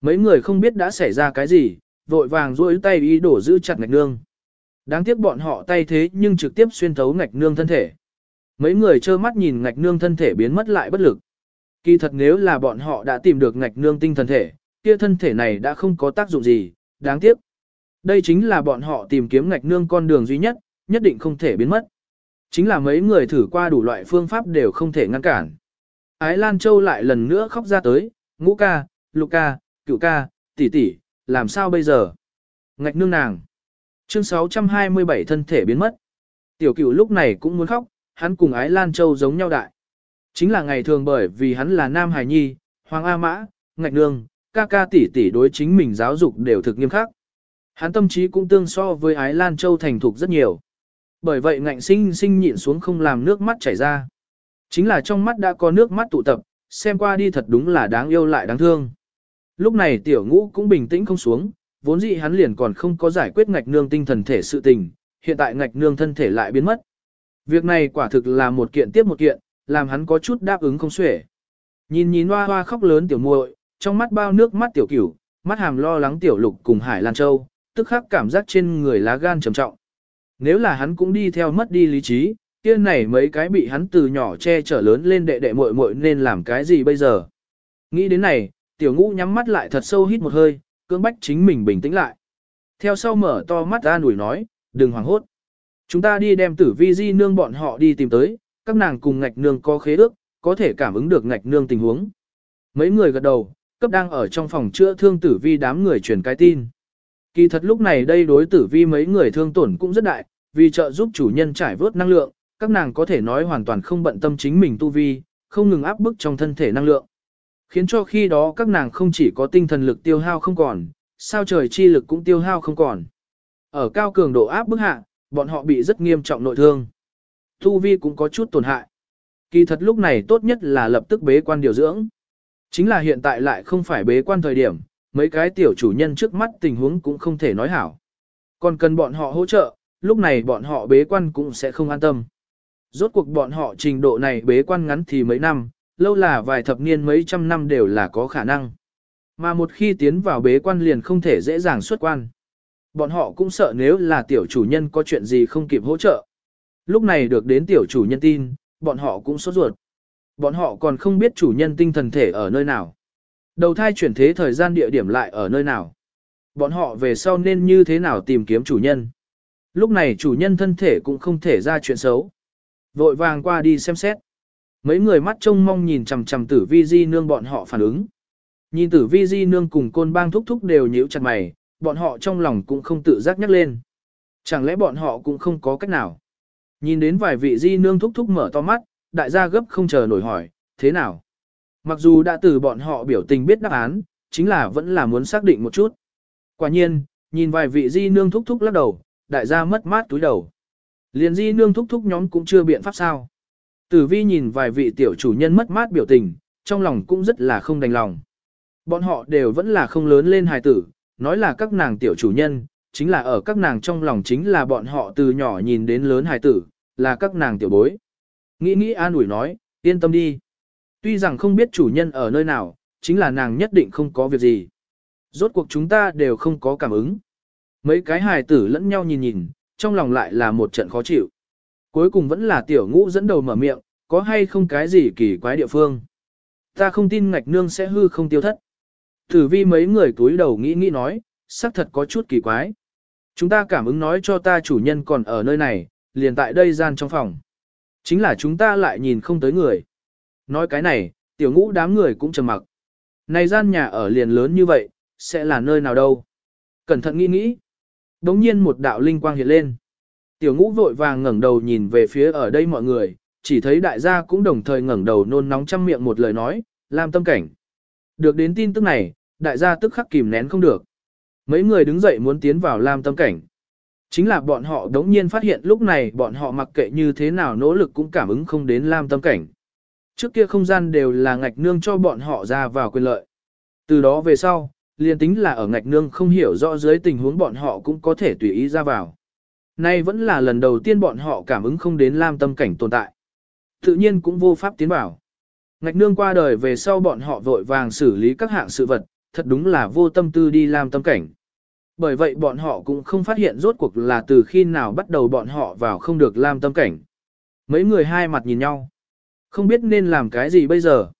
Speaker 1: Mấy người không biết đã xảy ra cái gì, vội vàng duỗi tay ý đổ giữ chặt ngạch nương. Đáng tiếc bọn họ tay thế nhưng trực tiếp xuyên thấu ngạch nương thân thể. Mấy người trơ mắt nhìn ngạch nương thân thể biến mất lại bất lực. Kỳ thật nếu là bọn họ đã tìm được ngạch nương tinh thần thể, kia thân thể này đã không có tác dụng gì, đáng tiếc. Đây chính là bọn họ tìm kiếm ngạch nương con đường duy nhất, nhất định không thể biến mất. Chính là mấy người thử qua đủ loại phương pháp đều không thể ngăn cản. Ái Lan Châu lại lần nữa khóc ra tới, ngũ ca, lục ca, cửu ca, tỷ tỷ, làm sao bây giờ? Ngạch nương nàng. Chương 627 thân thể biến mất. Tiểu cửu lúc này cũng muốn khóc, hắn cùng Ái Lan Châu giống nhau đại. Chính là ngày thường bởi vì hắn là Nam Hải Nhi, Hoàng A Mã, Ngạch Nương, ca ca tỷ tỷ đối chính mình giáo dục đều thực nghiêm khắc. Hắn tâm trí cũng tương so với Ái Lan Châu thành thục rất nhiều. Bởi vậy ngạnh sinh sinh nhịn xuống không làm nước mắt chảy ra. Chính là trong mắt đã có nước mắt tụ tập, xem qua đi thật đúng là đáng yêu lại đáng thương. Lúc này tiểu ngũ cũng bình tĩnh không xuống, vốn dĩ hắn liền còn không có giải quyết ngạch nương tinh thần thể sự tình, hiện tại ngạch nương thân thể lại biến mất. Việc này quả thực là một kiện tiếp một kiện, làm hắn có chút đáp ứng không xuể. Nhìn nhìn hoa hoa khóc lớn tiểu muội, trong mắt bao nước mắt tiểu cửu, mắt hàm lo lắng tiểu lục cùng Hải Lan Châu, tức khắc cảm giác trên người lá gan trầm trọng. Nếu là hắn cũng đi theo mất đi lý trí, kia này mấy cái bị hắn từ nhỏ che chở lớn lên đệ đệ muội muội nên làm cái gì bây giờ? Nghĩ đến này, tiểu ngũ nhắm mắt lại thật sâu hít một hơi, cưỡng bách chính mình bình tĩnh lại. Theo sau mở to mắt ra nủi nói, đừng hoảng hốt. Chúng ta đi đem tử vi di nương bọn họ đi tìm tới, các nàng cùng ngạch nương có khế ước, có thể cảm ứng được ngạch nương tình huống. Mấy người gật đầu, cấp đang ở trong phòng chữa thương tử vi đám người truyền cái tin. Kỳ thật lúc này đây đối tử vi mấy người thương tổn cũng rất đại, vì trợ giúp chủ nhân trải vớt năng lượng, các nàng có thể nói hoàn toàn không bận tâm chính mình tu vi, không ngừng áp bức trong thân thể năng lượng. Khiến cho khi đó các nàng không chỉ có tinh thần lực tiêu hao không còn, sao trời chi lực cũng tiêu hao không còn. Ở cao cường độ áp bức hạ, bọn họ bị rất nghiêm trọng nội thương. thu vi cũng có chút tổn hại. Kỳ thật lúc này tốt nhất là lập tức bế quan điều dưỡng. Chính là hiện tại lại không phải bế quan thời điểm, mấy cái tiểu chủ nhân trước mắt tình huống cũng không thể nói hảo. Còn cần bọn họ hỗ trợ, lúc này bọn họ bế quan cũng sẽ không an tâm. Rốt cuộc bọn họ trình độ này bế quan ngắn thì mấy năm, lâu là vài thập niên mấy trăm năm đều là có khả năng. Mà một khi tiến vào bế quan liền không thể dễ dàng xuất quan. Bọn họ cũng sợ nếu là tiểu chủ nhân có chuyện gì không kịp hỗ trợ. Lúc này được đến tiểu chủ nhân tin, bọn họ cũng sốt ruột. Bọn họ còn không biết chủ nhân tinh thần thể ở nơi nào. Đầu thai chuyển thế thời gian địa điểm lại ở nơi nào. Bọn họ về sau nên như thế nào tìm kiếm chủ nhân. Lúc này chủ nhân thân thể cũng không thể ra chuyện xấu. Vội vàng qua đi xem xét. Mấy người mắt trông mong nhìn chằm chằm tử vi di nương bọn họ phản ứng. Nhìn tử vi di nương cùng côn bang thúc thúc đều nhíu chặt mày, bọn họ trong lòng cũng không tự giác nhắc lên. Chẳng lẽ bọn họ cũng không có cách nào. Nhìn đến vài vị di nương thúc thúc mở to mắt, đại gia gấp không chờ nổi hỏi, thế nào? Mặc dù đã từ bọn họ biểu tình biết đáp án, chính là vẫn là muốn xác định một chút. Quả nhiên, nhìn vài vị di nương thúc thúc lắc đầu, đại gia mất mát túi đầu. Liền di nương thúc thúc nhóm cũng chưa biện pháp sao. Tử vi nhìn vài vị tiểu chủ nhân mất mát biểu tình, trong lòng cũng rất là không đành lòng. Bọn họ đều vẫn là không lớn lên hài tử, nói là các nàng tiểu chủ nhân, chính là ở các nàng trong lòng chính là bọn họ từ nhỏ nhìn đến lớn hài tử, là các nàng tiểu bối. Nghĩ nghĩ an ủi nói, yên tâm đi. Tuy rằng không biết chủ nhân ở nơi nào, chính là nàng nhất định không có việc gì. Rốt cuộc chúng ta đều không có cảm ứng. Mấy cái hài tử lẫn nhau nhìn nhìn, trong lòng lại là một trận khó chịu. Cuối cùng vẫn là tiểu ngũ dẫn đầu mở miệng, có hay không cái gì kỳ quái địa phương. Ta không tin ngạch nương sẽ hư không tiêu thất. Tử vi mấy người túi đầu nghĩ nghĩ nói, xác thật có chút kỳ quái. Chúng ta cảm ứng nói cho ta chủ nhân còn ở nơi này, liền tại đây gian trong phòng. Chính là chúng ta lại nhìn không tới người. Nói cái này, tiểu ngũ đám người cũng trầm mặc. Này gian nhà ở liền lớn như vậy, sẽ là nơi nào đâu? Cẩn thận nghĩ nghĩ. Đống nhiên một đạo linh quang hiện lên. Tiểu ngũ vội vàng ngẩng đầu nhìn về phía ở đây mọi người, chỉ thấy đại gia cũng đồng thời ngẩng đầu nôn nóng trăm miệng một lời nói, làm tâm cảnh. Được đến tin tức này, đại gia tức khắc kìm nén không được. Mấy người đứng dậy muốn tiến vào làm tâm cảnh. Chính là bọn họ đống nhiên phát hiện lúc này bọn họ mặc kệ như thế nào nỗ lực cũng cảm ứng không đến lam tâm cảnh. Trước kia không gian đều là ngạch nương cho bọn họ ra vào quyền lợi. Từ đó về sau, liền tính là ở ngạch nương không hiểu rõ dưới tình huống bọn họ cũng có thể tùy ý ra vào. Nay vẫn là lần đầu tiên bọn họ cảm ứng không đến lam tâm cảnh tồn tại. Tự nhiên cũng vô pháp tiến vào. Ngạch nương qua đời về sau bọn họ vội vàng xử lý các hạng sự vật, thật đúng là vô tâm tư đi lam tâm cảnh. Bởi vậy bọn họ cũng không phát hiện rốt cuộc là từ khi nào bắt đầu bọn họ vào không được lam tâm cảnh. Mấy người hai mặt nhìn nhau. Không biết nên làm cái gì bây giờ.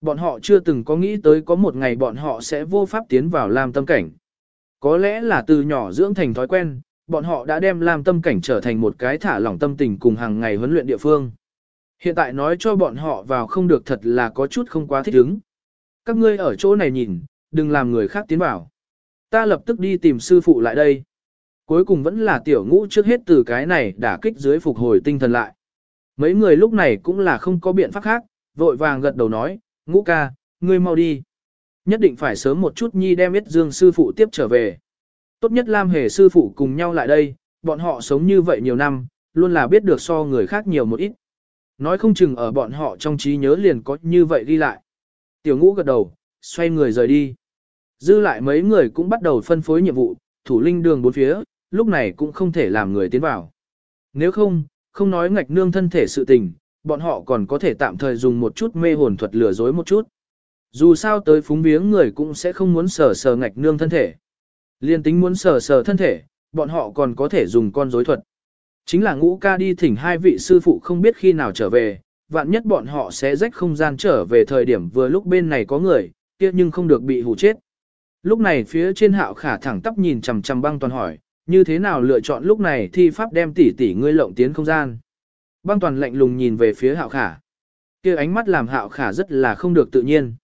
Speaker 1: Bọn họ chưa từng có nghĩ tới có một ngày bọn họ sẽ vô pháp tiến vào lam tâm cảnh. Có lẽ là từ nhỏ dưỡng thành thói quen, bọn họ đã đem làm tâm cảnh trở thành một cái thả lỏng tâm tình cùng hàng ngày huấn luyện địa phương. Hiện tại nói cho bọn họ vào không được thật là có chút không quá thích ứng. Các ngươi ở chỗ này nhìn, đừng làm người khác tiến vào. Ta lập tức đi tìm sư phụ lại đây. Cuối cùng vẫn là tiểu ngũ trước hết từ cái này đã kích dưới phục hồi tinh thần lại. Mấy người lúc này cũng là không có biện pháp khác, vội vàng gật đầu nói, ngũ ca, ngươi mau đi. Nhất định phải sớm một chút nhi đem biết dương sư phụ tiếp trở về. Tốt nhất Lam hề sư phụ cùng nhau lại đây, bọn họ sống như vậy nhiều năm, luôn là biết được so người khác nhiều một ít. Nói không chừng ở bọn họ trong trí nhớ liền có như vậy đi lại. Tiểu ngũ gật đầu, xoay người rời đi. Dư lại mấy người cũng bắt đầu phân phối nhiệm vụ, thủ linh đường bốn phía, lúc này cũng không thể làm người tiến vào. Nếu không, không nói ngạch nương thân thể sự tình, bọn họ còn có thể tạm thời dùng một chút mê hồn thuật lừa dối một chút. Dù sao tới phúng viếng người cũng sẽ không muốn sờ sờ ngạch nương thân thể. Liên tính muốn sờ sờ thân thể, bọn họ còn có thể dùng con dối thuật. Chính là ngũ ca đi thỉnh hai vị sư phụ không biết khi nào trở về, vạn nhất bọn họ sẽ rách không gian trở về thời điểm vừa lúc bên này có người, kia nhưng không được bị hù chết. Lúc này phía trên hạo khả thẳng tắp nhìn chằm chằm băng toàn hỏi, như thế nào lựa chọn lúc này thi pháp đem tỷ tỷ ngươi lộng tiến không gian. Băng toàn lạnh lùng nhìn về phía hạo khả. kia ánh mắt làm hạo khả rất là không được tự nhiên.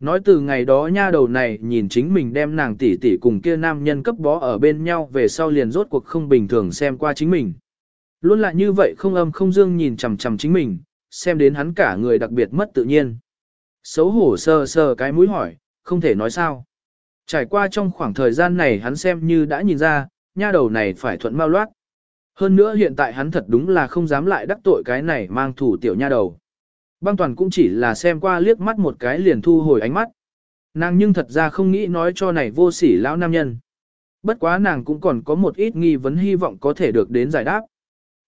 Speaker 1: Nói từ ngày đó nha đầu này nhìn chính mình đem nàng tỷ tỷ cùng kia nam nhân cấp bó ở bên nhau về sau liền rốt cuộc không bình thường xem qua chính mình. Luôn là như vậy không âm không dương nhìn chằm chằm chính mình, xem đến hắn cả người đặc biệt mất tự nhiên. Xấu hổ sờ sờ cái mũi hỏi, không thể nói sao. Trải qua trong khoảng thời gian này hắn xem như đã nhìn ra, nha đầu này phải thuận mau loát. Hơn nữa hiện tại hắn thật đúng là không dám lại đắc tội cái này mang thủ tiểu nha đầu. Băng toàn cũng chỉ là xem qua liếc mắt một cái liền thu hồi ánh mắt. Nàng nhưng thật ra không nghĩ nói cho này vô sỉ lão nam nhân. Bất quá nàng cũng còn có một ít nghi vấn hy vọng có thể được đến giải đáp.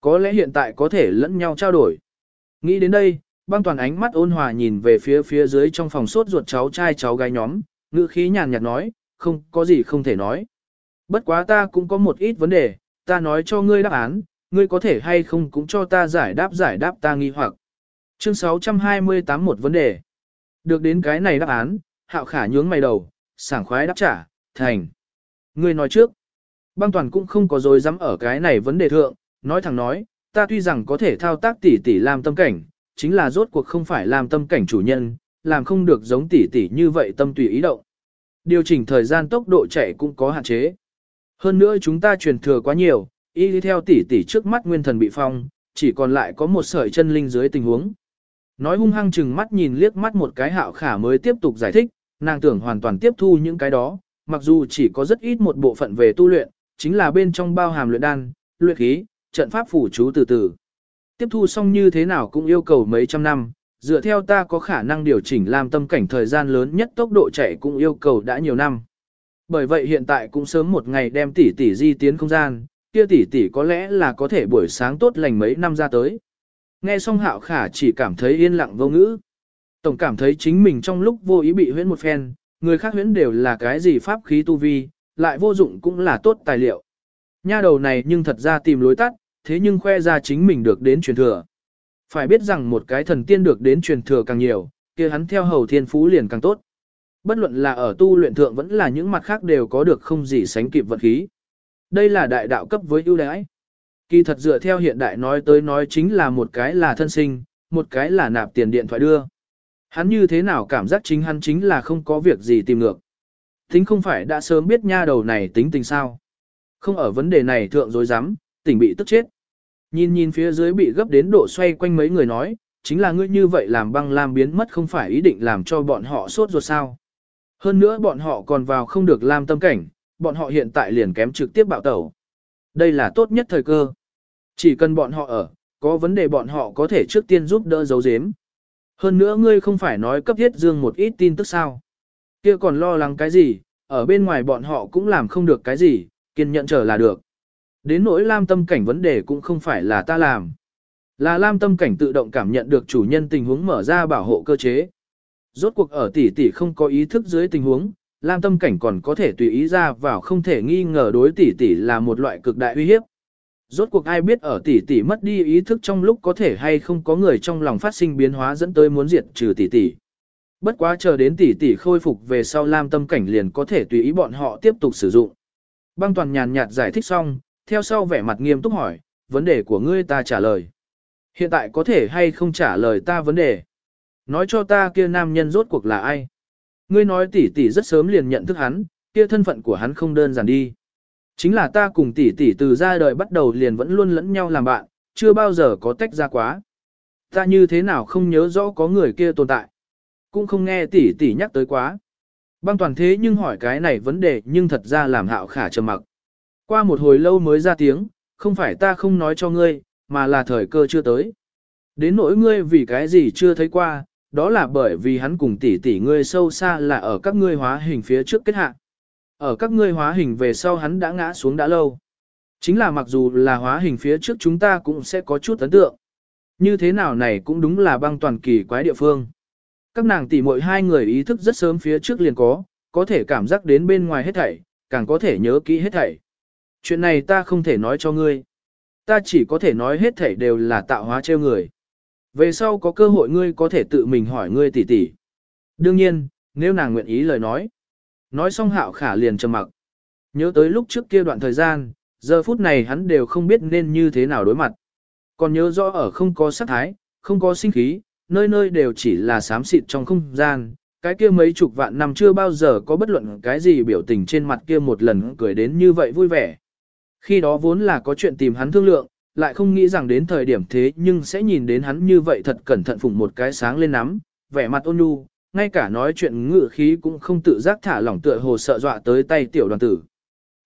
Speaker 1: Có lẽ hiện tại có thể lẫn nhau trao đổi. Nghĩ đến đây, băng toàn ánh mắt ôn hòa nhìn về phía phía dưới trong phòng sốt ruột cháu trai cháu gái nhóm, ngữ khí nhàn nhạt nói, không có gì không thể nói. Bất quá ta cũng có một ít vấn đề, ta nói cho ngươi đáp án, ngươi có thể hay không cũng cho ta giải đáp giải đáp ta nghi hoặc. Chương 628 một vấn đề. Được đến cái này đáp án, hạo khả nhướng mày đầu, sảng khoái đáp trả, thành. Ngươi nói trước. Băng toàn cũng không có dối dám ở cái này vấn đề thượng, nói thẳng nói, ta tuy rằng có thể thao tác tỷ tỷ làm tâm cảnh, chính là rốt cuộc không phải làm tâm cảnh chủ nhân, làm không được giống tỷ tỷ như vậy tâm tùy ý động. Điều chỉnh thời gian tốc độ chạy cũng có hạn chế. Hơn nữa chúng ta truyền thừa quá nhiều, y đi theo tỷ tỷ trước mắt nguyên thần bị phong, chỉ còn lại có một sợi chân linh dưới tình huống. Nói hung hăng chừng mắt nhìn liếc mắt một cái hạo khả mới tiếp tục giải thích, nàng tưởng hoàn toàn tiếp thu những cái đó, mặc dù chỉ có rất ít một bộ phận về tu luyện, chính là bên trong bao hàm luyện đan, luyện khí, trận pháp phủ chú từ từ. Tiếp thu xong như thế nào cũng yêu cầu mấy trăm năm, dựa theo ta có khả năng điều chỉnh làm tâm cảnh thời gian lớn nhất tốc độ chạy cũng yêu cầu đã nhiều năm. Bởi vậy hiện tại cũng sớm một ngày đem tỷ tỷ di tiến không gian, kia tỷ tỷ có lẽ là có thể buổi sáng tốt lành mấy năm ra tới. Nghe xong hạo khả chỉ cảm thấy yên lặng vô ngữ. Tổng cảm thấy chính mình trong lúc vô ý bị huyễn một phen, người khác huyễn đều là cái gì pháp khí tu vi, lại vô dụng cũng là tốt tài liệu. Nha đầu này nhưng thật ra tìm lối tắt, thế nhưng khoe ra chính mình được đến truyền thừa. Phải biết rằng một cái thần tiên được đến truyền thừa càng nhiều, kia hắn theo hầu thiên phú liền càng tốt. Bất luận là ở tu luyện thượng vẫn là những mặt khác đều có được không gì sánh kịp vật khí. Đây là đại đạo cấp với ưu đãi. Kỳ thật dựa theo hiện đại nói tới nói chính là một cái là thân sinh, một cái là nạp tiền điện thoại đưa. Hắn như thế nào cảm giác chính hắn chính là không có việc gì tìm ngược. Tính không phải đã sớm biết nha đầu này tính tình sao. Không ở vấn đề này thượng dối rắm tỉnh bị tức chết. Nhìn nhìn phía dưới bị gấp đến độ xoay quanh mấy người nói, chính là ngươi như vậy làm băng lam biến mất không phải ý định làm cho bọn họ sốt ruột sao. Hơn nữa bọn họ còn vào không được làm tâm cảnh, bọn họ hiện tại liền kém trực tiếp bạo tẩu. Đây là tốt nhất thời cơ. Chỉ cần bọn họ ở, có vấn đề bọn họ có thể trước tiên giúp đỡ giấu giếm. Hơn nữa ngươi không phải nói cấp thiết dương một ít tin tức sao. kia còn lo lắng cái gì, ở bên ngoài bọn họ cũng làm không được cái gì, kiên nhận trở là được. Đến nỗi lam tâm cảnh vấn đề cũng không phải là ta làm. Là lam tâm cảnh tự động cảm nhận được chủ nhân tình huống mở ra bảo hộ cơ chế. Rốt cuộc ở tỷ tỷ không có ý thức dưới tình huống, lam tâm cảnh còn có thể tùy ý ra vào không thể nghi ngờ đối tỷ tỷ là một loại cực đại uy hiếp. Rốt cuộc ai biết ở tỷ tỷ mất đi ý thức trong lúc có thể hay không có người trong lòng phát sinh biến hóa dẫn tới muốn diệt trừ tỷ tỷ. Bất quá chờ đến tỷ tỷ khôi phục về sau lam tâm cảnh liền có thể tùy ý bọn họ tiếp tục sử dụng. Băng toàn nhàn nhạt giải thích xong, theo sau vẻ mặt nghiêm túc hỏi, vấn đề của ngươi ta trả lời. Hiện tại có thể hay không trả lời ta vấn đề. Nói cho ta kia nam nhân rốt cuộc là ai. Ngươi nói tỷ tỷ rất sớm liền nhận thức hắn, kia thân phận của hắn không đơn giản đi. Chính là ta cùng tỷ tỷ từ ra đời bắt đầu liền vẫn luôn lẫn nhau làm bạn, chưa bao giờ có tách ra quá. Ta như thế nào không nhớ rõ có người kia tồn tại. Cũng không nghe tỷ tỷ nhắc tới quá. Băng toàn thế nhưng hỏi cái này vấn đề nhưng thật ra làm hạo khả trầm mặc. Qua một hồi lâu mới ra tiếng, không phải ta không nói cho ngươi, mà là thời cơ chưa tới. Đến nỗi ngươi vì cái gì chưa thấy qua, đó là bởi vì hắn cùng tỷ tỷ ngươi sâu xa là ở các ngươi hóa hình phía trước kết hạ. Ở các ngươi hóa hình về sau hắn đã ngã xuống đã lâu. Chính là mặc dù là hóa hình phía trước chúng ta cũng sẽ có chút ấn tượng. Như thế nào này cũng đúng là băng toàn kỳ quái địa phương. Các nàng tỷ muội hai người ý thức rất sớm phía trước liền có, có thể cảm giác đến bên ngoài hết thảy, càng có thể nhớ kỹ hết thảy. Chuyện này ta không thể nói cho ngươi. Ta chỉ có thể nói hết thảy đều là tạo hóa treo người. Về sau có cơ hội ngươi có thể tự mình hỏi ngươi tỷ tỷ. Đương nhiên, nếu nàng nguyện ý lời nói. Nói xong hạo khả liền trầm mặc. Nhớ tới lúc trước kia đoạn thời gian, giờ phút này hắn đều không biết nên như thế nào đối mặt. Còn nhớ rõ ở không có sát thái, không có sinh khí, nơi nơi đều chỉ là xám xịt trong không gian. Cái kia mấy chục vạn năm chưa bao giờ có bất luận cái gì biểu tình trên mặt kia một lần cười đến như vậy vui vẻ. Khi đó vốn là có chuyện tìm hắn thương lượng, lại không nghĩ rằng đến thời điểm thế nhưng sẽ nhìn đến hắn như vậy thật cẩn thận phụng một cái sáng lên nắm, vẻ mặt ôn nhu, ngay cả nói chuyện ngự khí cũng không tự giác thả lỏng tựa hồ sợ dọa tới tay tiểu đoàn tử.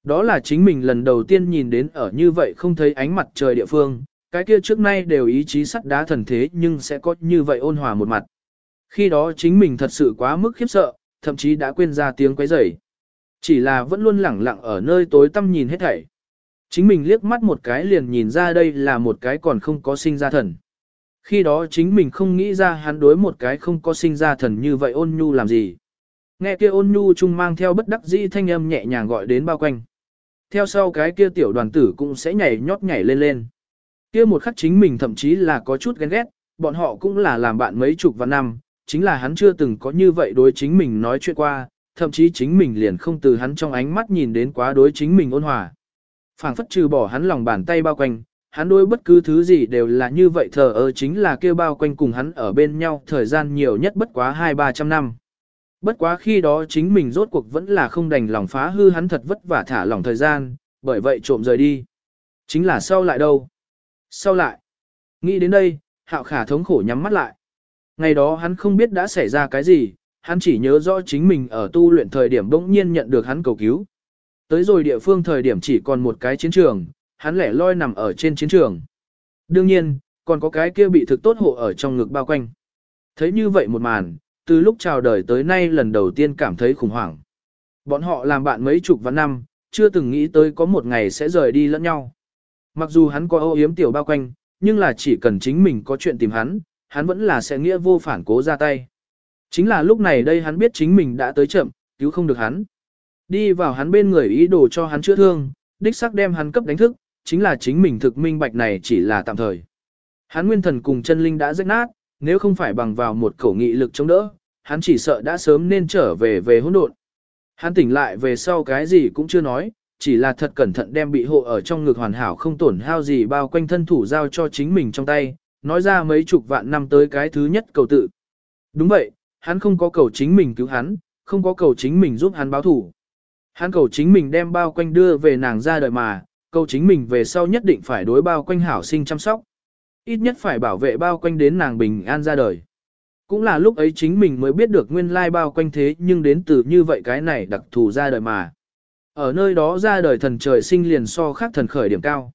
Speaker 1: Đó là chính mình lần đầu tiên nhìn đến ở như vậy không thấy ánh mặt trời địa phương, cái kia trước nay đều ý chí sắt đá thần thế nhưng sẽ có như vậy ôn hòa một mặt. Khi đó chính mình thật sự quá mức khiếp sợ, thậm chí đã quên ra tiếng quấy rầy. Chỉ là vẫn luôn lẳng lặng ở nơi tối tăm nhìn hết thảy. Chính mình liếc mắt một cái liền nhìn ra đây là một cái còn không có sinh ra thần. Khi đó chính mình không nghĩ ra hắn đối một cái không có sinh ra thần như vậy ôn nhu làm gì. Nghe kia ôn nhu chung mang theo bất đắc dĩ thanh âm nhẹ nhàng gọi đến bao quanh. Theo sau cái kia tiểu đoàn tử cũng sẽ nhảy nhót nhảy lên lên. Kia một khắc chính mình thậm chí là có chút ghen ghét, bọn họ cũng là làm bạn mấy chục vạn năm, chính là hắn chưa từng có như vậy đối chính mình nói chuyện qua, thậm chí chính mình liền không từ hắn trong ánh mắt nhìn đến quá đối chính mình ôn hòa phảng phất trừ bỏ hắn lòng bàn tay bao quanh, hắn đối bất cứ thứ gì đều là như vậy thờ ơ chính là kêu bao quanh cùng hắn ở bên nhau thời gian nhiều nhất bất quá hai ba trăm năm. Bất quá khi đó chính mình rốt cuộc vẫn là không đành lòng phá hư hắn thật vất vả thả lỏng thời gian, bởi vậy trộm rời đi. Chính là sau lại đâu? Sau lại? Nghĩ đến đây, hạo khả thống khổ nhắm mắt lại. Ngày đó hắn không biết đã xảy ra cái gì, hắn chỉ nhớ rõ chính mình ở tu luyện thời điểm bỗng nhiên nhận được hắn cầu cứu. Tới rồi địa phương thời điểm chỉ còn một cái chiến trường, hắn lẻ loi nằm ở trên chiến trường. Đương nhiên, còn có cái kia bị thực tốt hộ ở trong ngực bao quanh. Thấy như vậy một màn, từ lúc chào đời tới nay lần đầu tiên cảm thấy khủng hoảng. Bọn họ làm bạn mấy chục vạn năm, chưa từng nghĩ tới có một ngày sẽ rời đi lẫn nhau. Mặc dù hắn có ô yếm tiểu bao quanh, nhưng là chỉ cần chính mình có chuyện tìm hắn, hắn vẫn là sẽ nghĩa vô phản cố ra tay. Chính là lúc này đây hắn biết chính mình đã tới chậm, cứu không được hắn. Đi vào hắn bên người ý đồ cho hắn chữa thương, đích xác đem hắn cấp đánh thức, chính là chính mình thực minh bạch này chỉ là tạm thời. Hắn nguyên thần cùng chân linh đã rách nát, nếu không phải bằng vào một khẩu nghị lực chống đỡ, hắn chỉ sợ đã sớm nên trở về về hỗn độn. Hắn tỉnh lại về sau cái gì cũng chưa nói, chỉ là thật cẩn thận đem bị hộ ở trong ngực hoàn hảo không tổn hao gì bao quanh thân thủ giao cho chính mình trong tay, nói ra mấy chục vạn năm tới cái thứ nhất cầu tự. Đúng vậy, hắn không có cầu chính mình cứu hắn, không có cầu chính mình giúp hắn báo thủ. Hắn cầu chính mình đem bao quanh đưa về nàng ra đời mà, cầu chính mình về sau nhất định phải đối bao quanh hảo sinh chăm sóc. Ít nhất phải bảo vệ bao quanh đến nàng bình an ra đời. Cũng là lúc ấy chính mình mới biết được nguyên lai bao quanh thế nhưng đến từ như vậy cái này đặc thù ra đời mà. Ở nơi đó ra đời thần trời sinh liền so khác thần khởi điểm cao.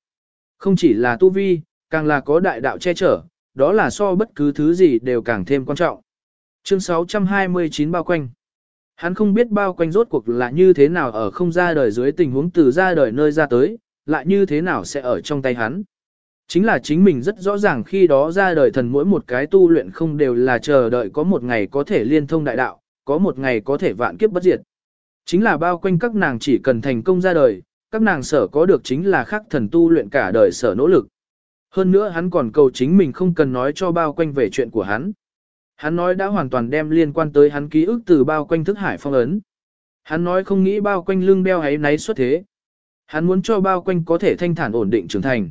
Speaker 1: Không chỉ là tu vi, càng là có đại đạo che chở, đó là so bất cứ thứ gì đều càng thêm quan trọng. Chương 629 bao quanh. Hắn không biết bao quanh rốt cuộc là như thế nào ở không ra đời dưới tình huống từ ra đời nơi ra tới, lại như thế nào sẽ ở trong tay hắn. Chính là chính mình rất rõ ràng khi đó ra đời thần mỗi một cái tu luyện không đều là chờ đợi có một ngày có thể liên thông đại đạo, có một ngày có thể vạn kiếp bất diệt. Chính là bao quanh các nàng chỉ cần thành công ra đời, các nàng sở có được chính là khắc thần tu luyện cả đời sở nỗ lực. Hơn nữa hắn còn cầu chính mình không cần nói cho bao quanh về chuyện của hắn. Hắn nói đã hoàn toàn đem liên quan tới hắn ký ức từ bao quanh thức hải phong ấn. Hắn nói không nghĩ bao quanh lưng đeo ấy náy xuất thế. Hắn muốn cho bao quanh có thể thanh thản ổn định trưởng thành.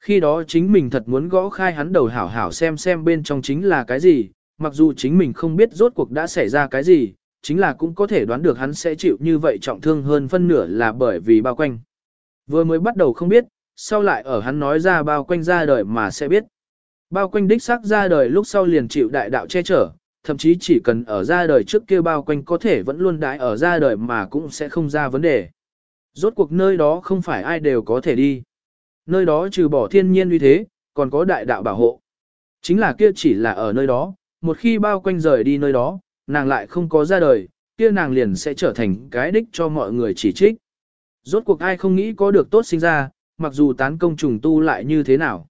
Speaker 1: Khi đó chính mình thật muốn gõ khai hắn đầu hảo hảo xem xem bên trong chính là cái gì, mặc dù chính mình không biết rốt cuộc đã xảy ra cái gì, chính là cũng có thể đoán được hắn sẽ chịu như vậy trọng thương hơn phân nửa là bởi vì bao quanh. Vừa mới bắt đầu không biết, sau lại ở hắn nói ra bao quanh ra đời mà sẽ biết. Bao quanh đích xác ra đời lúc sau liền chịu đại đạo che chở, thậm chí chỉ cần ở ra đời trước kia bao quanh có thể vẫn luôn đãi ở ra đời mà cũng sẽ không ra vấn đề. Rốt cuộc nơi đó không phải ai đều có thể đi. Nơi đó trừ bỏ thiên nhiên uy thế, còn có đại đạo bảo hộ. Chính là kia chỉ là ở nơi đó, một khi bao quanh rời đi nơi đó, nàng lại không có ra đời, kia nàng liền sẽ trở thành cái đích cho mọi người chỉ trích. Rốt cuộc ai không nghĩ có được tốt sinh ra, mặc dù tán công trùng tu lại như thế nào.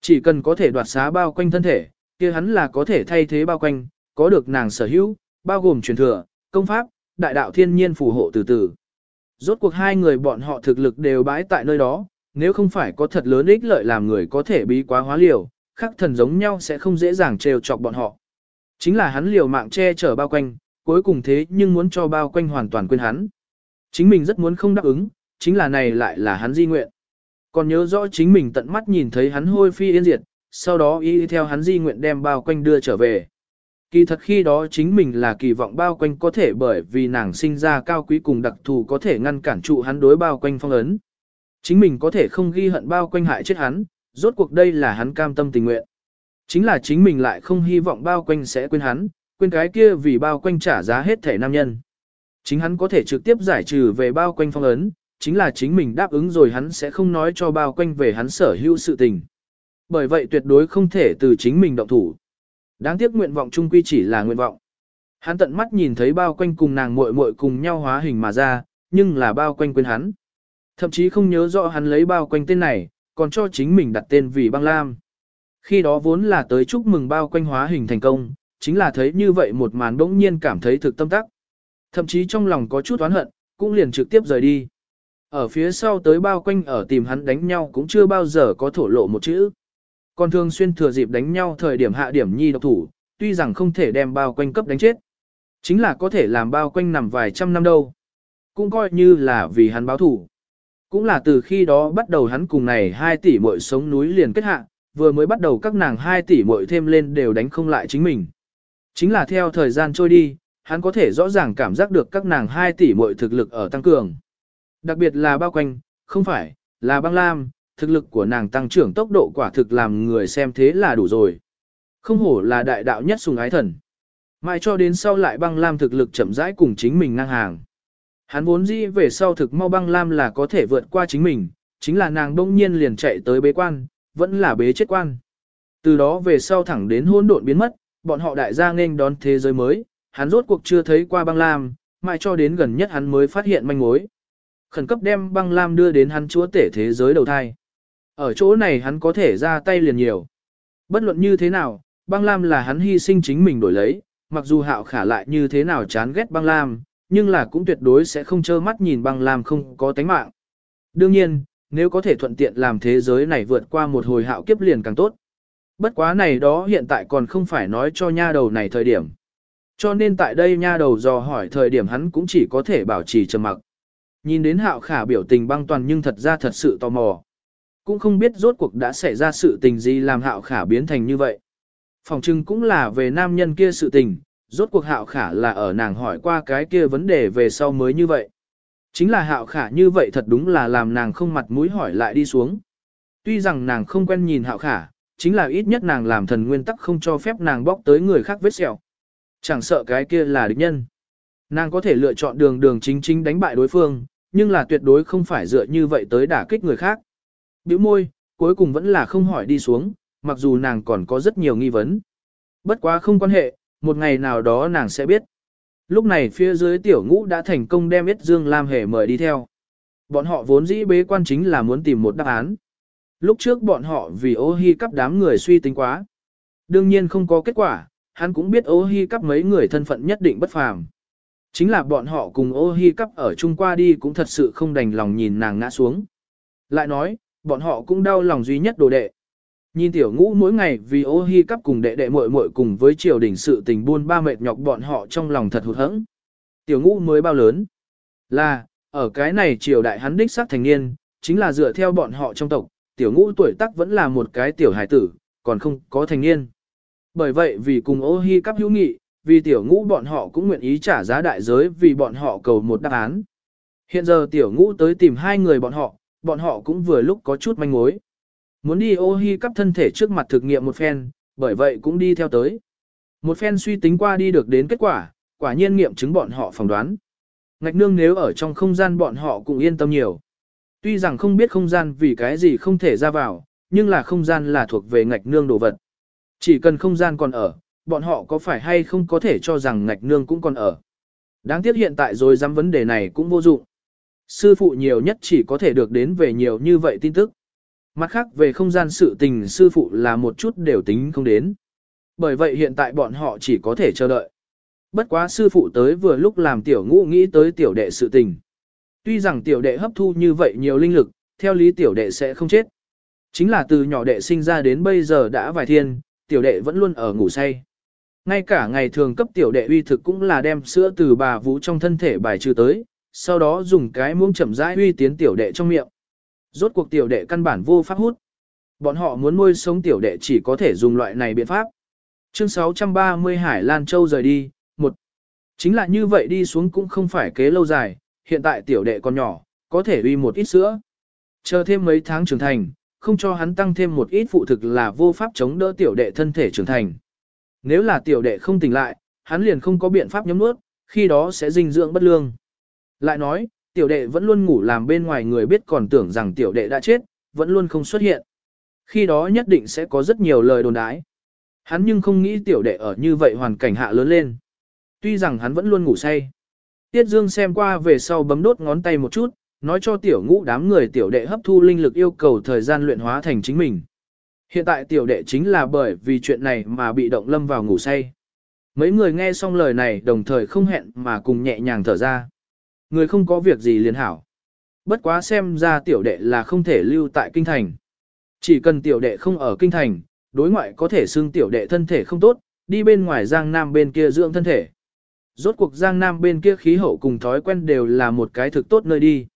Speaker 1: Chỉ cần có thể đoạt xá bao quanh thân thể, kia hắn là có thể thay thế bao quanh, có được nàng sở hữu, bao gồm truyền thừa, công pháp, đại đạo thiên nhiên phù hộ từ từ. Rốt cuộc hai người bọn họ thực lực đều bãi tại nơi đó, nếu không phải có thật lớn ích lợi làm người có thể bí quá hóa liều, khắc thần giống nhau sẽ không dễ dàng trêu chọc bọn họ. Chính là hắn liều mạng che chở bao quanh, cuối cùng thế nhưng muốn cho bao quanh hoàn toàn quên hắn. Chính mình rất muốn không đáp ứng, chính là này lại là hắn di nguyện. Còn nhớ rõ chính mình tận mắt nhìn thấy hắn hôi phi yên diệt, sau đó y theo hắn di nguyện đem bao quanh đưa trở về. Kỳ thật khi đó chính mình là kỳ vọng bao quanh có thể bởi vì nàng sinh ra cao quý cùng đặc thù có thể ngăn cản trụ hắn đối bao quanh phong ấn. Chính mình có thể không ghi hận bao quanh hại chết hắn, rốt cuộc đây là hắn cam tâm tình nguyện. Chính là chính mình lại không hy vọng bao quanh sẽ quên hắn, quên cái kia vì bao quanh trả giá hết thể nam nhân. Chính hắn có thể trực tiếp giải trừ về bao quanh phong ấn, chính là chính mình đáp ứng rồi hắn sẽ không nói cho bao quanh về hắn sở hữu sự tình. Bởi vậy tuyệt đối không thể từ chính mình động thủ. Đáng tiếc nguyện vọng chung quy chỉ là nguyện vọng. Hắn tận mắt nhìn thấy bao quanh cùng nàng muội muội cùng nhau hóa hình mà ra, nhưng là bao quanh quên hắn. Thậm chí không nhớ rõ hắn lấy bao quanh tên này, còn cho chính mình đặt tên vì băng lam. Khi đó vốn là tới chúc mừng bao quanh hóa hình thành công, chính là thấy như vậy một màn bỗng nhiên cảm thấy thực tâm tắc. Thậm chí trong lòng có chút oán hận, cũng liền trực tiếp rời đi. Ở phía sau tới bao quanh ở tìm hắn đánh nhau cũng chưa bao giờ có thổ lộ một chữ. Còn thường xuyên thừa dịp đánh nhau thời điểm hạ điểm nhi độc thủ, tuy rằng không thể đem bao quanh cấp đánh chết. Chính là có thể làm bao quanh nằm vài trăm năm đâu. Cũng coi như là vì hắn báo thủ. Cũng là từ khi đó bắt đầu hắn cùng này hai tỷ muội sống núi liền kết hạ, vừa mới bắt đầu các nàng hai tỷ muội thêm lên đều đánh không lại chính mình. Chính là theo thời gian trôi đi, hắn có thể rõ ràng cảm giác được các nàng hai tỷ muội thực lực ở tăng cường. Đặc biệt là bao quanh, không phải, là băng lam, thực lực của nàng tăng trưởng tốc độ quả thực làm người xem thế là đủ rồi. Không hổ là đại đạo nhất sùng ái thần. Mãi cho đến sau lại băng lam thực lực chậm rãi cùng chính mình ngang hàng. Hắn vốn dĩ về sau thực mau băng lam là có thể vượt qua chính mình, chính là nàng đông nhiên liền chạy tới bế quan, vẫn là bế chết quan. Từ đó về sau thẳng đến hôn độn biến mất, bọn họ đại gia nên đón thế giới mới, hắn rốt cuộc chưa thấy qua băng lam, mãi cho đến gần nhất hắn mới phát hiện manh mối. Khẩn cấp đem băng lam đưa đến hắn chúa tể thế giới đầu thai. Ở chỗ này hắn có thể ra tay liền nhiều. Bất luận như thế nào, băng lam là hắn hy sinh chính mình đổi lấy, mặc dù hạo khả lại như thế nào chán ghét băng lam, nhưng là cũng tuyệt đối sẽ không trơ mắt nhìn băng lam không có tánh mạng. Đương nhiên, nếu có thể thuận tiện làm thế giới này vượt qua một hồi hạo kiếp liền càng tốt. Bất quá này đó hiện tại còn không phải nói cho nha đầu này thời điểm. Cho nên tại đây nha đầu dò hỏi thời điểm hắn cũng chỉ có thể bảo trì trầm mặc. Nhìn đến hạo khả biểu tình băng toàn nhưng thật ra thật sự tò mò. Cũng không biết rốt cuộc đã xảy ra sự tình gì làm hạo khả biến thành như vậy. Phòng trưng cũng là về nam nhân kia sự tình, rốt cuộc hạo khả là ở nàng hỏi qua cái kia vấn đề về sau mới như vậy. Chính là hạo khả như vậy thật đúng là làm nàng không mặt mũi hỏi lại đi xuống. Tuy rằng nàng không quen nhìn hạo khả, chính là ít nhất nàng làm thần nguyên tắc không cho phép nàng bóc tới người khác vết sẹo. Chẳng sợ cái kia là địch nhân. Nàng có thể lựa chọn đường đường chính chính đánh bại đối phương, nhưng là tuyệt đối không phải dựa như vậy tới đả kích người khác. Biểu môi, cuối cùng vẫn là không hỏi đi xuống, mặc dù nàng còn có rất nhiều nghi vấn. Bất quá không quan hệ, một ngày nào đó nàng sẽ biết. Lúc này phía dưới tiểu ngũ đã thành công đem Yết Dương Lam Hề mời đi theo. Bọn họ vốn dĩ bế quan chính là muốn tìm một đáp án. Lúc trước bọn họ vì ô hi cắp đám người suy tính quá. Đương nhiên không có kết quả, hắn cũng biết ô hi cắp mấy người thân phận nhất định bất phàm. Chính là bọn họ cùng ô hi cắp ở chung qua đi cũng thật sự không đành lòng nhìn nàng ngã xuống. Lại nói, bọn họ cũng đau lòng duy nhất đồ đệ. Nhìn tiểu ngũ mỗi ngày vì ô hi cắp cùng đệ đệ muội muội cùng với triều đình sự tình buôn ba mệt nhọc bọn họ trong lòng thật hụt hẫng. Tiểu ngũ mới bao lớn? Là, ở cái này triều đại hắn đích xác thành niên, chính là dựa theo bọn họ trong tộc, tiểu ngũ tuổi tác vẫn là một cái tiểu hải tử, còn không có thành niên. Bởi vậy vì cùng ô hi cắp hữu nghị, vì tiểu ngũ bọn họ cũng nguyện ý trả giá đại giới vì bọn họ cầu một đáp án. Hiện giờ tiểu ngũ tới tìm hai người bọn họ, bọn họ cũng vừa lúc có chút manh mối. Muốn đi ô hi cắp thân thể trước mặt thực nghiệm một phen, bởi vậy cũng đi theo tới. Một phen suy tính qua đi được đến kết quả, quả nhiên nghiệm chứng bọn họ phỏng đoán. Ngạch nương nếu ở trong không gian bọn họ cũng yên tâm nhiều. Tuy rằng không biết không gian vì cái gì không thể ra vào, nhưng là không gian là thuộc về ngạch nương đồ vật. Chỉ cần không gian còn ở, bọn họ có phải hay không có thể cho rằng ngạch nương cũng còn ở. Đáng tiếc hiện tại rồi dám vấn đề này cũng vô dụng. Sư phụ nhiều nhất chỉ có thể được đến về nhiều như vậy tin tức. Mặt khác về không gian sự tình sư phụ là một chút đều tính không đến. Bởi vậy hiện tại bọn họ chỉ có thể chờ đợi. Bất quá sư phụ tới vừa lúc làm tiểu ngũ nghĩ tới tiểu đệ sự tình. Tuy rằng tiểu đệ hấp thu như vậy nhiều linh lực, theo lý tiểu đệ sẽ không chết. Chính là từ nhỏ đệ sinh ra đến bây giờ đã vài thiên, tiểu đệ vẫn luôn ở ngủ say. Ngay cả ngày thường cấp tiểu đệ uy thực cũng là đem sữa từ bà vũ trong thân thể bài trừ tới, sau đó dùng cái muỗng chậm rãi uy tiến tiểu đệ trong miệng. Rốt cuộc tiểu đệ căn bản vô pháp hút. Bọn họ muốn nuôi sống tiểu đệ chỉ có thể dùng loại này biện pháp. Chương 630 Hải Lan Châu rời đi, một Chính là như vậy đi xuống cũng không phải kế lâu dài, hiện tại tiểu đệ còn nhỏ, có thể uy một ít sữa. Chờ thêm mấy tháng trưởng thành, không cho hắn tăng thêm một ít phụ thực là vô pháp chống đỡ tiểu đệ thân thể trưởng thành. Nếu là tiểu đệ không tỉnh lại, hắn liền không có biện pháp nhấm nuốt, khi đó sẽ dinh dưỡng bất lương. Lại nói, tiểu đệ vẫn luôn ngủ làm bên ngoài người biết còn tưởng rằng tiểu đệ đã chết, vẫn luôn không xuất hiện. Khi đó nhất định sẽ có rất nhiều lời đồn đái. Hắn nhưng không nghĩ tiểu đệ ở như vậy hoàn cảnh hạ lớn lên. Tuy rằng hắn vẫn luôn ngủ say. Tiết Dương xem qua về sau bấm đốt ngón tay một chút, nói cho tiểu ngũ đám người tiểu đệ hấp thu linh lực yêu cầu thời gian luyện hóa thành chính mình. Hiện tại tiểu đệ chính là bởi vì chuyện này mà bị động lâm vào ngủ say. Mấy người nghe xong lời này đồng thời không hẹn mà cùng nhẹ nhàng thở ra. Người không có việc gì liền hảo. Bất quá xem ra tiểu đệ là không thể lưu tại kinh thành. Chỉ cần tiểu đệ không ở kinh thành, đối ngoại có thể xưng tiểu đệ thân thể không tốt, đi bên ngoài Giang Nam bên kia dưỡng thân thể. Rốt cuộc Giang Nam bên kia khí hậu cùng thói quen đều là một cái thực tốt nơi đi.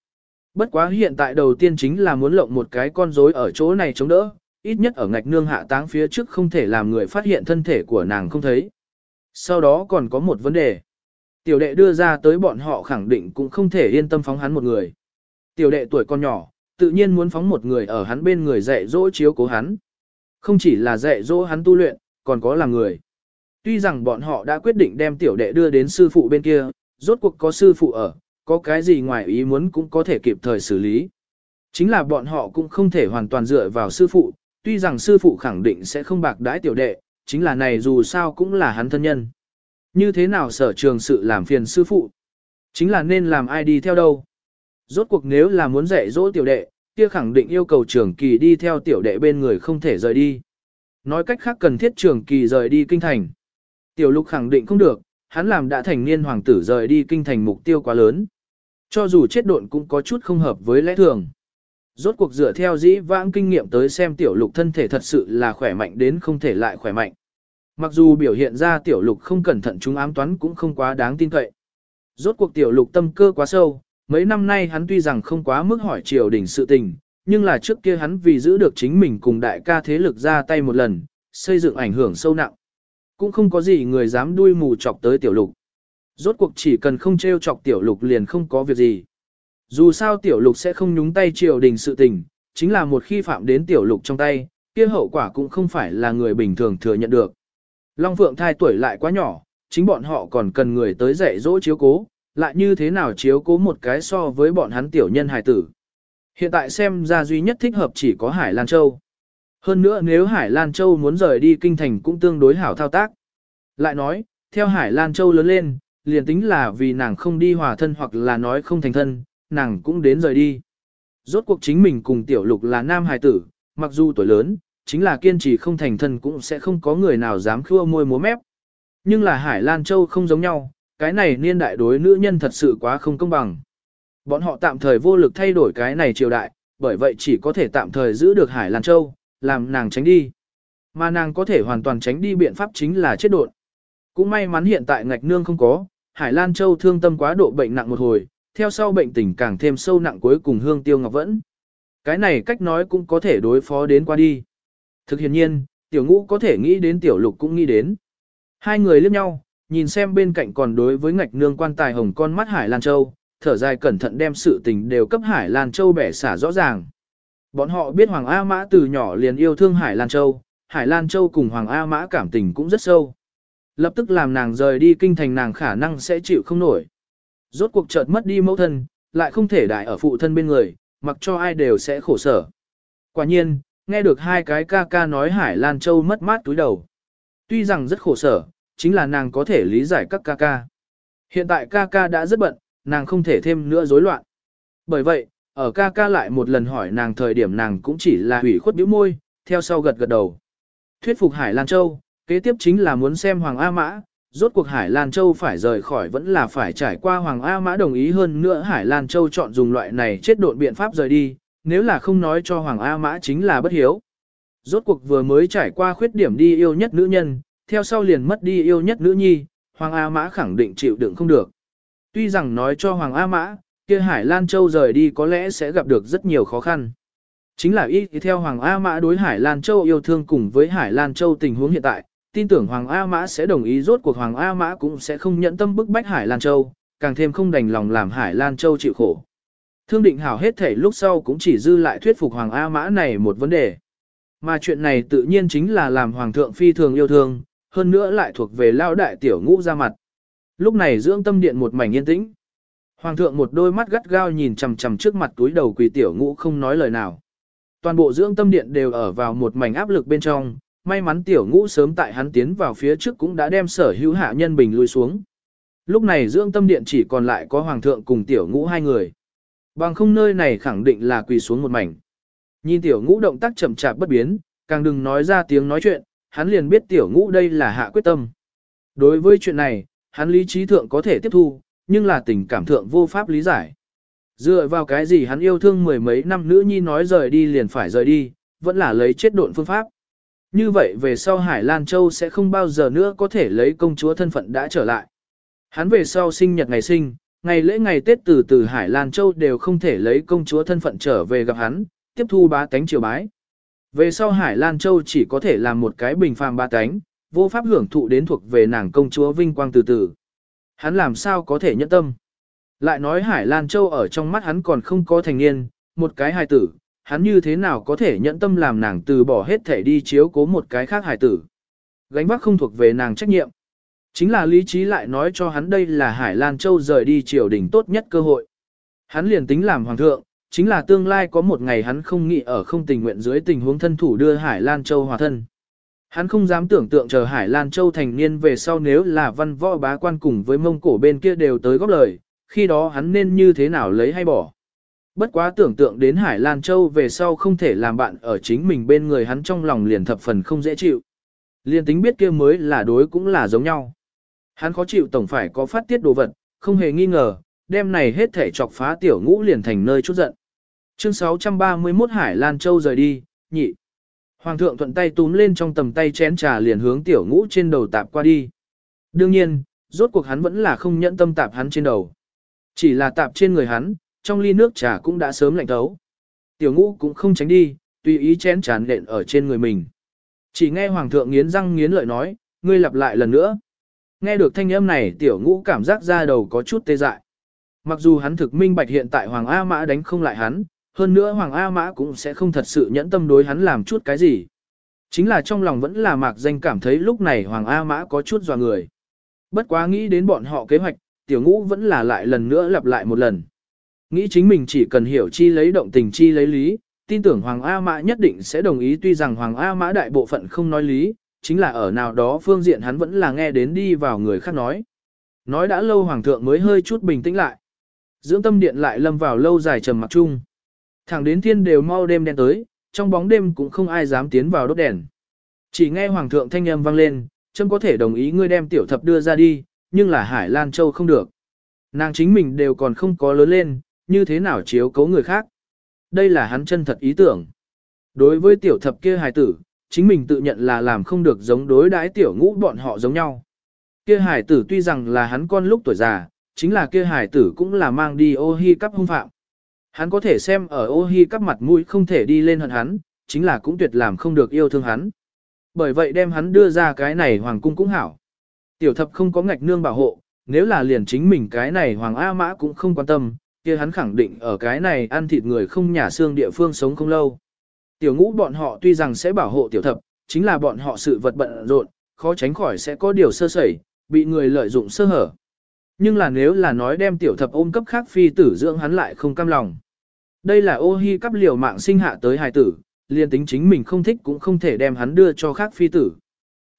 Speaker 1: Bất quá hiện tại đầu tiên chính là muốn lộng một cái con rối ở chỗ này chống đỡ, ít nhất ở ngạch nương hạ táng phía trước không thể làm người phát hiện thân thể của nàng không thấy. Sau đó còn có một vấn đề. Tiểu đệ đưa ra tới bọn họ khẳng định cũng không thể yên tâm phóng hắn một người. Tiểu đệ tuổi con nhỏ, tự nhiên muốn phóng một người ở hắn bên người dạy dỗ chiếu cố hắn. Không chỉ là dạy dỗ hắn tu luyện, còn có là người. Tuy rằng bọn họ đã quyết định đem tiểu đệ đưa đến sư phụ bên kia, rốt cuộc có sư phụ ở, có cái gì ngoài ý muốn cũng có thể kịp thời xử lý. Chính là bọn họ cũng không thể hoàn toàn dựa vào sư phụ, tuy rằng sư phụ khẳng định sẽ không bạc đãi tiểu đệ, chính là này dù sao cũng là hắn thân nhân. Như thế nào sở trường sự làm phiền sư phụ? Chính là nên làm ai đi theo đâu? Rốt cuộc nếu là muốn dạy dỗ tiểu đệ, kia khẳng định yêu cầu trường kỳ đi theo tiểu đệ bên người không thể rời đi. Nói cách khác cần thiết trường kỳ rời đi kinh thành. Tiểu lục khẳng định không được, hắn làm đã thành niên hoàng tử rời đi kinh thành mục tiêu quá lớn. Cho dù chết độn cũng có chút không hợp với lẽ thường. Rốt cuộc dựa theo dĩ vãng kinh nghiệm tới xem tiểu lục thân thể thật sự là khỏe mạnh đến không thể lại khỏe mạnh. Mặc dù biểu hiện ra tiểu lục không cẩn thận chúng ám toán cũng không quá đáng tin cậy. Rốt cuộc tiểu lục tâm cơ quá sâu, mấy năm nay hắn tuy rằng không quá mức hỏi triều đình sự tình, nhưng là trước kia hắn vì giữ được chính mình cùng đại ca thế lực ra tay một lần, xây dựng ảnh hưởng sâu nặng. Cũng không có gì người dám đuôi mù chọc tới tiểu lục. Rốt cuộc chỉ cần không trêu chọc tiểu lục liền không có việc gì. Dù sao tiểu lục sẽ không nhúng tay triều đình sự tình, chính là một khi phạm đến tiểu lục trong tay, kia hậu quả cũng không phải là người bình thường thừa nhận được. Long Phượng thai tuổi lại quá nhỏ, chính bọn họ còn cần người tới dạy dỗ chiếu cố, lại như thế nào chiếu cố một cái so với bọn hắn tiểu nhân hài tử. Hiện tại xem ra duy nhất thích hợp chỉ có Hải Lan Châu. Hơn nữa nếu Hải Lan Châu muốn rời đi kinh thành cũng tương đối hảo thao tác. Lại nói, theo Hải Lan Châu lớn lên, liền tính là vì nàng không đi hòa thân hoặc là nói không thành thân, nàng cũng đến rời đi. Rốt cuộc chính mình cùng tiểu lục là nam hài tử, mặc dù tuổi lớn, chính là kiên trì không thành thân cũng sẽ không có người nào dám khua môi múa mép. Nhưng là Hải Lan Châu không giống nhau, cái này niên đại đối nữ nhân thật sự quá không công bằng. Bọn họ tạm thời vô lực thay đổi cái này triều đại, bởi vậy chỉ có thể tạm thời giữ được Hải Lan Châu, làm nàng tránh đi. Mà nàng có thể hoàn toàn tránh đi biện pháp chính là chết đột. Cũng may mắn hiện tại ngạch nương không có, Hải Lan Châu thương tâm quá độ bệnh nặng một hồi, theo sau bệnh tình càng thêm sâu nặng cuối cùng hương tiêu ngọc vẫn. Cái này cách nói cũng có thể đối phó đến qua đi. Thực hiện nhiên, tiểu ngũ có thể nghĩ đến tiểu lục cũng nghĩ đến. Hai người liếc nhau, nhìn xem bên cạnh còn đối với ngạch nương quan tài hồng con mắt Hải Lan Châu, thở dài cẩn thận đem sự tình đều cấp Hải Lan Châu bẻ xả rõ ràng. Bọn họ biết Hoàng A Mã từ nhỏ liền yêu thương Hải Lan Châu, Hải Lan Châu cùng Hoàng A Mã cảm tình cũng rất sâu. Lập tức làm nàng rời đi kinh thành nàng khả năng sẽ chịu không nổi. Rốt cuộc chợt mất đi mẫu thân, lại không thể đại ở phụ thân bên người, mặc cho ai đều sẽ khổ sở. Quả nhiên, nghe được hai cái ca ca nói Hải Lan Châu mất mát túi đầu. Tuy rằng rất khổ sở, chính là nàng có thể lý giải các ca ca. Hiện tại ca ca đã rất bận, nàng không thể thêm nữa rối loạn. Bởi vậy, ở ca ca lại một lần hỏi nàng thời điểm nàng cũng chỉ là hủy khuất bĩu môi, theo sau gật gật đầu. Thuyết phục Hải Lan Châu, kế tiếp chính là muốn xem Hoàng A Mã, rốt cuộc Hải Lan Châu phải rời khỏi vẫn là phải trải qua Hoàng A Mã đồng ý hơn nữa Hải Lan Châu chọn dùng loại này chết độn biện pháp rời đi, nếu là không nói cho Hoàng A Mã chính là bất hiếu. Rốt cuộc vừa mới trải qua khuyết điểm đi yêu nhất nữ nhân, theo sau liền mất đi yêu nhất nữ nhi, Hoàng A Mã khẳng định chịu đựng không được. Tuy rằng nói cho Hoàng A Mã, kia Hải Lan Châu rời đi có lẽ sẽ gặp được rất nhiều khó khăn. Chính là ý theo Hoàng A Mã đối Hải Lan Châu yêu thương cùng với Hải Lan Châu tình huống hiện tại, tin tưởng Hoàng A Mã sẽ đồng ý rốt cuộc Hoàng A Mã cũng sẽ không nhận tâm bức bách Hải Lan Châu, càng thêm không đành lòng làm Hải Lan Châu chịu khổ. Thương định hảo hết thể lúc sau cũng chỉ dư lại thuyết phục Hoàng A Mã này một vấn đề. Mà chuyện này tự nhiên chính là làm Hoàng thượng phi thường yêu thương, hơn nữa lại thuộc về lao đại tiểu ngũ ra mặt. Lúc này dưỡng tâm điện một mảnh yên tĩnh. Hoàng thượng một đôi mắt gắt gao nhìn chằm chằm trước mặt túi đầu quỳ tiểu ngũ không nói lời nào. Toàn bộ dưỡng tâm điện đều ở vào một mảnh áp lực bên trong, may mắn tiểu ngũ sớm tại hắn tiến vào phía trước cũng đã đem sở hữu hạ nhân bình lui xuống. Lúc này dưỡng tâm điện chỉ còn lại có hoàng thượng cùng tiểu ngũ hai người. Bằng không nơi này khẳng định là quỳ xuống một mảnh. Nhìn tiểu ngũ động tác chậm chạp bất biến, càng đừng nói ra tiếng nói chuyện, hắn liền biết tiểu ngũ đây là hạ quyết tâm. Đối với chuyện này, hắn lý trí thượng có thể tiếp thu, nhưng là tình cảm thượng vô pháp lý giải. Dựa vào cái gì hắn yêu thương mười mấy năm nữ nhi nói rời đi liền phải rời đi, vẫn là lấy chết độn phương pháp như vậy về sau Hải Lan Châu sẽ không bao giờ nữa có thể lấy công chúa thân phận đã trở lại. Hắn về sau sinh nhật ngày sinh, ngày lễ ngày Tết từ từ Hải Lan Châu đều không thể lấy công chúa thân phận trở về gặp hắn, tiếp thu bá tánh triều bái. Về sau Hải Lan Châu chỉ có thể làm một cái bình phàm bá tánh, vô pháp hưởng thụ đến thuộc về nàng công chúa vinh quang từ từ. Hắn làm sao có thể nhẫn tâm. Lại nói Hải Lan Châu ở trong mắt hắn còn không có thành niên, một cái hài tử, hắn như thế nào có thể nhẫn tâm làm nàng từ bỏ hết thể đi chiếu cố một cái khác hải tử. Gánh vác không thuộc về nàng trách nhiệm. Chính là lý trí lại nói cho hắn đây là Hải Lan Châu rời đi triều đình tốt nhất cơ hội. Hắn liền tính làm hoàng thượng, chính là tương lai có một ngày hắn không nghĩ ở không tình nguyện dưới tình huống thân thủ đưa Hải Lan Châu hòa thân. Hắn không dám tưởng tượng chờ Hải Lan Châu thành niên về sau nếu là văn võ bá quan cùng với mông cổ bên kia đều tới góp lời, khi đó hắn nên như thế nào lấy hay bỏ. Bất quá tưởng tượng đến Hải Lan Châu về sau không thể làm bạn ở chính mình bên người hắn trong lòng liền thập phần không dễ chịu. Liền tính biết kia mới là đối cũng là giống nhau. Hắn khó chịu tổng phải có phát tiết đồ vật, không hề nghi ngờ, đêm này hết thể chọc phá tiểu ngũ liền thành nơi chút giận. Chương 631 Hải Lan Châu rời đi, nhị. Hoàng thượng thuận tay túm lên trong tầm tay chén trà liền hướng tiểu ngũ trên đầu tạp qua đi. Đương nhiên, rốt cuộc hắn vẫn là không nhẫn tâm tạp hắn trên đầu. Chỉ là tạp trên người hắn, trong ly nước trà cũng đã sớm lạnh thấu. Tiểu ngũ cũng không tránh đi, tùy ý chén tràn nện ở trên người mình. Chỉ nghe hoàng thượng nghiến răng nghiến lợi nói, ngươi lặp lại lần nữa. Nghe được thanh âm này tiểu ngũ cảm giác ra đầu có chút tê dại. Mặc dù hắn thực minh bạch hiện tại Hoàng A Mã đánh không lại hắn, hơn nữa Hoàng A Mã cũng sẽ không thật sự nhẫn tâm đối hắn làm chút cái gì. Chính là trong lòng vẫn là mạc danh cảm thấy lúc này Hoàng A Mã có chút dò người. Bất quá nghĩ đến bọn họ kế hoạch, tiểu ngũ vẫn là lại lần nữa lặp lại một lần. Nghĩ chính mình chỉ cần hiểu chi lấy động tình chi lấy lý, tin tưởng Hoàng A Mã nhất định sẽ đồng ý tuy rằng Hoàng A Mã đại bộ phận không nói lý, chính là ở nào đó phương diện hắn vẫn là nghe đến đi vào người khác nói. Nói đã lâu Hoàng thượng mới hơi chút bình tĩnh lại. Dưỡng tâm điện lại lâm vào lâu dài trầm mặc chung. Thẳng đến thiên đều mau đêm đen tới, trong bóng đêm cũng không ai dám tiến vào đốt đèn. Chỉ nghe Hoàng thượng thanh âm vang lên, châm có thể đồng ý ngươi đem tiểu thập đưa ra đi, nhưng là Hải Lan Châu không được. Nàng chính mình đều còn không có lớn lên, như thế nào chiếu cấu người khác. Đây là hắn chân thật ý tưởng. Đối với tiểu thập kia hài tử, chính mình tự nhận là làm không được giống đối đãi tiểu ngũ bọn họ giống nhau. Kia hài tử tuy rằng là hắn con lúc tuổi già, chính là kia hài tử cũng là mang đi ô hi cắp hung phạm. Hắn có thể xem ở ô hi cắp mặt mũi không thể đi lên hận hắn, chính là cũng tuyệt làm không được yêu thương hắn. Bởi vậy đem hắn đưa ra cái này hoàng cung cũng hảo. Tiểu thập không có ngạch nương bảo hộ, nếu là liền chính mình cái này hoàng A mã cũng không quan tâm, kia hắn khẳng định ở cái này ăn thịt người không nhà xương địa phương sống không lâu. Tiểu ngũ bọn họ tuy rằng sẽ bảo hộ tiểu thập, chính là bọn họ sự vật bận rộn, khó tránh khỏi sẽ có điều sơ sẩy, bị người lợi dụng sơ hở. Nhưng là nếu là nói đem tiểu thập ôm cấp khác phi tử dưỡng hắn lại không cam lòng. Đây là ô hi cắp liều mạng sinh hạ tới hài tử, liền tính chính mình không thích cũng không thể đem hắn đưa cho khác phi tử.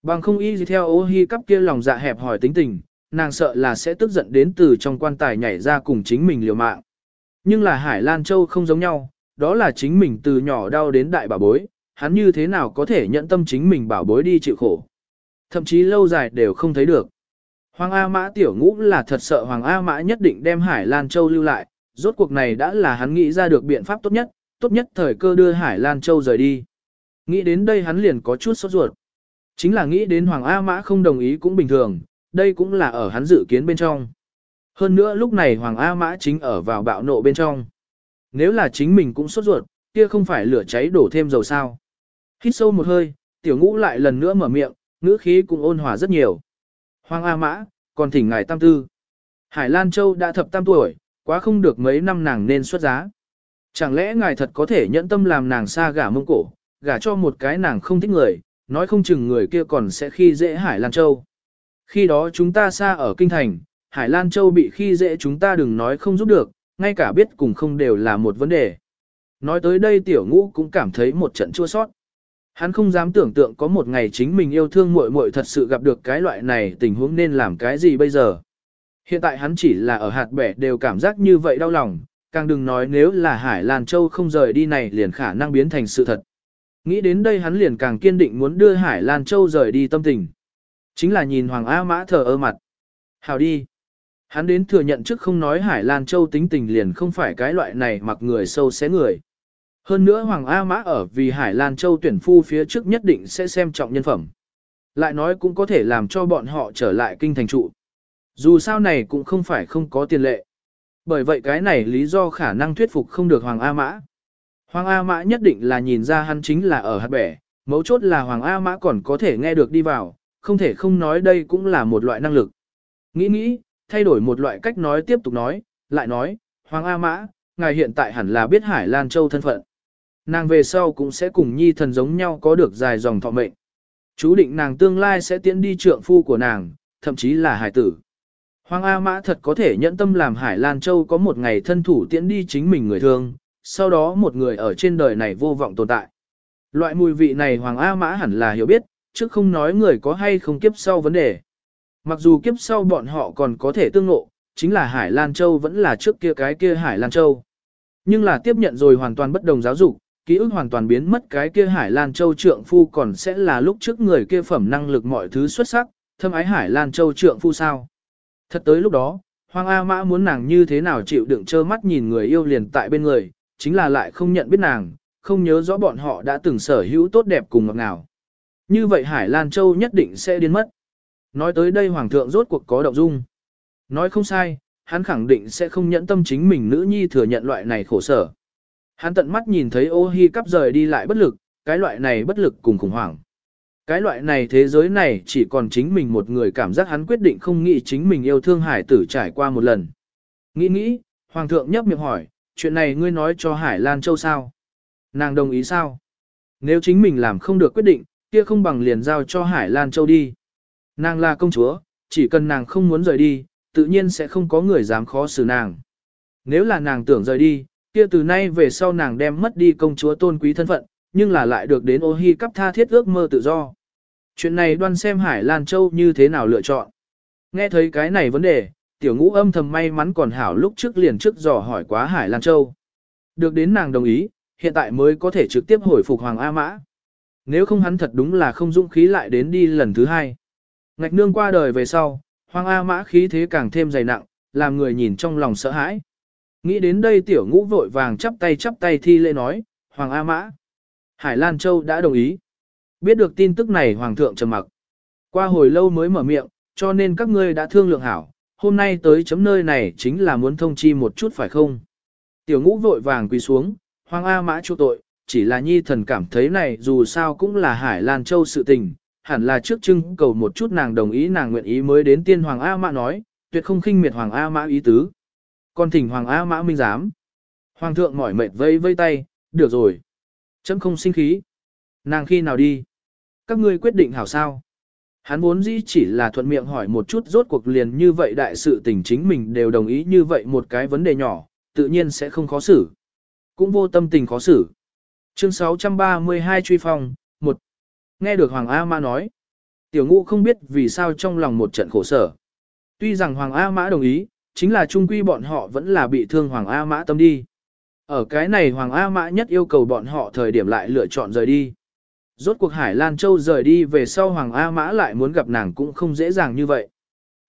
Speaker 1: Bằng không y gì theo ô hi cắp kia lòng dạ hẹp hỏi tính tình, nàng sợ là sẽ tức giận đến từ trong quan tài nhảy ra cùng chính mình liều mạng. Nhưng là Hải Lan Châu không giống nhau, đó là chính mình từ nhỏ đau đến đại bảo bối, hắn như thế nào có thể nhận tâm chính mình bảo bối đi chịu khổ. Thậm chí lâu dài đều không thấy được. Hoàng A Mã tiểu ngũ là thật sợ Hoàng A Mã nhất định đem Hải Lan Châu lưu lại, rốt cuộc này đã là hắn nghĩ ra được biện pháp tốt nhất, tốt nhất thời cơ đưa Hải Lan Châu rời đi. Nghĩ đến đây hắn liền có chút sốt ruột. Chính là nghĩ đến Hoàng A Mã không đồng ý cũng bình thường, đây cũng là ở hắn dự kiến bên trong. Hơn nữa lúc này Hoàng A Mã chính ở vào bạo nộ bên trong. Nếu là chính mình cũng sốt ruột, kia không phải lửa cháy đổ thêm dầu sao. Hít sâu một hơi, tiểu ngũ lại lần nữa mở miệng, ngữ khí cũng ôn hòa rất nhiều. Hoàng A Mã, còn thỉnh ngài tam tư. Hải Lan Châu đã thập tam tuổi, quá không được mấy năm nàng nên xuất giá. Chẳng lẽ ngài thật có thể nhẫn tâm làm nàng xa gả mông cổ, gả cho một cái nàng không thích người, nói không chừng người kia còn sẽ khi dễ Hải Lan Châu. Khi đó chúng ta xa ở Kinh Thành, Hải Lan Châu bị khi dễ chúng ta đừng nói không giúp được, ngay cả biết cùng không đều là một vấn đề. Nói tới đây tiểu ngũ cũng cảm thấy một trận chua sót. Hắn không dám tưởng tượng có một ngày chính mình yêu thương muội muội thật sự gặp được cái loại này tình huống nên làm cái gì bây giờ. Hiện tại hắn chỉ là ở hạt bẻ đều cảm giác như vậy đau lòng, càng đừng nói nếu là Hải Lan Châu không rời đi này liền khả năng biến thành sự thật. Nghĩ đến đây hắn liền càng kiên định muốn đưa Hải Lan Châu rời đi tâm tình. Chính là nhìn Hoàng A Mã thờ ơ mặt. Hào đi. Hắn đến thừa nhận trước không nói Hải Lan Châu tính tình liền không phải cái loại này mặc người sâu xé người. Hơn nữa Hoàng A Mã ở vì Hải Lan Châu tuyển phu phía trước nhất định sẽ xem trọng nhân phẩm. Lại nói cũng có thể làm cho bọn họ trở lại kinh thành trụ. Dù sao này cũng không phải không có tiền lệ. Bởi vậy cái này lý do khả năng thuyết phục không được Hoàng A Mã. Hoàng A Mã nhất định là nhìn ra hắn chính là ở hạt bẻ, mấu chốt là Hoàng A Mã còn có thể nghe được đi vào, không thể không nói đây cũng là một loại năng lực. Nghĩ nghĩ, thay đổi một loại cách nói tiếp tục nói, lại nói, Hoàng A Mã, ngài hiện tại hẳn là biết Hải Lan Châu thân phận. Nàng về sau cũng sẽ cùng nhi thần giống nhau có được dài dòng thọ mệnh. Chú định nàng tương lai sẽ tiễn đi trượng phu của nàng, thậm chí là hải tử. Hoàng A Mã thật có thể nhẫn tâm làm Hải Lan Châu có một ngày thân thủ tiễn đi chính mình người thương, sau đó một người ở trên đời này vô vọng tồn tại. Loại mùi vị này Hoàng A Mã hẳn là hiểu biết, chứ không nói người có hay không kiếp sau vấn đề. Mặc dù kiếp sau bọn họ còn có thể tương ngộ, chính là Hải Lan Châu vẫn là trước kia cái kia Hải Lan Châu. Nhưng là tiếp nhận rồi hoàn toàn bất đồng giáo dục, ký ức hoàn toàn biến mất cái kia Hải Lan Châu trượng phu còn sẽ là lúc trước người kia phẩm năng lực mọi thứ xuất sắc, thâm ái Hải Lan Châu trượng phu sao. Thật tới lúc đó, Hoàng A Mã muốn nàng như thế nào chịu đựng trơ mắt nhìn người yêu liền tại bên người, chính là lại không nhận biết nàng, không nhớ rõ bọn họ đã từng sở hữu tốt đẹp cùng ngọt ngào. Như vậy Hải Lan Châu nhất định sẽ điên mất. Nói tới đây Hoàng thượng rốt cuộc có động dung. Nói không sai, hắn khẳng định sẽ không nhẫn tâm chính mình nữ nhi thừa nhận loại này khổ sở. Hắn tận mắt nhìn thấy ô hi cắp rời đi lại bất lực, cái loại này bất lực cùng khủng hoảng. Cái loại này thế giới này chỉ còn chính mình một người cảm giác hắn quyết định không nghĩ chính mình yêu thương hải tử trải qua một lần. Nghĩ nghĩ, Hoàng thượng nhấp miệng hỏi, chuyện này ngươi nói cho Hải Lan Châu sao? Nàng đồng ý sao? Nếu chính mình làm không được quyết định, kia không bằng liền giao cho Hải Lan Châu đi. Nàng là công chúa, chỉ cần nàng không muốn rời đi, tự nhiên sẽ không có người dám khó xử nàng. Nếu là nàng tưởng rời đi, kia từ nay về sau nàng đem mất đi công chúa tôn quý thân phận, nhưng là lại được đến ô hi cắp tha thiết ước mơ tự do. Chuyện này đoan xem Hải Lan Châu như thế nào lựa chọn. Nghe thấy cái này vấn đề, tiểu ngũ âm thầm may mắn còn hảo lúc trước liền trước dò hỏi quá Hải Lan Châu. Được đến nàng đồng ý, hiện tại mới có thể trực tiếp hồi phục Hoàng A Mã. Nếu không hắn thật đúng là không dũng khí lại đến đi lần thứ hai. Ngạch nương qua đời về sau, Hoàng A Mã khí thế càng thêm dày nặng, làm người nhìn trong lòng sợ hãi. Nghĩ đến đây tiểu ngũ vội vàng chắp tay chắp tay thi lễ nói, Hoàng A Mã. Hải Lan Châu đã đồng ý. Biết được tin tức này Hoàng thượng trầm mặc. Qua hồi lâu mới mở miệng, cho nên các ngươi đã thương lượng hảo, hôm nay tới chấm nơi này chính là muốn thông chi một chút phải không? Tiểu ngũ vội vàng quỳ xuống, Hoàng A Mã chu tội, chỉ là nhi thần cảm thấy này dù sao cũng là Hải Lan Châu sự tình, hẳn là trước trưng cầu một chút nàng đồng ý nàng nguyện ý mới đến tiên Hoàng A Mã nói, tuyệt không khinh miệt Hoàng A Mã ý tứ. Còn thỉnh Hoàng A Mã minh giám. Hoàng thượng mỏi mệt vây vây tay, được rồi. Chấm không sinh khí. Nàng khi nào đi? Các ngươi quyết định hảo sao? Hắn vốn dĩ chỉ là thuận miệng hỏi một chút rốt cuộc liền như vậy đại sự tình chính mình đều đồng ý như vậy một cái vấn đề nhỏ, tự nhiên sẽ không khó xử. Cũng vô tâm tình khó xử. Chương 632 truy phong, 1. Nghe được Hoàng A Mã nói. Tiểu ngũ không biết vì sao trong lòng một trận khổ sở. Tuy rằng Hoàng A Mã đồng ý, chính là trung quy bọn họ vẫn là bị thương Hoàng A Mã tâm đi. Ở cái này Hoàng A Mã nhất yêu cầu bọn họ thời điểm lại lựa chọn rời đi. Rốt cuộc Hải Lan Châu rời đi về sau Hoàng A Mã lại muốn gặp nàng cũng không dễ dàng như vậy.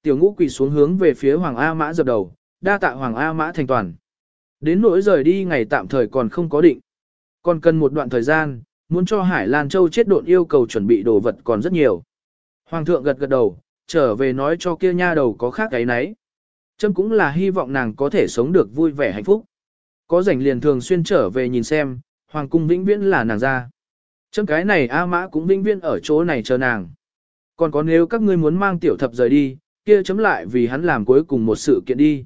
Speaker 1: Tiểu ngũ quỳ xuống hướng về phía Hoàng A Mã dập đầu, đa tạ Hoàng A Mã thành toàn. Đến nỗi rời đi ngày tạm thời còn không có định. Còn cần một đoạn thời gian, muốn cho Hải Lan Châu chết độn yêu cầu chuẩn bị đồ vật còn rất nhiều. Hoàng thượng gật gật đầu, trở về nói cho kia nha đầu có khác cái nấy. Trâm cũng là hy vọng nàng có thể sống được vui vẻ hạnh phúc. Có rảnh liền thường xuyên trở về nhìn xem, Hoàng cung vĩnh viễn là nàng ra. Trâm cái này A Mã cũng vĩnh viễn ở chỗ này chờ nàng. Còn có nếu các ngươi muốn mang tiểu thập rời đi, kia chấm lại vì hắn làm cuối cùng một sự kiện đi.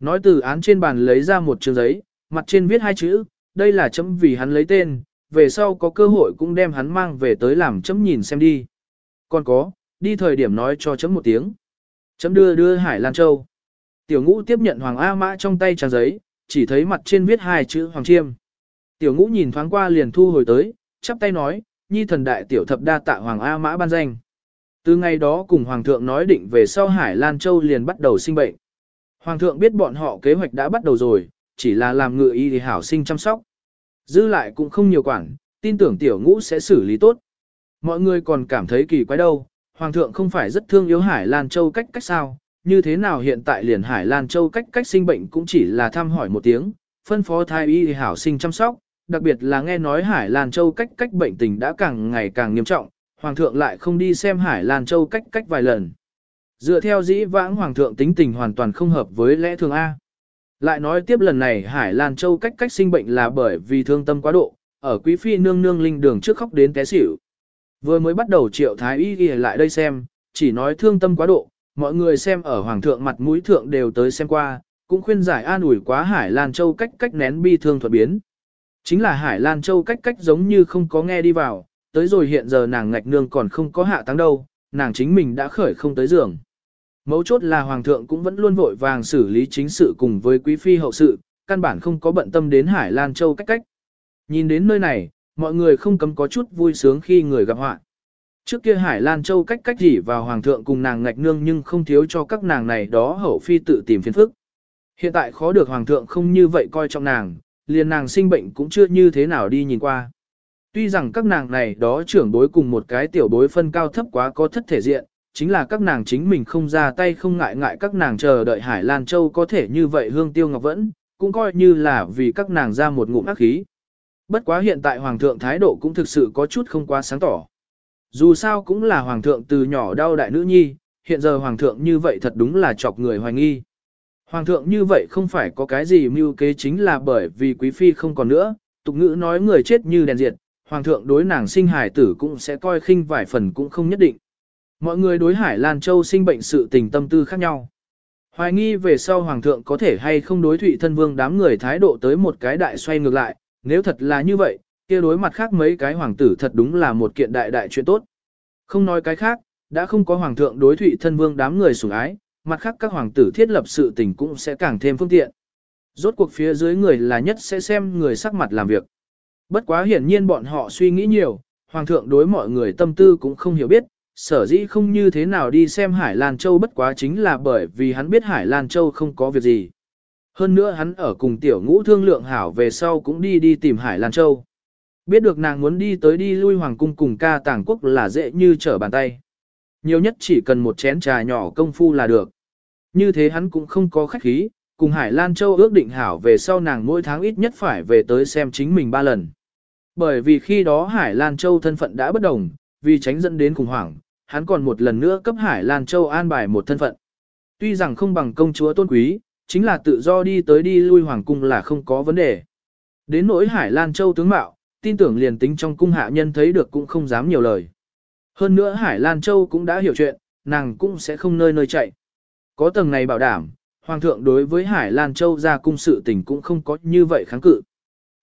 Speaker 1: Nói từ án trên bàn lấy ra một trường giấy, mặt trên viết hai chữ, đây là chấm vì hắn lấy tên, về sau có cơ hội cũng đem hắn mang về tới làm chấm nhìn xem đi. Còn có, đi thời điểm nói cho chấm một tiếng. Chấm đưa đưa Hải Lan Châu. Tiểu ngũ tiếp nhận Hoàng A Mã trong tay trang giấy, chỉ thấy mặt trên viết hai chữ Hoàng Chiêm. Tiểu ngũ nhìn thoáng qua liền thu hồi tới, chắp tay nói, nhi thần đại tiểu thập đa tạ Hoàng A Mã ban danh. Từ ngày đó cùng Hoàng thượng nói định về sau Hải Lan Châu liền bắt đầu sinh bệnh. Hoàng thượng biết bọn họ kế hoạch đã bắt đầu rồi, chỉ là làm ngự y thì hảo sinh chăm sóc. Dư lại cũng không nhiều quản, tin tưởng tiểu ngũ sẽ xử lý tốt. Mọi người còn cảm thấy kỳ quái đâu, Hoàng thượng không phải rất thương yếu Hải Lan Châu cách cách sao, như thế nào hiện tại liền Hải Lan Châu cách cách sinh bệnh cũng chỉ là thăm hỏi một tiếng, phân phó thai y hảo sinh chăm sóc, đặc biệt là nghe nói Hải Lan Châu cách cách bệnh tình đã càng ngày càng nghiêm trọng, Hoàng thượng lại không đi xem Hải Lan Châu cách cách vài lần. Dựa theo dĩ vãng Hoàng thượng tính tình hoàn toàn không hợp với lẽ thường A. Lại nói tiếp lần này Hải Lan Châu cách cách sinh bệnh là bởi vì thương tâm quá độ, ở Quý Phi nương nương linh đường trước khóc đến té xỉu. Vừa mới bắt đầu triệu thái y ghi lại đây xem, chỉ nói thương tâm quá độ, mọi người xem ở Hoàng thượng mặt mũi thượng đều tới xem qua, cũng khuyên giải an ủi quá Hải Lan Châu cách cách nén bi thương thuật biến. Chính là Hải Lan Châu cách cách giống như không có nghe đi vào, tới rồi hiện giờ nàng ngạch nương còn không có hạ tăng đâu, nàng chính mình đã khởi không tới giường. Mấu chốt là Hoàng thượng cũng vẫn luôn vội vàng xử lý chính sự cùng với quý phi hậu sự, căn bản không có bận tâm đến Hải Lan Châu cách cách. Nhìn đến nơi này, mọi người không cấm có chút vui sướng khi người gặp họa. Trước kia Hải Lan Châu cách cách gì vào Hoàng thượng cùng nàng ngạch nương nhưng không thiếu cho các nàng này đó hậu phi tự tìm phiền phức. Hiện tại khó được Hoàng thượng không như vậy coi trọng nàng, liền nàng sinh bệnh cũng chưa như thế nào đi nhìn qua. Tuy rằng các nàng này đó trưởng bối cùng một cái tiểu bối phân cao thấp quá có thất thể diện, chính là các nàng chính mình không ra tay không ngại ngại các nàng chờ đợi Hải Lan Châu có thể như vậy hương tiêu ngọc vẫn, cũng coi như là vì các nàng ra một ngụm ác khí. Bất quá hiện tại Hoàng thượng thái độ cũng thực sự có chút không quá sáng tỏ. Dù sao cũng là Hoàng thượng từ nhỏ đau đại nữ nhi, hiện giờ Hoàng thượng như vậy thật đúng là chọc người hoài nghi. Hoàng thượng như vậy không phải có cái gì mưu kế chính là bởi vì quý phi không còn nữa, tục ngữ nói người chết như đèn diệt, hoàng thượng đối nàng sinh hải tử cũng sẽ coi khinh vài phần cũng không nhất định. Mọi người đối Hải Lan Châu sinh bệnh sự tình tâm tư khác nhau. Hoài nghi về sau hoàng thượng có thể hay không đối thụy thân vương đám người thái độ tới một cái đại xoay ngược lại, nếu thật là như vậy, kia đối mặt khác mấy cái hoàng tử thật đúng là một kiện đại đại chuyện tốt. Không nói cái khác, đã không có hoàng thượng đối thụy thân vương đám người sủng ái, mặt khác các hoàng tử thiết lập sự tình cũng sẽ càng thêm phương tiện. Rốt cuộc phía dưới người là nhất sẽ xem người sắc mặt làm việc. Bất quá hiển nhiên bọn họ suy nghĩ nhiều, hoàng thượng đối mọi người tâm tư cũng không hiểu biết, sở dĩ không như thế nào đi xem Hải Lan Châu bất quá chính là bởi vì hắn biết Hải Lan Châu không có việc gì. Hơn nữa hắn ở cùng tiểu ngũ thương lượng hảo về sau cũng đi đi tìm Hải Lan Châu. Biết được nàng muốn đi tới đi lui hoàng cung cùng ca tàng quốc là dễ như trở bàn tay. Nhiều nhất chỉ cần một chén trà nhỏ công phu là được. Như thế hắn cũng không có khách khí, cùng Hải Lan Châu ước định hảo về sau nàng mỗi tháng ít nhất phải về tới xem chính mình ba lần. Bởi vì khi đó Hải Lan Châu thân phận đã bất đồng, vì tránh dẫn đến khủng hoảng, hắn còn một lần nữa cấp Hải Lan Châu an bài một thân phận. Tuy rằng không bằng công chúa tôn quý, chính là tự do đi tới đi lui hoàng cung là không có vấn đề. Đến nỗi Hải Lan Châu tướng mạo, tin tưởng liền tính trong cung hạ nhân thấy được cũng không dám nhiều lời. Hơn nữa Hải Lan Châu cũng đã hiểu chuyện, nàng cũng sẽ không nơi nơi chạy. Có tầng này bảo đảm, Hoàng thượng đối với Hải Lan Châu ra cung sự tình cũng không có như vậy kháng cự.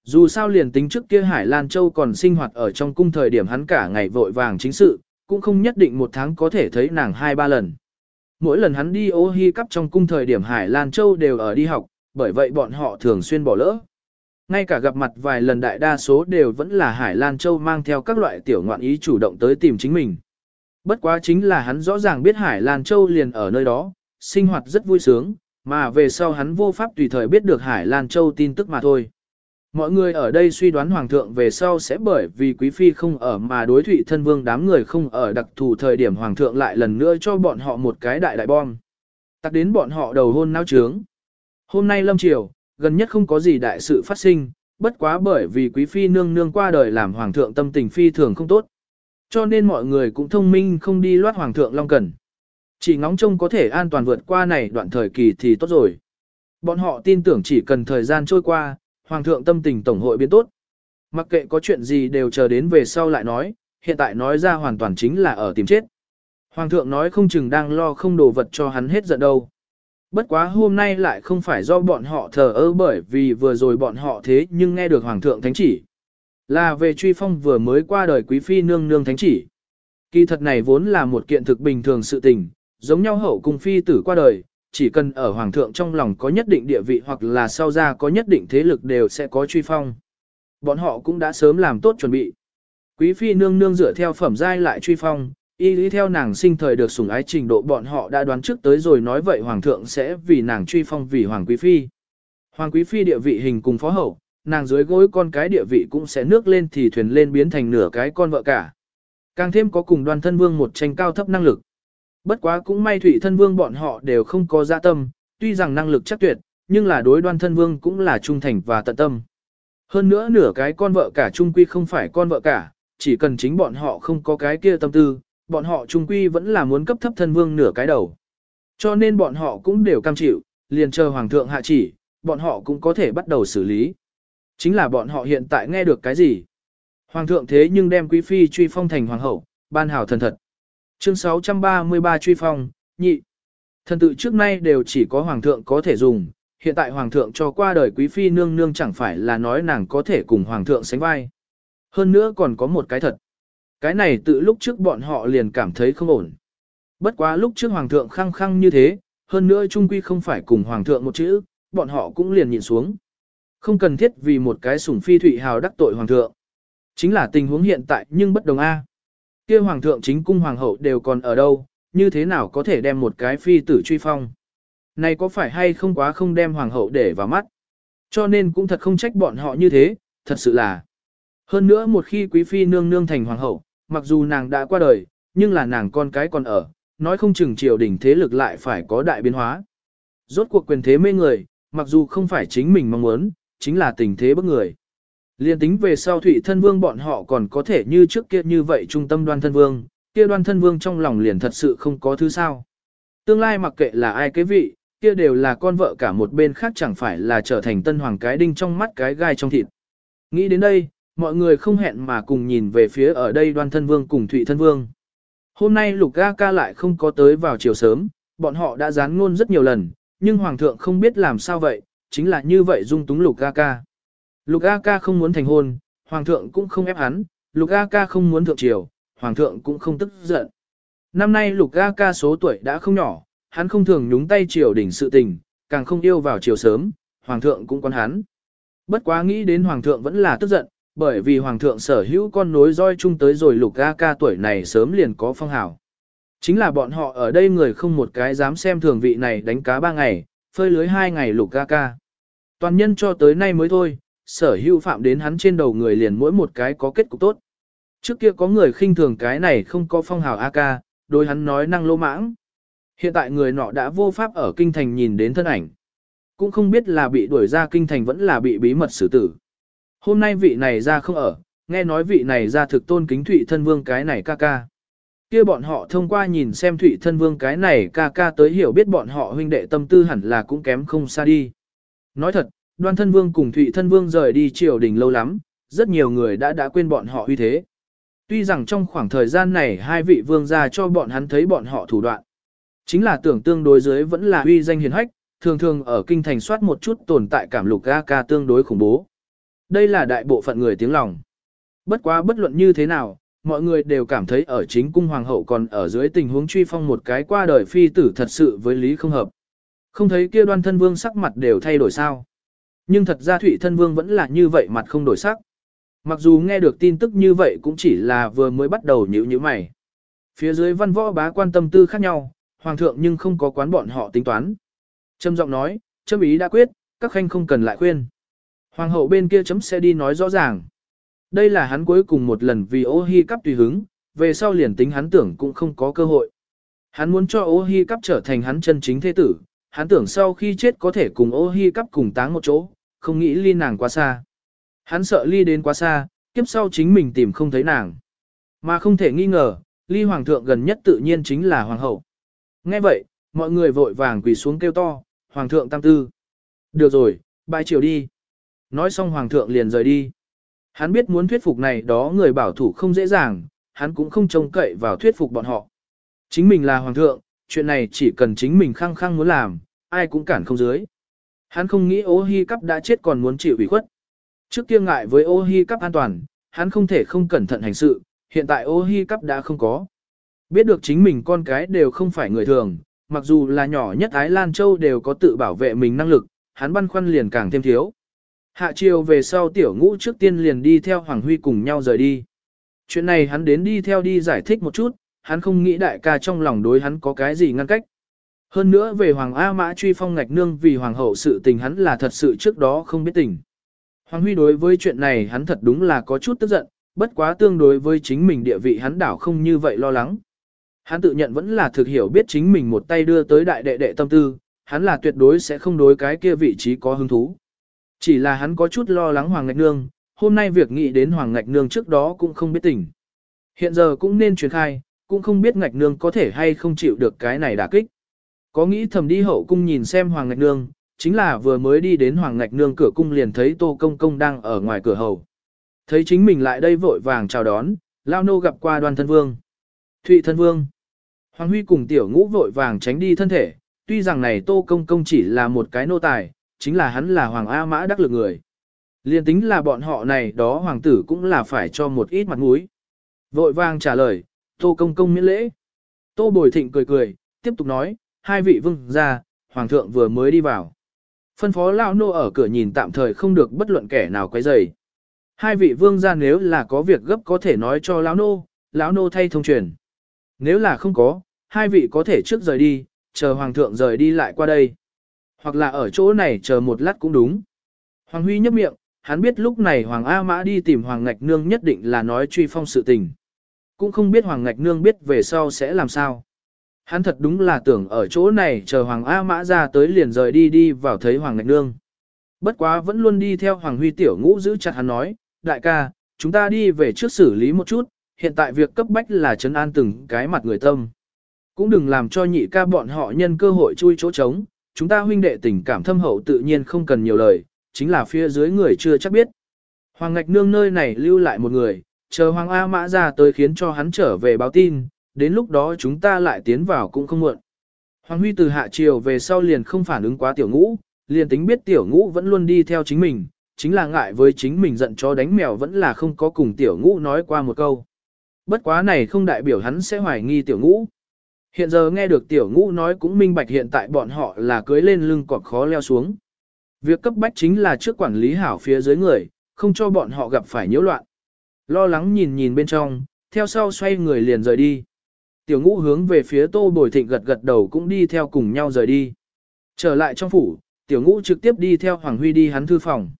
Speaker 1: Dù sao liền tính trước kia Hải Lan Châu còn sinh hoạt ở trong cung thời điểm hắn cả ngày vội vàng chính sự, cũng không nhất định một tháng có thể thấy nàng hai ba lần. Mỗi lần hắn đi ô hi cắp trong cung thời điểm Hải Lan Châu đều ở đi học, bởi vậy bọn họ thường xuyên bỏ lỡ. Ngay cả gặp mặt vài lần đại đa số đều vẫn là Hải Lan Châu mang theo các loại tiểu ngoạn ý chủ động tới tìm chính mình. Bất quá chính là hắn rõ ràng biết Hải Lan Châu liền ở nơi đó, sinh hoạt rất vui sướng, mà về sau hắn vô pháp tùy thời biết được Hải Lan Châu tin tức mà thôi. Mọi người ở đây suy đoán Hoàng thượng về sau sẽ bởi vì Quý Phi không ở mà đối thụy thân vương đám người không ở đặc thù thời điểm Hoàng thượng lại lần nữa cho bọn họ một cái đại đại bom. Tắc đến bọn họ đầu hôn náo trướng. Hôm nay lâm triều, gần nhất không có gì đại sự phát sinh, bất quá bởi vì Quý Phi nương nương qua đời làm Hoàng thượng tâm tình phi thường không tốt. Cho nên mọi người cũng thông minh không đi loát Hoàng thượng Long Cần. Chỉ ngóng trông có thể an toàn vượt qua này đoạn thời kỳ thì tốt rồi. Bọn họ tin tưởng chỉ cần thời gian trôi qua, Hoàng thượng tâm tình tổng hội biến tốt. Mặc kệ có chuyện gì đều chờ đến về sau lại nói, hiện tại nói ra hoàn toàn chính là ở tìm chết. Hoàng thượng nói không chừng đang lo không đồ vật cho hắn hết giận đâu. Bất quá hôm nay lại không phải do bọn họ thờ ơ bởi vì vừa rồi bọn họ thế nhưng nghe được Hoàng thượng thánh chỉ. Là về truy phong vừa mới qua đời quý phi nương nương thánh chỉ. Kỳ thật này vốn là một kiện thực bình thường sự tình, giống nhau hậu cung phi tử qua đời, chỉ cần ở hoàng thượng trong lòng có nhất định địa vị hoặc là sau ra có nhất định thế lực đều sẽ có truy phong. Bọn họ cũng đã sớm làm tốt chuẩn bị. Quý phi nương nương dựa theo phẩm giai lại truy phong, y lý theo nàng sinh thời được sủng ái trình độ bọn họ đã đoán trước tới rồi nói vậy hoàng thượng sẽ vì nàng truy phong vì hoàng quý phi. Hoàng quý phi địa vị hình cùng phó hậu, nàng dưới gối con cái địa vị cũng sẽ nước lên thì thuyền lên biến thành nửa cái con vợ cả. Càng thêm có cùng đoàn thân vương một tranh cao thấp năng lực. Bất quá cũng may Thụy Thân Vương bọn họ đều không có dạ tâm, tuy rằng năng lực chắc tuyệt, nhưng là đối đoan thân vương cũng là trung thành và tận tâm. Hơn nữa nửa cái con vợ cả trung quy không phải con vợ cả, chỉ cần chính bọn họ không có cái kia tâm tư, bọn họ trung quy vẫn là muốn cấp thấp thân vương nửa cái đầu. Cho nên bọn họ cũng đều cam chịu, liền chờ hoàng thượng hạ chỉ, bọn họ cũng có thể bắt đầu xử lý. Chính là bọn họ hiện tại nghe được cái gì? Hoàng thượng thế nhưng đem quý phi truy phong thành hoàng hậu, ban hảo thần thật. Chương 633 truy phong, nhị. Thần tự trước nay đều chỉ có hoàng thượng có thể dùng, hiện tại hoàng thượng cho qua đời quý phi nương nương chẳng phải là nói nàng có thể cùng hoàng thượng sánh vai. Hơn nữa còn có một cái thật. Cái này tự lúc trước bọn họ liền cảm thấy không ổn. Bất quá lúc trước hoàng thượng khăng khăng như thế, hơn nữa trung quy không phải cùng hoàng thượng một chữ, bọn họ cũng liền nhìn xuống. Không cần thiết vì một cái sủng phi thụy hào đắc tội hoàng thượng. Chính là tình huống hiện tại nhưng bất đồng A kia hoàng thượng chính cung hoàng hậu đều còn ở đâu, như thế nào có thể đem một cái phi tử truy phong. Này có phải hay không quá không đem hoàng hậu để vào mắt. Cho nên cũng thật không trách bọn họ như thế, thật sự là. Hơn nữa một khi quý phi nương nương thành hoàng hậu, mặc dù nàng đã qua đời, nhưng là nàng con cái còn ở, nói không chừng triều đình thế lực lại phải có đại biến hóa. Rốt cuộc quyền thế mê người, mặc dù không phải chính mình mong muốn, chính là tình thế bức người. Liên tính về sau Thụy Thân Vương bọn họ còn có thể như trước kia như vậy trung tâm đoan thân vương, kia đoan thân vương trong lòng liền thật sự không có thứ sao. Tương lai mặc kệ là ai kế vị, kia đều là con vợ cả một bên khác chẳng phải là trở thành tân hoàng cái đinh trong mắt cái gai trong thịt. Nghĩ đến đây, mọi người không hẹn mà cùng nhìn về phía ở đây đoan thân vương cùng Thụy Thân Vương. Hôm nay Lục Ga Ca lại không có tới vào chiều sớm, bọn họ đã dán ngôn rất nhiều lần, nhưng Hoàng thượng không biết làm sao vậy, chính là như vậy dung túng Lục Ga Ca. Lục A Ca không muốn thành hôn, Hoàng thượng cũng không ép hắn, Lục A Ca không muốn thượng triều, Hoàng thượng cũng không tức giận. Năm nay Lục A Ca số tuổi đã không nhỏ, hắn không thường nhúng tay triều đỉnh sự tình, càng không yêu vào triều sớm, Hoàng thượng cũng quan hắn. Bất quá nghĩ đến Hoàng thượng vẫn là tức giận, bởi vì Hoàng thượng sở hữu con nối roi chung tới rồi Lục A Ca tuổi này sớm liền có phong hào. Chính là bọn họ ở đây người không một cái dám xem thường vị này đánh cá ba ngày, phơi lưới hai ngày Lục A Ca. Toàn nhân cho tới nay mới thôi, sở hữu phạm đến hắn trên đầu người liền mỗi một cái có kết cục tốt. Trước kia có người khinh thường cái này không có phong hào A-ca, đối hắn nói năng lô mãng. Hiện tại người nọ đã vô pháp ở kinh thành nhìn đến thân ảnh. Cũng không biết là bị đuổi ra kinh thành vẫn là bị bí mật xử tử. Hôm nay vị này ra không ở, nghe nói vị này ra thực tôn kính Thụy Thân Vương cái này ca ca. kia bọn họ thông qua nhìn xem Thụy Thân Vương cái này ca ca tới hiểu biết bọn họ huynh đệ tâm tư hẳn là cũng kém không xa đi. Nói thật, đoan thân vương cùng thụy thân vương rời đi triều đình lâu lắm, rất nhiều người đã đã quên bọn họ uy thế. Tuy rằng trong khoảng thời gian này hai vị vương gia cho bọn hắn thấy bọn họ thủ đoạn. Chính là tưởng tương đối dưới vẫn là uy danh hiền hách, thường thường ở kinh thành soát một chút tồn tại cảm lục ga ca tương đối khủng bố. Đây là đại bộ phận người tiếng lòng. Bất quá bất luận như thế nào, mọi người đều cảm thấy ở chính cung hoàng hậu còn ở dưới tình huống truy phong một cái qua đời phi tử thật sự với lý không hợp. Không thấy kia đoan thân vương sắc mặt đều thay đổi sao. Nhưng thật ra Thụy Thân Vương vẫn là như vậy mặt không đổi sắc. Mặc dù nghe được tin tức như vậy cũng chỉ là vừa mới bắt đầu nhữ như mày. Phía dưới văn võ bá quan tâm tư khác nhau, hoàng thượng nhưng không có quán bọn họ tính toán. Trâm giọng nói, châm ý đã quyết, các khanh không cần lại khuyên. Hoàng hậu bên kia chấm sẽ đi nói rõ ràng. Đây là hắn cuối cùng một lần vì ô hi cắp tùy hứng, về sau liền tính hắn tưởng cũng không có cơ hội. Hắn muốn cho ô hi cắp trở thành hắn chân chính thế tử, hắn tưởng sau khi chết có thể cùng ô hi cắp cùng táng một chỗ, không nghĩ ly nàng quá xa. Hắn sợ ly đến quá xa, kiếp sau chính mình tìm không thấy nàng. Mà không thể nghi ngờ, ly hoàng thượng gần nhất tự nhiên chính là hoàng hậu. Nghe vậy, mọi người vội vàng quỳ xuống kêu to, hoàng thượng tam tư. Được rồi, bài chiều đi. Nói xong hoàng thượng liền rời đi. Hắn biết muốn thuyết phục này đó người bảo thủ không dễ dàng, hắn cũng không trông cậy vào thuyết phục bọn họ. Chính mình là hoàng thượng, chuyện này chỉ cần chính mình khăng khăng muốn làm, ai cũng cản không dưới. Hắn không nghĩ ô hi cắp đã chết còn muốn chịu ủy khuất. Trước kia ngại với ô hi cắp an toàn, hắn không thể không cẩn thận hành sự, hiện tại ô hi cắp đã không có. Biết được chính mình con cái đều không phải người thường, mặc dù là nhỏ nhất Ái Lan Châu đều có tự bảo vệ mình năng lực, hắn băn khoăn liền càng thêm thiếu. Hạ chiều về sau tiểu ngũ trước tiên liền đi theo Hoàng Huy cùng nhau rời đi. Chuyện này hắn đến đi theo đi giải thích một chút, hắn không nghĩ đại ca trong lòng đối hắn có cái gì ngăn cách. Hơn nữa về Hoàng A Mã truy phong ngạch nương vì Hoàng hậu sự tình hắn là thật sự trước đó không biết tình. Hoàng Huy đối với chuyện này hắn thật đúng là có chút tức giận, bất quá tương đối với chính mình địa vị hắn đảo không như vậy lo lắng. Hắn tự nhận vẫn là thực hiểu biết chính mình một tay đưa tới đại đệ đệ tâm tư, hắn là tuyệt đối sẽ không đối cái kia vị trí có hứng thú. Chỉ là hắn có chút lo lắng Hoàng Ngạch Nương, hôm nay việc nghĩ đến Hoàng Ngạch Nương trước đó cũng không biết tỉnh. Hiện giờ cũng nên truyền khai, cũng không biết Ngạch Nương có thể hay không chịu được cái này đả kích. Có nghĩ thầm đi hậu cung nhìn xem Hoàng Ngạch Nương, chính là vừa mới đi đến Hoàng Ngạch Nương cửa cung liền thấy Tô Công Công đang ở ngoài cửa hầu. Thấy chính mình lại đây vội vàng chào đón, Lao Nô gặp qua đoan thân vương. Thụy thân vương. Hoàng Huy cùng tiểu ngũ vội vàng tránh đi thân thể, tuy rằng này Tô Công Công chỉ là một cái nô tài, chính là hắn là Hoàng A Mã đắc lực người. Liên tính là bọn họ này đó hoàng tử cũng là phải cho một ít mặt mũi. Vội vàng trả lời, Tô Công Công miễn lễ. Tô Bồi Thịnh cười cười, tiếp tục nói, hai vị vương ra, hoàng thượng vừa mới đi vào. Phân phó lão nô ở cửa nhìn tạm thời không được bất luận kẻ nào quấy rầy. Hai vị vương gia nếu là có việc gấp có thể nói cho lão nô, lão nô thay thông truyền. Nếu là không có, hai vị có thể trước rời đi, chờ hoàng thượng rời đi lại qua đây. Hoặc là ở chỗ này chờ một lát cũng đúng. Hoàng Huy nhấp miệng, hắn biết lúc này Hoàng A Mã đi tìm Hoàng Ngạch Nương nhất định là nói truy phong sự tình. Cũng không biết Hoàng Ngạch Nương biết về sau sẽ làm sao. Hắn thật đúng là tưởng ở chỗ này chờ Hoàng A Mã ra tới liền rời đi đi vào thấy Hoàng Ngạch Nương. Bất quá vẫn luôn đi theo Hoàng Huy Tiểu Ngũ giữ chặt hắn nói, đại ca, chúng ta đi về trước xử lý một chút, hiện tại việc cấp bách là chấn an từng cái mặt người tâm. Cũng đừng làm cho nhị ca bọn họ nhân cơ hội chui chỗ trống, chúng ta huynh đệ tình cảm thâm hậu tự nhiên không cần nhiều lời, chính là phía dưới người chưa chắc biết. Hoàng Ngạch Nương nơi này lưu lại một người, chờ Hoàng A Mã ra tới khiến cho hắn trở về báo tin, đến lúc đó chúng ta lại tiến vào cũng không muộn. Hoàng Huy từ hạ triều về sau liền không phản ứng quá tiểu ngũ, liền tính biết tiểu ngũ vẫn luôn đi theo chính mình, chính là ngại với chính mình giận cho đánh mèo vẫn là không có cùng tiểu ngũ nói qua một câu. Bất quá này không đại biểu hắn sẽ hoài nghi tiểu ngũ. Hiện giờ nghe được tiểu ngũ nói cũng minh bạch hiện tại bọn họ là cưới lên lưng cọp khó leo xuống. Việc cấp bách chính là trước quản lý hảo phía dưới người, không cho bọn họ gặp phải nhiễu loạn. Lo lắng nhìn nhìn bên trong, theo sau xoay người liền rời đi. Tiểu ngũ hướng về phía tô bồi thịnh gật gật đầu cũng đi theo cùng nhau rời đi. Trở lại trong phủ, tiểu ngũ trực tiếp đi theo Hoàng Huy đi hắn thư phòng.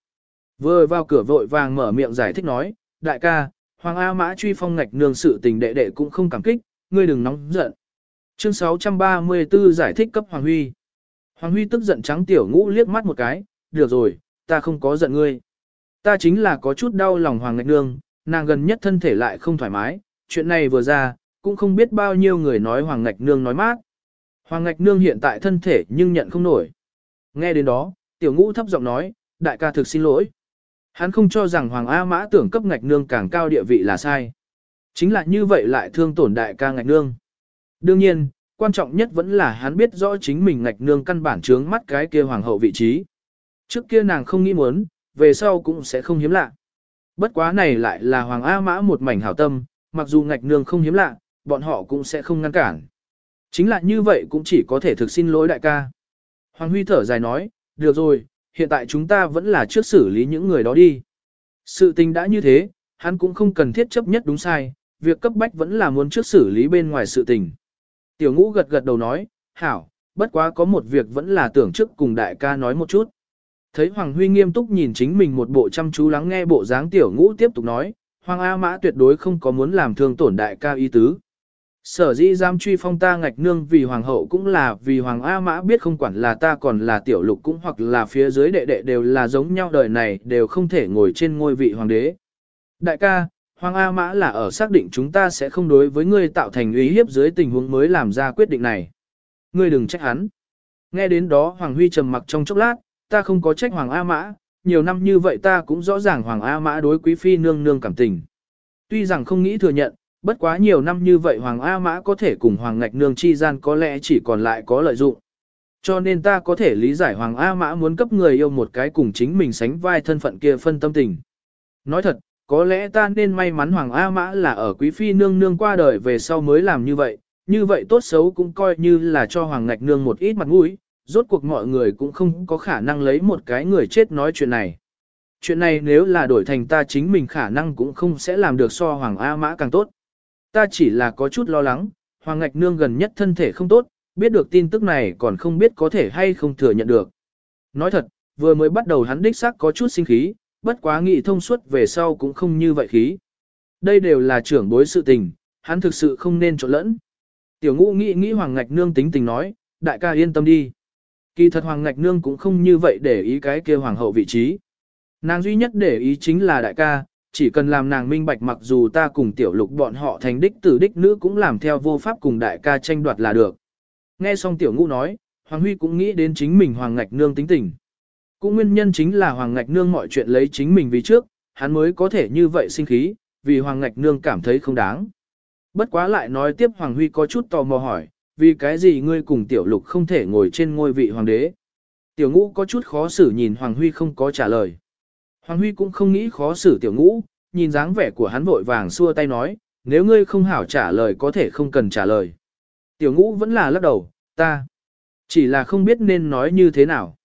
Speaker 1: Vừa vào cửa vội vàng mở miệng giải thích nói, đại ca, Hoàng A Mã truy phong ngạch nương sự tình đệ đệ cũng không cảm kích, ngươi đừng nóng giận. Chương 634 giải thích cấp Hoàng Huy. Hoàng Huy tức giận trắng tiểu ngũ liếc mắt một cái, được rồi, ta không có giận ngươi. Ta chính là có chút đau lòng Hoàng Ngạch Nương, nàng gần nhất thân thể lại không thoải mái, chuyện này vừa ra, cũng không biết bao nhiêu người nói Hoàng Ngạch Nương nói mát. Hoàng Ngạch Nương hiện tại thân thể nhưng nhận không nổi. Nghe đến đó, tiểu ngũ thấp giọng nói, đại ca thực xin lỗi. Hắn không cho rằng Hoàng A Mã tưởng cấp Ngạch Nương càng cao địa vị là sai. Chính là như vậy lại thương tổn đại ca Ngạch Nương. Đương nhiên, quan trọng nhất vẫn là hắn biết rõ chính mình Ngạch Nương căn bản trướng mắt cái kia Hoàng hậu vị trí. Trước kia nàng không nghĩ muốn, về sau cũng sẽ không hiếm lạ. Bất quá này lại là Hoàng A Mã một mảnh hảo tâm, mặc dù ngạch nương không hiếm lạ, bọn họ cũng sẽ không ngăn cản. Chính là như vậy cũng chỉ có thể thực xin lỗi đại ca. Hoàng Huy thở dài nói, được rồi, hiện tại chúng ta vẫn là trước xử lý những người đó đi. Sự tình đã như thế, hắn cũng không cần thiết chấp nhất đúng sai, việc cấp bách vẫn là muốn trước xử lý bên ngoài sự tình. Tiểu ngũ gật gật đầu nói, hảo, bất quá có một việc vẫn là tưởng trước cùng đại ca nói một chút. Thấy Hoàng Huy nghiêm túc nhìn chính mình một bộ chăm chú lắng nghe bộ dáng tiểu ngũ tiếp tục nói, Hoàng A Mã tuyệt đối không có muốn làm thương tổn đại ca ý tứ. Sở dĩ giam truy phong ta ngạch nương vì hoàng hậu cũng là vì hoàng A Mã biết không quản là ta còn là tiểu lục cũng hoặc là phía dưới đệ đệ đều là giống nhau đời này đều không thể ngồi trên ngôi vị hoàng đế. Đại ca, hoàng A Mã là ở xác định chúng ta sẽ không đối với ngươi tạo thành uy hiếp dưới tình huống mới làm ra quyết định này. Ngươi đừng trách hắn. Nghe đến đó Hoàng Huy trầm mặc trong chốc lát, ta không có trách Hoàng A Mã, nhiều năm như vậy ta cũng rõ ràng Hoàng A Mã đối quý phi nương nương cảm tình. Tuy rằng không nghĩ thừa nhận, bất quá nhiều năm như vậy Hoàng A Mã có thể cùng Hoàng Ngạch Nương chi gian có lẽ chỉ còn lại có lợi dụng. Cho nên ta có thể lý giải Hoàng A Mã muốn cấp người yêu một cái cùng chính mình sánh vai thân phận kia phân tâm tình. Nói thật, có lẽ ta nên may mắn Hoàng A Mã là ở quý phi nương nương qua đời về sau mới làm như vậy, như vậy tốt xấu cũng coi như là cho Hoàng Ngạch Nương một ít mặt mũi, rốt cuộc mọi người cũng không có khả năng lấy một cái người chết nói chuyện này. Chuyện này nếu là đổi thành ta chính mình khả năng cũng không sẽ làm được so Hoàng A Mã càng tốt. Ta chỉ là có chút lo lắng, Hoàng Ngạch Nương gần nhất thân thể không tốt, biết được tin tức này còn không biết có thể hay không thừa nhận được. Nói thật, vừa mới bắt đầu hắn đích xác có chút sinh khí, bất quá nghị thông suốt về sau cũng không như vậy khí. Đây đều là trưởng bối sự tình, hắn thực sự không nên trộn lẫn. Tiểu ngũ nghĩ nghĩ Hoàng Ngạch Nương tính tình nói, đại ca yên tâm đi. Kỳ thật Hoàng Ngạch Nương cũng không như vậy để ý cái kia hoàng hậu vị trí. Nàng duy nhất để ý chính là đại ca, chỉ cần làm nàng minh bạch mặc dù ta cùng tiểu lục bọn họ thành đích tử đích nữ cũng làm theo vô pháp cùng đại ca tranh đoạt là được. Nghe xong tiểu ngũ nói, Hoàng Huy cũng nghĩ đến chính mình Hoàng Ngạch Nương tính tình. Cũng nguyên nhân chính là Hoàng Ngạch Nương mọi chuyện lấy chính mình vì trước, hắn mới có thể như vậy sinh khí, vì Hoàng Ngạch Nương cảm thấy không đáng. Bất quá lại nói tiếp Hoàng Huy có chút tò mò hỏi, vì cái gì ngươi cùng tiểu lục không thể ngồi trên ngôi vị hoàng đế. Tiểu ngũ có chút khó xử nhìn Hoàng Huy không có trả lời. Hoàng Huy cũng không nghĩ khó xử tiểu ngũ, nhìn dáng vẻ của hắn vội vàng xua tay nói, nếu ngươi không hảo trả lời có thể không cần trả lời. Tiểu ngũ vẫn là lắc đầu, ta chỉ là không biết nên nói như thế nào.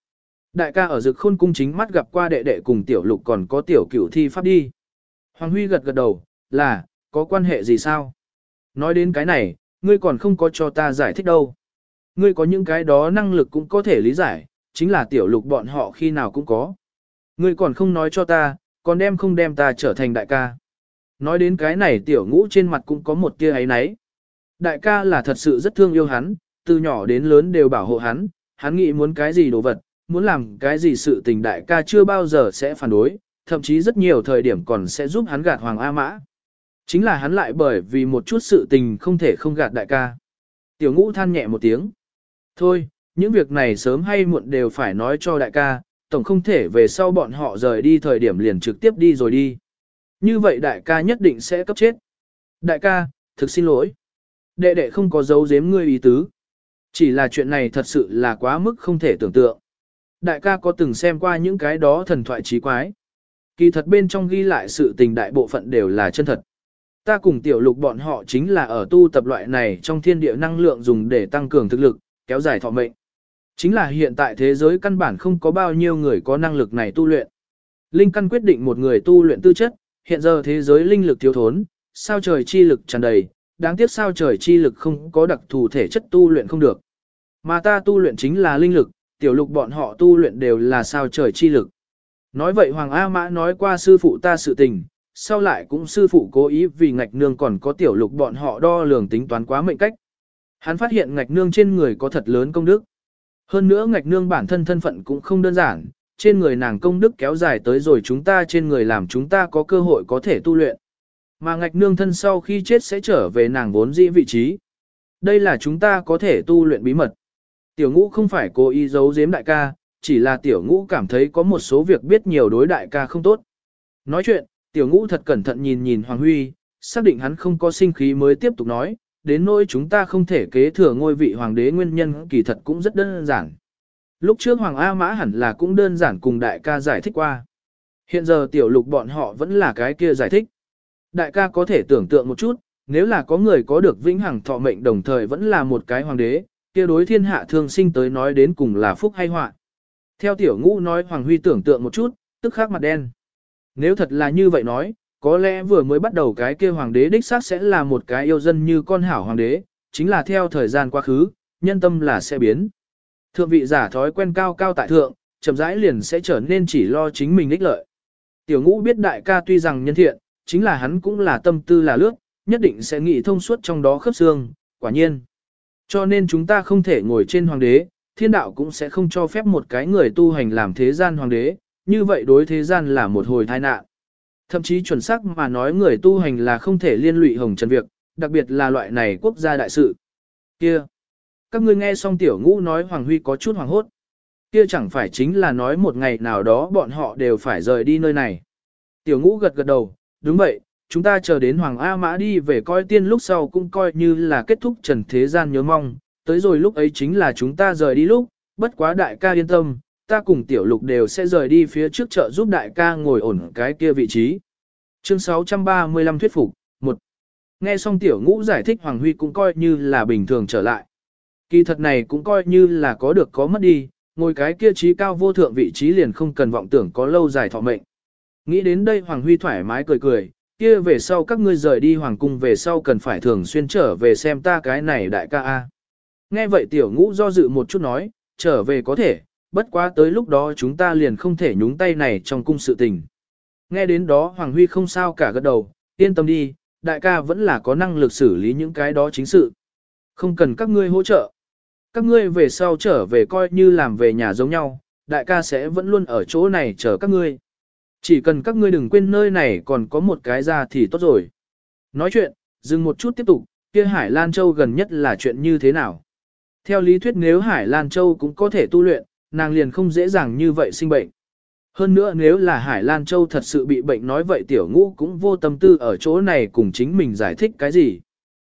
Speaker 1: Đại ca ở dực khôn cung chính mắt gặp qua đệ đệ cùng tiểu lục còn có tiểu cửu thi pháp đi. Hoàng Huy gật gật đầu, là, có quan hệ gì sao? Nói đến cái này, ngươi còn không có cho ta giải thích đâu. Ngươi có những cái đó năng lực cũng có thể lý giải, chính là tiểu lục bọn họ khi nào cũng có. Ngươi còn không nói cho ta, còn đem không đem ta trở thành đại ca. Nói đến cái này tiểu ngũ trên mặt cũng có một tia ấy nấy. Đại ca là thật sự rất thương yêu hắn, từ nhỏ đến lớn đều bảo hộ hắn, hắn nghĩ muốn cái gì đồ vật, muốn làm cái gì sự tình đại ca chưa bao giờ sẽ phản đối, thậm chí rất nhiều thời điểm còn sẽ giúp hắn gạt Hoàng A Mã. Chính là hắn lại bởi vì một chút sự tình không thể không gạt đại ca. Tiểu ngũ than nhẹ một tiếng. Thôi, những việc này sớm hay muộn đều phải nói cho đại ca, tổng không thể về sau bọn họ rời đi thời điểm liền trực tiếp đi rồi đi. Như vậy đại ca nhất định sẽ cấp chết. Đại ca, thực xin lỗi. Đệ đệ không có dấu giếm ngươi ý tứ. Chỉ là chuyện này thật sự là quá mức không thể tưởng tượng. Đại ca có từng xem qua những cái đó thần thoại trí quái. Kỳ thật bên trong ghi lại sự tình đại bộ phận đều là chân thật. Ta cùng tiểu lục bọn họ chính là ở tu tập loại này trong thiên địa năng lượng dùng để tăng cường thực lực, kéo dài thọ mệnh. Chính là hiện tại thế giới căn bản không có bao nhiêu người có năng lực này tu luyện. Linh căn quyết định một người tu luyện tư chất, hiện giờ thế giới linh lực thiếu thốn, sao trời chi lực tràn đầy, đáng tiếc sao trời chi lực không có đặc thù thể chất tu luyện không được. Mà ta tu luyện chính là linh lực, tiểu lục bọn họ tu luyện đều là sao trời chi lực. Nói vậy Hoàng A Mã nói qua sư phụ ta sự tình, sau lại cũng sư phụ cố ý vì ngạch nương còn có tiểu lục bọn họ đo lường tính toán quá mệnh cách. Hắn phát hiện ngạch nương trên người có thật lớn công đức. Hơn nữa ngạch nương bản thân thân phận cũng không đơn giản, trên người nàng công đức kéo dài tới rồi chúng ta trên người làm chúng ta có cơ hội có thể tu luyện. Mà ngạch nương thân sau khi chết sẽ trở về nàng vốn dĩ vị trí. Đây là chúng ta có thể tu luyện bí mật. Tiểu ngũ không phải cố ý giấu giếm đại ca, chỉ là tiểu ngũ cảm thấy có một số việc biết nhiều đối đại ca không tốt. Nói chuyện, tiểu ngũ thật cẩn thận nhìn nhìn Hoàng Huy, xác định hắn không có sinh khí mới tiếp tục nói, đến nỗi chúng ta không thể kế thừa ngôi vị hoàng đế nguyên nhân kỳ thật cũng rất đơn giản. Lúc trước Hoàng A Mã hẳn là cũng đơn giản cùng đại ca giải thích qua. Hiện giờ tiểu lục bọn họ vẫn là cái kia giải thích. Đại ca có thể tưởng tượng một chút, nếu là có người có được vĩnh hằng thọ mệnh đồng thời vẫn là một cái hoàng đế, kia đối thiên hạ thương sinh tới nói đến cùng là phúc hay họa. Theo tiểu ngũ nói Hoàng Huy tưởng tượng một chút, tức khắc mặt đen. Nếu thật là như vậy nói, có lẽ vừa mới bắt đầu cái kia hoàng đế đích xác sẽ là một cái yêu dân như con hảo hoàng đế, chính là theo thời gian quá khứ, nhân tâm là sẽ biến. Thượng vị giả thói quen cao cao tại thượng, chậm rãi liền sẽ trở nên chỉ lo chính mình ích lợi. Tiểu ngũ biết đại ca tuy rằng nhân thiện, chính là hắn cũng là tâm tư là lướt, nhất định sẽ nghĩ thông suốt trong đó khớp xương, quả nhiên. Cho nên chúng ta không thể ngồi trên hoàng đế, thiên đạo cũng sẽ không cho phép một cái người tu hành làm thế gian hoàng đế, như vậy đối thế gian là một hồi tai nạn. Thậm chí chuẩn xác mà nói người tu hành là không thể liên lụy hồng trần việc, đặc biệt là loại này quốc gia đại sự. Kia! Các ngươi nghe xong tiểu ngũ nói Hoàng Huy có chút hoàng hốt. Kia chẳng phải chính là nói một ngày nào đó bọn họ đều phải rời đi nơi này. Tiểu ngũ gật gật đầu, đúng vậy, chúng ta chờ đến Hoàng A Mã đi về coi tiên lúc sau cũng coi như là kết thúc trần thế gian nhớ mong, tới rồi lúc ấy chính là chúng ta rời đi lúc, bất quá đại ca yên tâm, ta cùng tiểu lục đều sẽ rời đi phía trước chợ giúp đại ca ngồi ổn cái kia vị trí. Chương 635 thuyết phục, 1. Nghe xong tiểu ngũ giải thích Hoàng Huy cũng coi như là bình thường trở lại. Kỳ thật này cũng coi như là có được có mất đi, ngồi cái kia trí cao vô thượng vị trí liền không cần vọng tưởng có lâu dài thọ mệnh. Nghĩ đến đây Hoàng Huy thoải mái cười cười, kia về sau các ngươi rời đi Hoàng Cung về sau cần phải thường xuyên trở về xem ta cái này đại ca A. Nghe vậy tiểu ngũ do dự một chút nói, trở về có thể, bất quá tới lúc đó chúng ta liền không thể nhúng tay này trong cung sự tình. Nghe đến đó Hoàng Huy không sao cả gật đầu, yên tâm đi, đại ca vẫn là có năng lực xử lý những cái đó chính sự. Không cần các ngươi hỗ trợ. Các ngươi về sau trở về coi như làm về nhà giống nhau, đại ca sẽ vẫn luôn ở chỗ này chờ các ngươi. Chỉ cần các ngươi đừng quên nơi này còn có một cái ra thì tốt rồi. Nói chuyện, dừng một chút tiếp tục, kia Hải Lan Châu gần nhất là chuyện như thế nào? Theo lý thuyết nếu Hải Lan Châu cũng có thể tu luyện, nàng liền không dễ dàng như vậy sinh bệnh. Hơn nữa nếu là Hải Lan Châu thật sự bị bệnh nói vậy tiểu ngũ cũng vô tâm tư ở chỗ này cùng chính mình giải thích cái gì.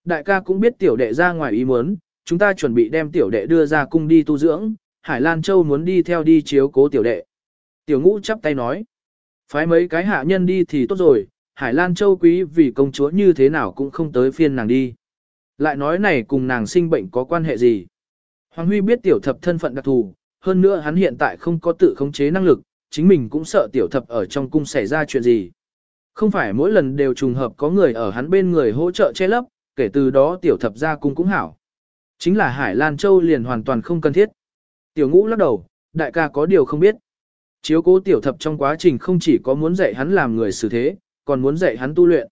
Speaker 1: Đại ca cũng biết tiểu đệ ra ngoài ý muốn, chúng ta chuẩn bị đem tiểu đệ đưa ra cung đi tu dưỡng, Hải Lan Châu muốn đi theo đi chiếu cố tiểu đệ. Tiểu ngũ chắp tay nói, phái mấy cái hạ nhân đi thì tốt rồi, Hải Lan Châu quý vì công chúa như thế nào cũng không tới phiên nàng đi. Lại nói này cùng nàng sinh bệnh có quan hệ gì? Hoàng Huy biết tiểu thập thân phận đặc thù, hơn nữa hắn hiện tại không có tự khống chế năng lực, chính mình cũng sợ tiểu thập ở trong cung xảy ra chuyện gì. Không phải mỗi lần đều trùng hợp có người ở hắn bên người hỗ trợ che lấp, kể từ đó tiểu thập ra cung cũng hảo. Chính là Hải Lan Châu liền hoàn toàn không cần thiết. Tiểu ngũ lắc đầu, đại ca có điều không biết. Chiếu cố tiểu thập trong quá trình không chỉ có muốn dạy hắn làm người xử thế, còn muốn dạy hắn tu luyện.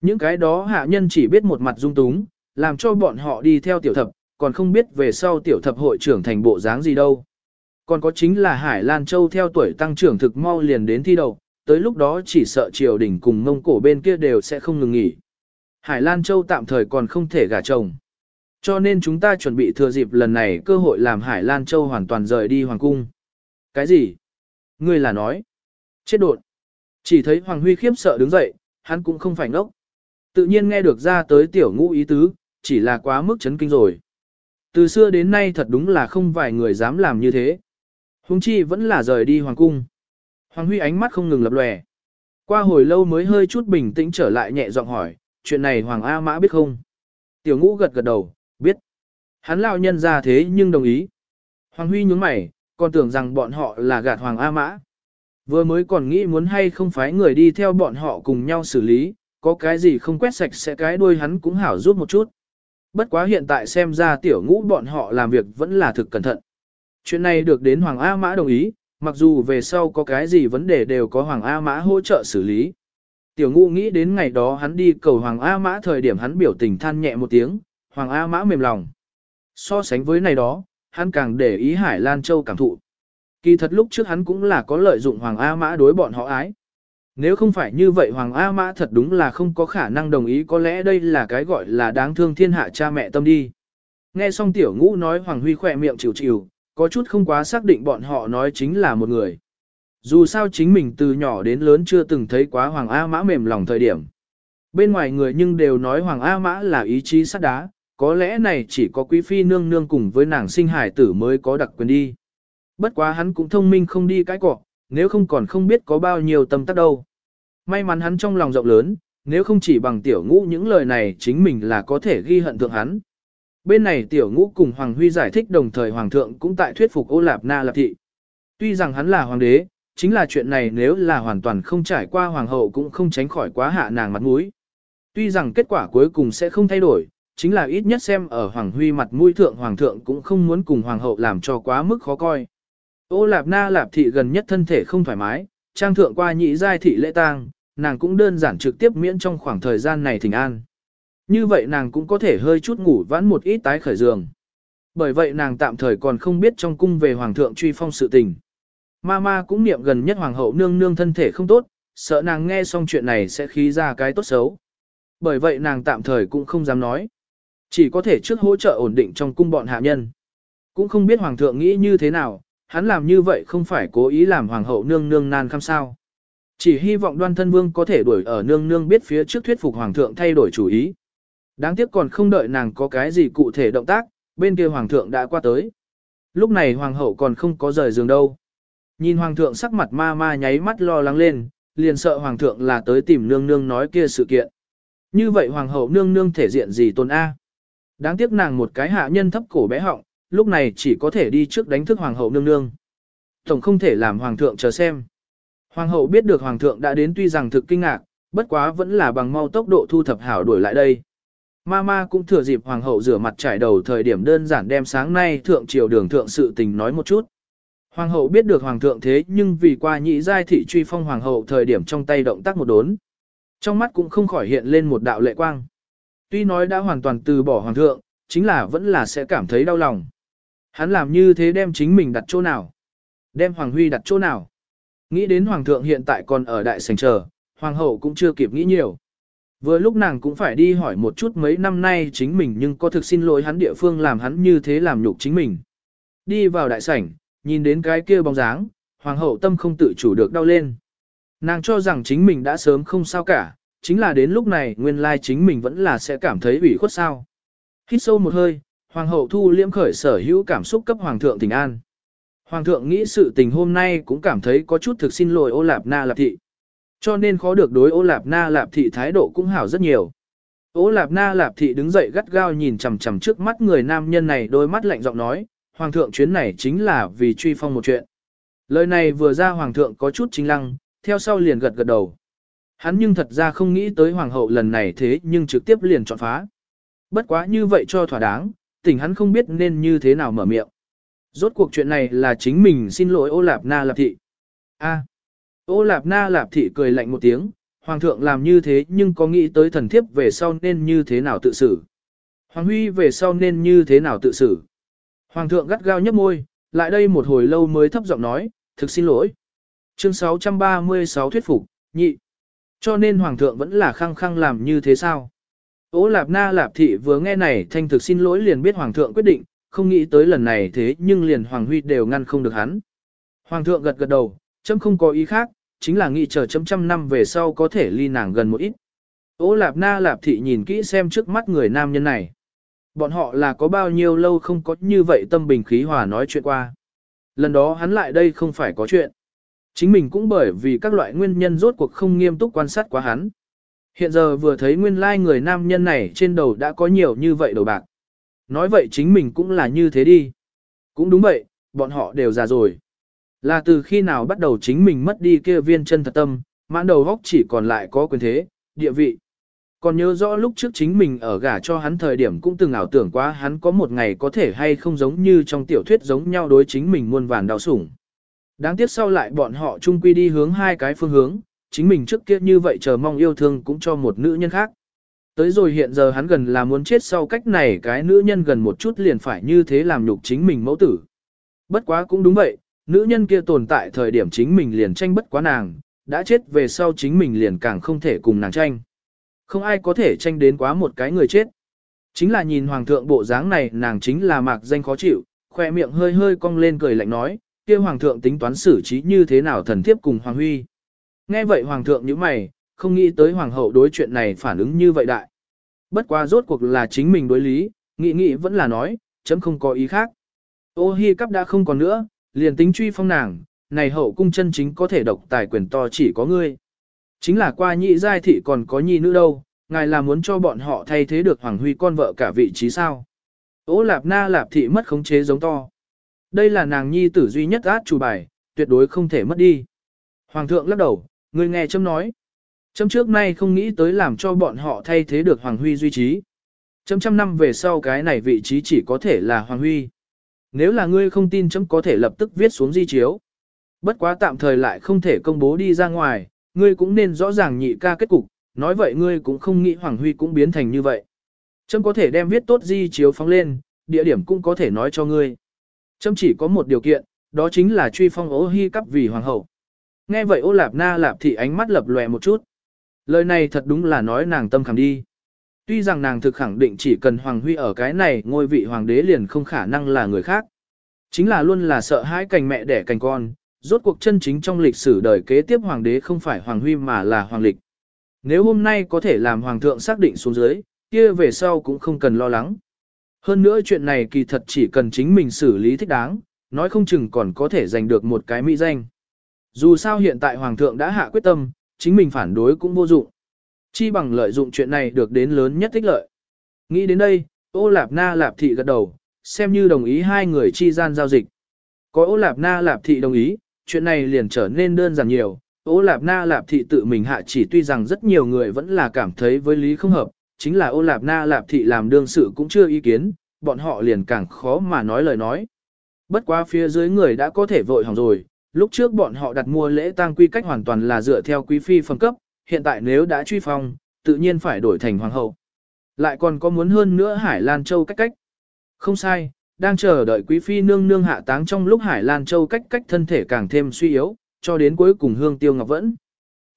Speaker 1: Những cái đó hạ nhân chỉ biết một mặt dung túng, làm cho bọn họ đi theo tiểu thập, còn không biết về sau tiểu thập hội trưởng thành bộ dáng gì đâu. Còn có chính là Hải Lan Châu theo tuổi tăng trưởng thực mau liền đến thi đầu, tới lúc đó chỉ sợ triều đình cùng ngông cổ bên kia đều sẽ không ngừng nghỉ. Hải Lan Châu tạm thời còn không thể gả chồng. Cho nên chúng ta chuẩn bị thừa dịp lần này cơ hội làm Hải Lan Châu hoàn toàn rời đi Hoàng Cung. Cái gì? Ngươi là nói. Chết đột. Chỉ thấy Hoàng Huy khiếp sợ đứng dậy, hắn cũng không phải ngốc. Tự nhiên nghe được ra tới tiểu ngũ ý tứ, chỉ là quá mức chấn kinh rồi. Từ xưa đến nay thật đúng là không vài người dám làm như thế. Hùng chi vẫn là rời đi Hoàng Cung. Hoàng Huy ánh mắt không ngừng lập lòe. Qua hồi lâu mới hơi chút bình tĩnh trở lại nhẹ giọng hỏi, chuyện này Hoàng A Mã biết không? Tiểu ngũ gật gật đầu, biết. Hắn lao nhân ra thế nhưng đồng ý. Hoàng Huy nhướng mày, còn tưởng rằng bọn họ là gạt Hoàng A Mã. Vừa mới còn nghĩ muốn hay không phái người đi theo bọn họ cùng nhau xử lý, có cái gì không quét sạch sẽ cái đuôi hắn cũng hảo giúp một chút. Bất quá hiện tại xem ra tiểu ngũ bọn họ làm việc vẫn là thực cẩn thận. Chuyện này được đến Hoàng A Mã đồng ý, mặc dù về sau có cái gì vấn đề đều có Hoàng A Mã hỗ trợ xử lý. Tiểu ngũ nghĩ đến ngày đó hắn đi cầu Hoàng A Mã thời điểm hắn biểu tình than nhẹ một tiếng, Hoàng A Mã mềm lòng. So sánh với này đó, hắn càng để ý Hải Lan Châu cảm thụ. Kỳ thật lúc trước hắn cũng là có lợi dụng Hoàng A Mã đối bọn họ ái. Nếu không phải như vậy Hoàng A Mã thật đúng là không có khả năng đồng ý có lẽ đây là cái gọi là đáng thương thiên hạ cha mẹ tâm đi. Nghe xong tiểu ngũ nói Hoàng Huy khỏe miệng chịu chịu, có chút không quá xác định bọn họ nói chính là một người. Dù sao chính mình từ nhỏ đến lớn chưa từng thấy quá Hoàng A Mã mềm lòng thời điểm. Bên ngoài người nhưng đều nói Hoàng A Mã là ý chí sắt đá, có lẽ này chỉ có quý phi nương nương cùng với nàng sinh hải tử mới có đặc quyền đi. Bất quá hắn cũng thông minh không đi cái cọ, nếu không còn không biết có bao nhiêu tâm tác đâu. May mắn hắn trong lòng rộng lớn, nếu không chỉ bằng tiểu ngũ những lời này chính mình là có thể ghi hận thượng hắn. Bên này tiểu ngũ cùng Hoàng Huy giải thích đồng thời Hoàng thượng cũng tại thuyết phục ô lạp na lạp thị. Tuy rằng hắn là Hoàng đế, chính là chuyện này nếu là hoàn toàn không trải qua Hoàng hậu cũng không tránh khỏi quá hạ nàng mặt mũi. Tuy rằng kết quả cuối cùng sẽ không thay đổi, chính là ít nhất xem ở Hoàng Huy mặt mũi thượng Hoàng thượng cũng không muốn cùng Hoàng hậu làm cho quá mức khó coi. Ô lạp na lạp thị gần nhất thân thể không thoải mái, trang thượng qua nhị giai thị lễ tang, nàng cũng đơn giản trực tiếp miễn trong khoảng thời gian này thỉnh an. Như vậy nàng cũng có thể hơi chút ngủ vãn một ít tái khởi giường. Bởi vậy nàng tạm thời còn không biết trong cung về hoàng thượng truy phong sự tình. Mama cũng niệm gần nhất hoàng hậu nương nương thân thể không tốt, sợ nàng nghe xong chuyện này sẽ khí ra cái tốt xấu. Bởi vậy nàng tạm thời cũng không dám nói. Chỉ có thể trước hỗ trợ ổn định trong cung bọn hạ nhân. Cũng không biết hoàng thượng nghĩ như thế nào, hắn làm như vậy không phải cố ý làm hoàng hậu nương nương nan khăm sao. Chỉ hy vọng đoan thân vương có thể đuổi ở nương nương biết phía trước thuyết phục hoàng thượng thay đổi chủ ý. Đáng tiếc còn không đợi nàng có cái gì cụ thể động tác, bên kia hoàng thượng đã qua tới. Lúc này hoàng hậu còn không có rời giường đâu. Nhìn hoàng thượng sắc mặt ma ma nháy mắt lo lắng lên, liền sợ hoàng thượng là tới tìm nương nương nói kia sự kiện. Như vậy hoàng hậu nương nương thể diện gì tôn A. Đáng tiếc nàng một cái hạ nhân thấp cổ bé họng, lúc này chỉ có thể đi trước đánh thức hoàng hậu nương nương. Tổng không thể làm hoàng thượng chờ xem. Hoàng hậu biết được hoàng thượng đã đến tuy rằng thực kinh ngạc, bất quá vẫn là bằng mau tốc độ thu thập hảo đuổi lại đây. Mama cũng thừa dịp hoàng hậu rửa mặt trải đầu thời điểm đơn giản đem sáng nay thượng triều đường thượng sự tình nói một chút. Hoàng hậu biết được hoàng thượng thế nhưng vì qua nhị giai thị truy phong hoàng hậu thời điểm trong tay động tác một đốn. Trong mắt cũng không khỏi hiện lên một đạo lệ quang. Tuy nói đã hoàn toàn từ bỏ hoàng thượng, chính là vẫn là sẽ cảm thấy đau lòng. Hắn làm như thế đem chính mình đặt chỗ nào? Đem Hoàng Huy đặt chỗ nào? Nghĩ đến hoàng thượng hiện tại còn ở đại sảnh chờ, hoàng hậu cũng chưa kịp nghĩ nhiều. Vừa lúc nàng cũng phải đi hỏi một chút mấy năm nay chính mình nhưng có thực xin lỗi hắn địa phương làm hắn như thế làm nhục chính mình. Đi vào đại sảnh, nhìn đến cái kia bóng dáng, hoàng hậu tâm không tự chủ được đau lên. Nàng cho rằng chính mình đã sớm không sao cả, chính là đến lúc này nguyên lai chính mình vẫn là sẽ cảm thấy ủy khuất sao. Hít sâu một hơi, hoàng hậu thu liễm khởi sở hữu cảm xúc cấp hoàng thượng tình an. Hoàng thượng nghĩ sự tình hôm nay cũng cảm thấy có chút thực xin lỗi ô lạp na lạp thị. Cho nên khó được đối ô lạp na lạp thị thái độ cũng hảo rất nhiều. Ô lạp na lạp thị đứng dậy gắt gao nhìn chằm chằm trước mắt người nam nhân này đôi mắt lạnh giọng nói, hoàng thượng chuyến này chính là vì truy phong một chuyện. Lời này vừa ra hoàng thượng có chút chính lăng, theo sau liền gật gật đầu. Hắn nhưng thật ra không nghĩ tới hoàng hậu lần này thế nhưng trực tiếp liền chọn phá. Bất quá như vậy cho thỏa đáng, tỉnh hắn không biết nên như thế nào mở miệng. Rốt cuộc chuyện này là chính mình xin lỗi ô lạp na lạp thị. A. Ô lạp na lạp thị cười lạnh một tiếng, hoàng thượng làm như thế nhưng có nghĩ tới thần thiếp về sau nên như thế nào tự xử. Hoàng huy về sau nên như thế nào tự xử. Hoàng thượng gắt gao nhấp môi, lại đây một hồi lâu mới thấp giọng nói, thực xin lỗi. Chương 636 thuyết phục, nhị. Cho nên hoàng thượng vẫn là khăng khăng làm như thế sao? Ô lạp na lạp thị vừa nghe này thanh thực xin lỗi liền biết hoàng thượng quyết định, không nghĩ tới lần này thế nhưng liền hoàng huy đều ngăn không được hắn. Hoàng thượng gật gật đầu, chấm không có ý khác, chính là nghĩ chờ chấm trăm năm về sau có thể ly nàng gần một ít. Ô lạp na lạp thị nhìn kỹ xem trước mắt người nam nhân này. Bọn họ là có bao nhiêu lâu không có như vậy tâm bình khí hòa nói chuyện qua. Lần đó hắn lại đây không phải có chuyện. Chính mình cũng bởi vì các loại nguyên nhân rốt cuộc không nghiêm túc quan sát quá hắn. Hiện giờ vừa thấy nguyên lai like người nam nhân này trên đầu đã có nhiều như vậy đầu bạc. Nói vậy chính mình cũng là như thế đi. Cũng đúng vậy, bọn họ đều già rồi. Là từ khi nào bắt đầu chính mình mất đi kia viên chân thật tâm, mãn đầu góc chỉ còn lại có quyền thế, địa vị. Còn nhớ rõ lúc trước chính mình ở gả cho hắn thời điểm cũng từng ảo tưởng quá hắn có một ngày có thể hay không giống như trong tiểu thuyết giống nhau đối chính mình muôn vàn đau sủng. Đáng tiếc sau lại bọn họ chung quy đi hướng hai cái phương hướng, chính mình trước kia như vậy chờ mong yêu thương cũng cho một nữ nhân khác. Tới rồi hiện giờ hắn gần là muốn chết sau cách này cái nữ nhân gần một chút liền phải như thế làm nhục chính mình mẫu tử. Bất quá cũng đúng vậy, nữ nhân kia tồn tại thời điểm chính mình liền tranh bất quá nàng, đã chết về sau chính mình liền càng không thể cùng nàng tranh. Không ai có thể tranh đến quá một cái người chết. Chính là nhìn hoàng thượng bộ dáng này nàng chính là mạc danh khó chịu, khoe miệng hơi hơi cong lên cười lạnh nói, kia hoàng thượng tính toán xử trí như thế nào thần thiếp cùng hoàng huy. Nghe vậy hoàng thượng như mày, không nghĩ tới hoàng hậu đối chuyện này phản ứng như vậy đại. Bất quá rốt cuộc là chính mình đối lý, nghĩ nghĩ vẫn là nói, chấm không có ý khác. Ô hi cắp đã không còn nữa, liền tính truy phong nàng, này hậu cung chân chính có thể độc tài quyền to chỉ có ngươi. Chính là qua nhị giai thị còn có nhi nữ đâu, ngài là muốn cho bọn họ thay thế được Hoàng Huy con vợ cả vị trí sao. Ô lạp na lạp thị mất khống chế giống to. Đây là nàng nhi tử duy nhất át chủ bài, tuyệt đối không thể mất đi. Hoàng thượng lắc đầu, người nghe chấm nói. Chấm trước nay không nghĩ tới làm cho bọn họ thay thế được Hoàng Huy duy trí. Chấm trăm năm về sau cái này vị trí chỉ có thể là Hoàng Huy. Nếu là ngươi không tin chấm có thể lập tức viết xuống di chiếu. Bất quá tạm thời lại không thể công bố đi ra ngoài, ngươi cũng nên rõ ràng nhị ca kết cục, nói vậy ngươi cũng không nghĩ Hoàng Huy cũng biến thành như vậy. Chấm có thể đem viết tốt di chiếu phóng lên, địa điểm cũng có thể nói cho ngươi. Chấm chỉ có một điều kiện, đó chính là truy phong ố hy cấp vì hoàng hậu. Nghe vậy ô lạp na lạp thị ánh mắt lập lòe một chút. Lời này thật đúng là nói nàng tâm khảm đi. Tuy rằng nàng thực khẳng định chỉ cần Hoàng Huy ở cái này ngôi vị hoàng đế liền không khả năng là người khác. Chính là luôn là sợ hãi cành mẹ đẻ cành con, rốt cuộc chân chính trong lịch sử đời kế tiếp hoàng đế không phải Hoàng Huy mà là Hoàng Lịch. Nếu hôm nay có thể làm Hoàng thượng xác định xuống dưới, kia về sau cũng không cần lo lắng. Hơn nữa chuyện này kỳ thật chỉ cần chính mình xử lý thích đáng, nói không chừng còn có thể giành được một cái mỹ danh. Dù sao hiện tại Hoàng thượng đã hạ quyết tâm, chính mình phản đối cũng vô dụng. Chi bằng lợi dụng chuyện này được đến lớn nhất tích lợi. Nghĩ đến đây, ô lạp na lạp thị gật đầu, xem như đồng ý hai người chi gian giao dịch. Có ô lạp na lạp thị đồng ý, chuyện này liền trở nên đơn giản nhiều. Ô lạp na lạp thị tự mình hạ chỉ tuy rằng rất nhiều người vẫn là cảm thấy với lý không hợp, chính là ô lạp na lạp thị làm đương sự cũng chưa ý kiến, bọn họ liền càng khó mà nói lời nói. Bất quá phía dưới người đã có thể vội hỏng rồi, lúc trước bọn họ đặt mua lễ tang quy cách hoàn toàn là dựa theo quý phi phân cấp, hiện tại nếu đã truy phong, tự nhiên phải đổi thành hoàng hậu. Lại còn có muốn hơn nữa Hải Lan Châu cách cách. Không sai, đang chờ đợi quý phi nương nương hạ táng trong lúc Hải Lan Châu cách cách thân thể càng thêm suy yếu, cho đến cuối cùng hương tiêu ngọc vẫn.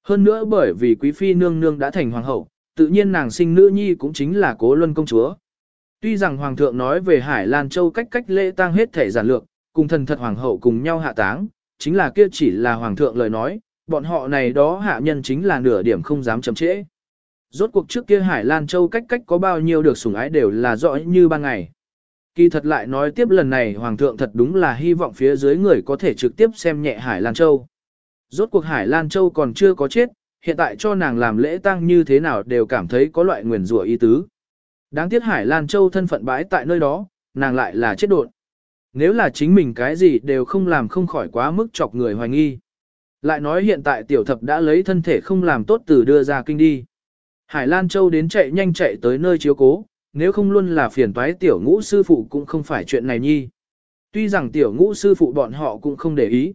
Speaker 1: Hơn nữa bởi vì quý phi nương nương đã thành hoàng hậu, tự nhiên nàng sinh nữ nhi cũng chính là cố luân công chúa. Tuy rằng hoàng thượng nói về Hải Lan Châu cách cách lễ tang hết thể giản lược, cùng thần thật hoàng hậu cùng nhau hạ táng, chính là kia chỉ là hoàng thượng lời nói, bọn họ này đó hạ nhân chính là nửa điểm không dám chậm trễ. Rốt cuộc trước kia Hải Lan Châu cách cách có bao nhiêu được sủng ái đều là rõ như ban ngày. Kỳ thật lại nói tiếp lần này Hoàng thượng thật đúng là hy vọng phía dưới người có thể trực tiếp xem nhẹ Hải Lan Châu. Rốt cuộc Hải Lan Châu còn chưa có chết, hiện tại cho nàng làm lễ tang như thế nào đều cảm thấy có loại nguyền rủa ý tứ. Đáng tiếc Hải Lan Châu thân phận bãi tại nơi đó, nàng lại là chết đột. Nếu là chính mình cái gì đều không làm không khỏi quá mức chọc người hoài nghi. Lại nói hiện tại tiểu thập đã lấy thân thể không làm tốt từ đưa ra kinh đi. Hải Lan Châu đến chạy nhanh chạy tới nơi chiếu cố, nếu không luôn là phiền toái tiểu ngũ sư phụ cũng không phải chuyện này nhi. Tuy rằng tiểu ngũ sư phụ bọn họ cũng không để ý.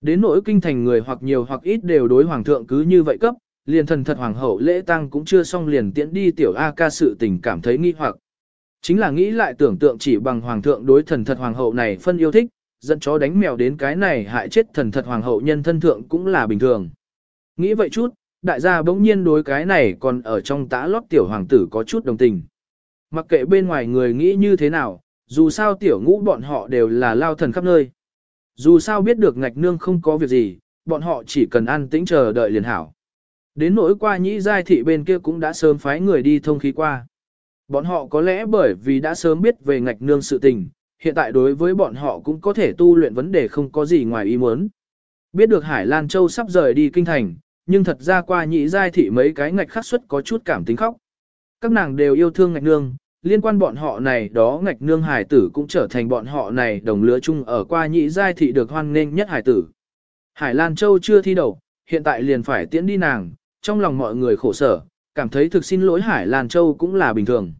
Speaker 1: Đến nỗi kinh thành người hoặc nhiều hoặc ít đều đối hoàng thượng cứ như vậy cấp, liền thần thật hoàng hậu lễ tang cũng chưa xong liền tiễn đi tiểu A ca sự tình cảm thấy nghi hoặc. Chính là nghĩ lại tưởng tượng chỉ bằng hoàng thượng đối thần thật hoàng hậu này phân yêu thích, dẫn chó đánh mèo đến cái này hại chết thần thật hoàng hậu nhân thân thượng cũng là bình thường. Nghĩ vậy chút, đại gia bỗng nhiên đối cái này còn ở trong tã lót tiểu hoàng tử có chút đồng tình. Mặc kệ bên ngoài người nghĩ như thế nào, dù sao tiểu ngũ bọn họ đều là lao thần khắp nơi. Dù sao biết được ngạch nương không có việc gì, bọn họ chỉ cần ăn tĩnh chờ đợi liền hảo. Đến nỗi qua nhĩ giai thị bên kia cũng đã sớm phái người đi thông khí qua. Bọn họ có lẽ bởi vì đã sớm biết về ngạch nương sự tình, hiện tại đối với bọn họ cũng có thể tu luyện vấn đề không có gì ngoài ý muốn. Biết được Hải Lan Châu sắp rời đi kinh thành, nhưng thật ra qua nhị giai thị mấy cái ngạch khắc suất có chút cảm tính khóc. Các nàng đều yêu thương ngạch nương, liên quan bọn họ này đó ngạch nương hải tử cũng trở thành bọn họ này đồng lứa chung ở qua nhị giai thị được hoan nghênh nhất hải tử. Hải Lan Châu chưa thi đầu, hiện tại liền phải tiễn đi nàng, trong lòng mọi người khổ sở, cảm thấy thực xin lỗi Hải Lan Châu cũng là bình thường.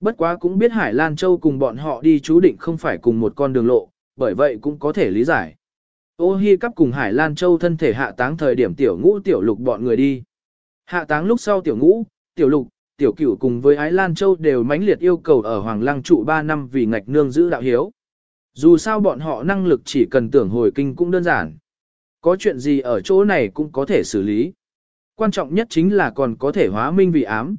Speaker 1: Bất quá cũng biết Hải Lan Châu cùng bọn họ đi chú định không phải cùng một con đường lộ, bởi vậy cũng có thể lý giải. Ô Hi cắp cùng Hải Lan Châu thân thể hạ táng thời điểm tiểu ngũ tiểu lục bọn người đi. Hạ táng lúc sau tiểu ngũ, tiểu lục, tiểu cửu cùng với Ái Lan Châu đều mãnh liệt yêu cầu ở Hoàng Lăng trụ 3 năm vì ngạch nương giữ đạo hiếu. Dù sao bọn họ năng lực chỉ cần tưởng hồi kinh cũng đơn giản. Có chuyện gì ở chỗ này cũng có thể xử lý. Quan trọng nhất chính là còn có thể hóa minh vị ám.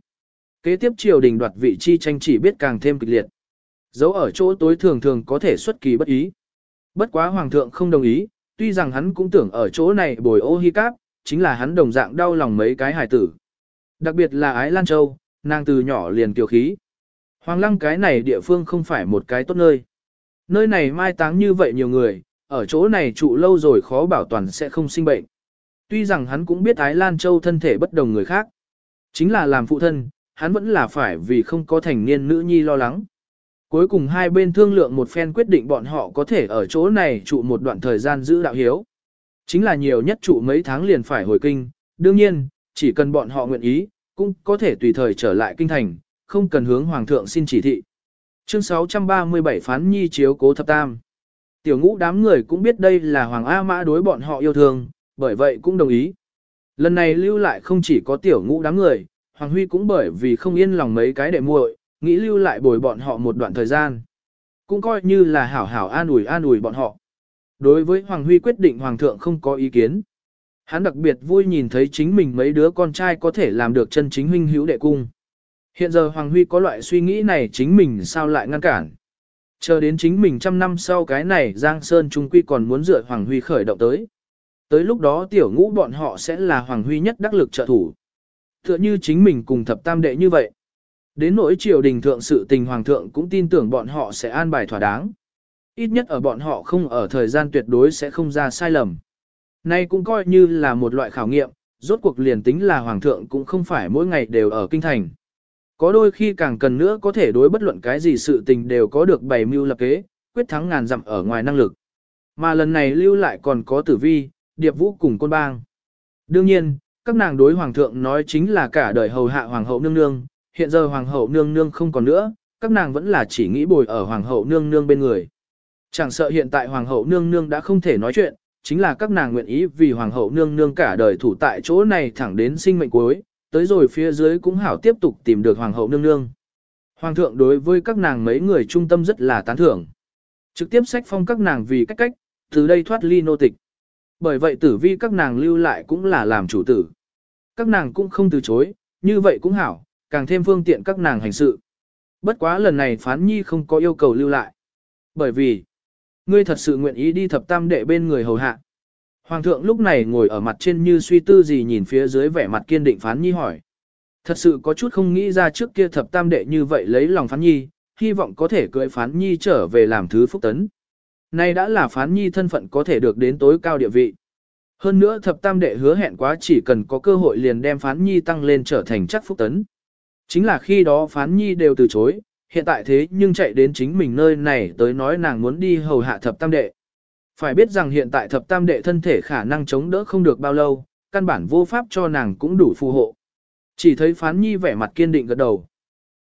Speaker 1: Kế tiếp triều đình đoạt vị chi tranh chỉ biết càng thêm kịch liệt. Dấu ở chỗ tối thường thường có thể xuất kỳ bất ý. Bất quá hoàng thượng không đồng ý, tuy rằng hắn cũng tưởng ở chỗ này bồi ô hi cáp, chính là hắn đồng dạng đau lòng mấy cái hài tử. Đặc biệt là Ái Lan Châu, nàng từ nhỏ liền kiều khí. Hoàng lăng cái này địa phương không phải một cái tốt nơi. Nơi này mai táng như vậy nhiều người, ở chỗ này trụ lâu rồi khó bảo toàn sẽ không sinh bệnh. Tuy rằng hắn cũng biết Ái Lan Châu thân thể bất đồng người khác. Chính là làm phụ thân, hắn vẫn là phải vì không có thành niên nữ nhi lo lắng. Cuối cùng hai bên thương lượng một phen quyết định bọn họ có thể ở chỗ này trụ một đoạn thời gian giữ đạo hiếu. Chính là nhiều nhất trụ mấy tháng liền phải hồi kinh, đương nhiên, chỉ cần bọn họ nguyện ý, cũng có thể tùy thời trở lại kinh thành, không cần hướng hoàng thượng xin chỉ thị. Chương 637 phán nhi chiếu cố thập tam. Tiểu ngũ đám người cũng biết đây là hoàng A mã đối bọn họ yêu thương, bởi vậy cũng đồng ý. Lần này lưu lại không chỉ có tiểu ngũ đám người, Hoàng Huy cũng bởi vì không yên lòng mấy cái đệ muội, nghĩ lưu lại bồi bọn họ một đoạn thời gian. Cũng coi như là hảo hảo an ủi an ủi bọn họ. Đối với Hoàng Huy quyết định Hoàng thượng không có ý kiến. Hắn đặc biệt vui nhìn thấy chính mình mấy đứa con trai có thể làm được chân chính huynh hữu đệ cung. Hiện giờ Hoàng Huy có loại suy nghĩ này chính mình sao lại ngăn cản. Chờ đến chính mình trăm năm sau cái này Giang Sơn Trung Quy còn muốn dựa Hoàng Huy khởi động tới. Tới lúc đó tiểu ngũ bọn họ sẽ là Hoàng Huy nhất đắc lực trợ thủ. Tựa như chính mình cùng thập tam đệ như vậy. Đến nỗi triều đình thượng sự tình hoàng thượng cũng tin tưởng bọn họ sẽ an bài thỏa đáng. Ít nhất ở bọn họ không ở thời gian tuyệt đối sẽ không ra sai lầm. Nay cũng coi như là một loại khảo nghiệm, rốt cuộc liền tính là hoàng thượng cũng không phải mỗi ngày đều ở kinh thành. Có đôi khi càng cần nữa có thể đối bất luận cái gì sự tình đều có được bày mưu lập kế, quyết thắng ngàn dặm ở ngoài năng lực. Mà lần này lưu lại còn có tử vi, điệp vũ cùng côn bang. Đương nhiên, các nàng đối hoàng thượng nói chính là cả đời hầu hạ hoàng hậu nương nương, hiện giờ hoàng hậu nương nương không còn nữa, các nàng vẫn là chỉ nghĩ bồi ở hoàng hậu nương nương bên người. Chẳng sợ hiện tại hoàng hậu nương nương đã không thể nói chuyện, chính là các nàng nguyện ý vì hoàng hậu nương nương cả đời thủ tại chỗ này thẳng đến sinh mệnh cuối, tới rồi phía dưới cũng hảo tiếp tục tìm được hoàng hậu nương nương. Hoàng thượng đối với các nàng mấy người trung tâm rất là tán thưởng. Trực tiếp sách phong các nàng vì cách cách, từ đây thoát ly nô tịch. Bởi vậy tử vi các nàng lưu lại cũng là làm chủ tử. Các nàng cũng không từ chối, như vậy cũng hảo, càng thêm phương tiện các nàng hành sự. Bất quá lần này phán nhi không có yêu cầu lưu lại. Bởi vì, ngươi thật sự nguyện ý đi thập tam đệ bên người hầu hạ. Hoàng thượng lúc này ngồi ở mặt trên như suy tư gì nhìn phía dưới vẻ mặt kiên định phán nhi hỏi. Thật sự có chút không nghĩ ra trước kia thập tam đệ như vậy lấy lòng phán nhi, hy vọng có thể cưới phán nhi trở về làm thứ phúc tấn. Nay đã là phán nhi thân phận có thể được đến tối cao địa vị. Hơn nữa thập tam đệ hứa hẹn quá chỉ cần có cơ hội liền đem phán nhi tăng lên trở thành chắc phúc tấn. Chính là khi đó phán nhi đều từ chối, hiện tại thế nhưng chạy đến chính mình nơi này tới nói nàng muốn đi hầu hạ thập tam đệ. Phải biết rằng hiện tại thập tam đệ thân thể khả năng chống đỡ không được bao lâu, căn bản vô pháp cho nàng cũng đủ phù hộ. Chỉ thấy phán nhi vẻ mặt kiên định gật đầu.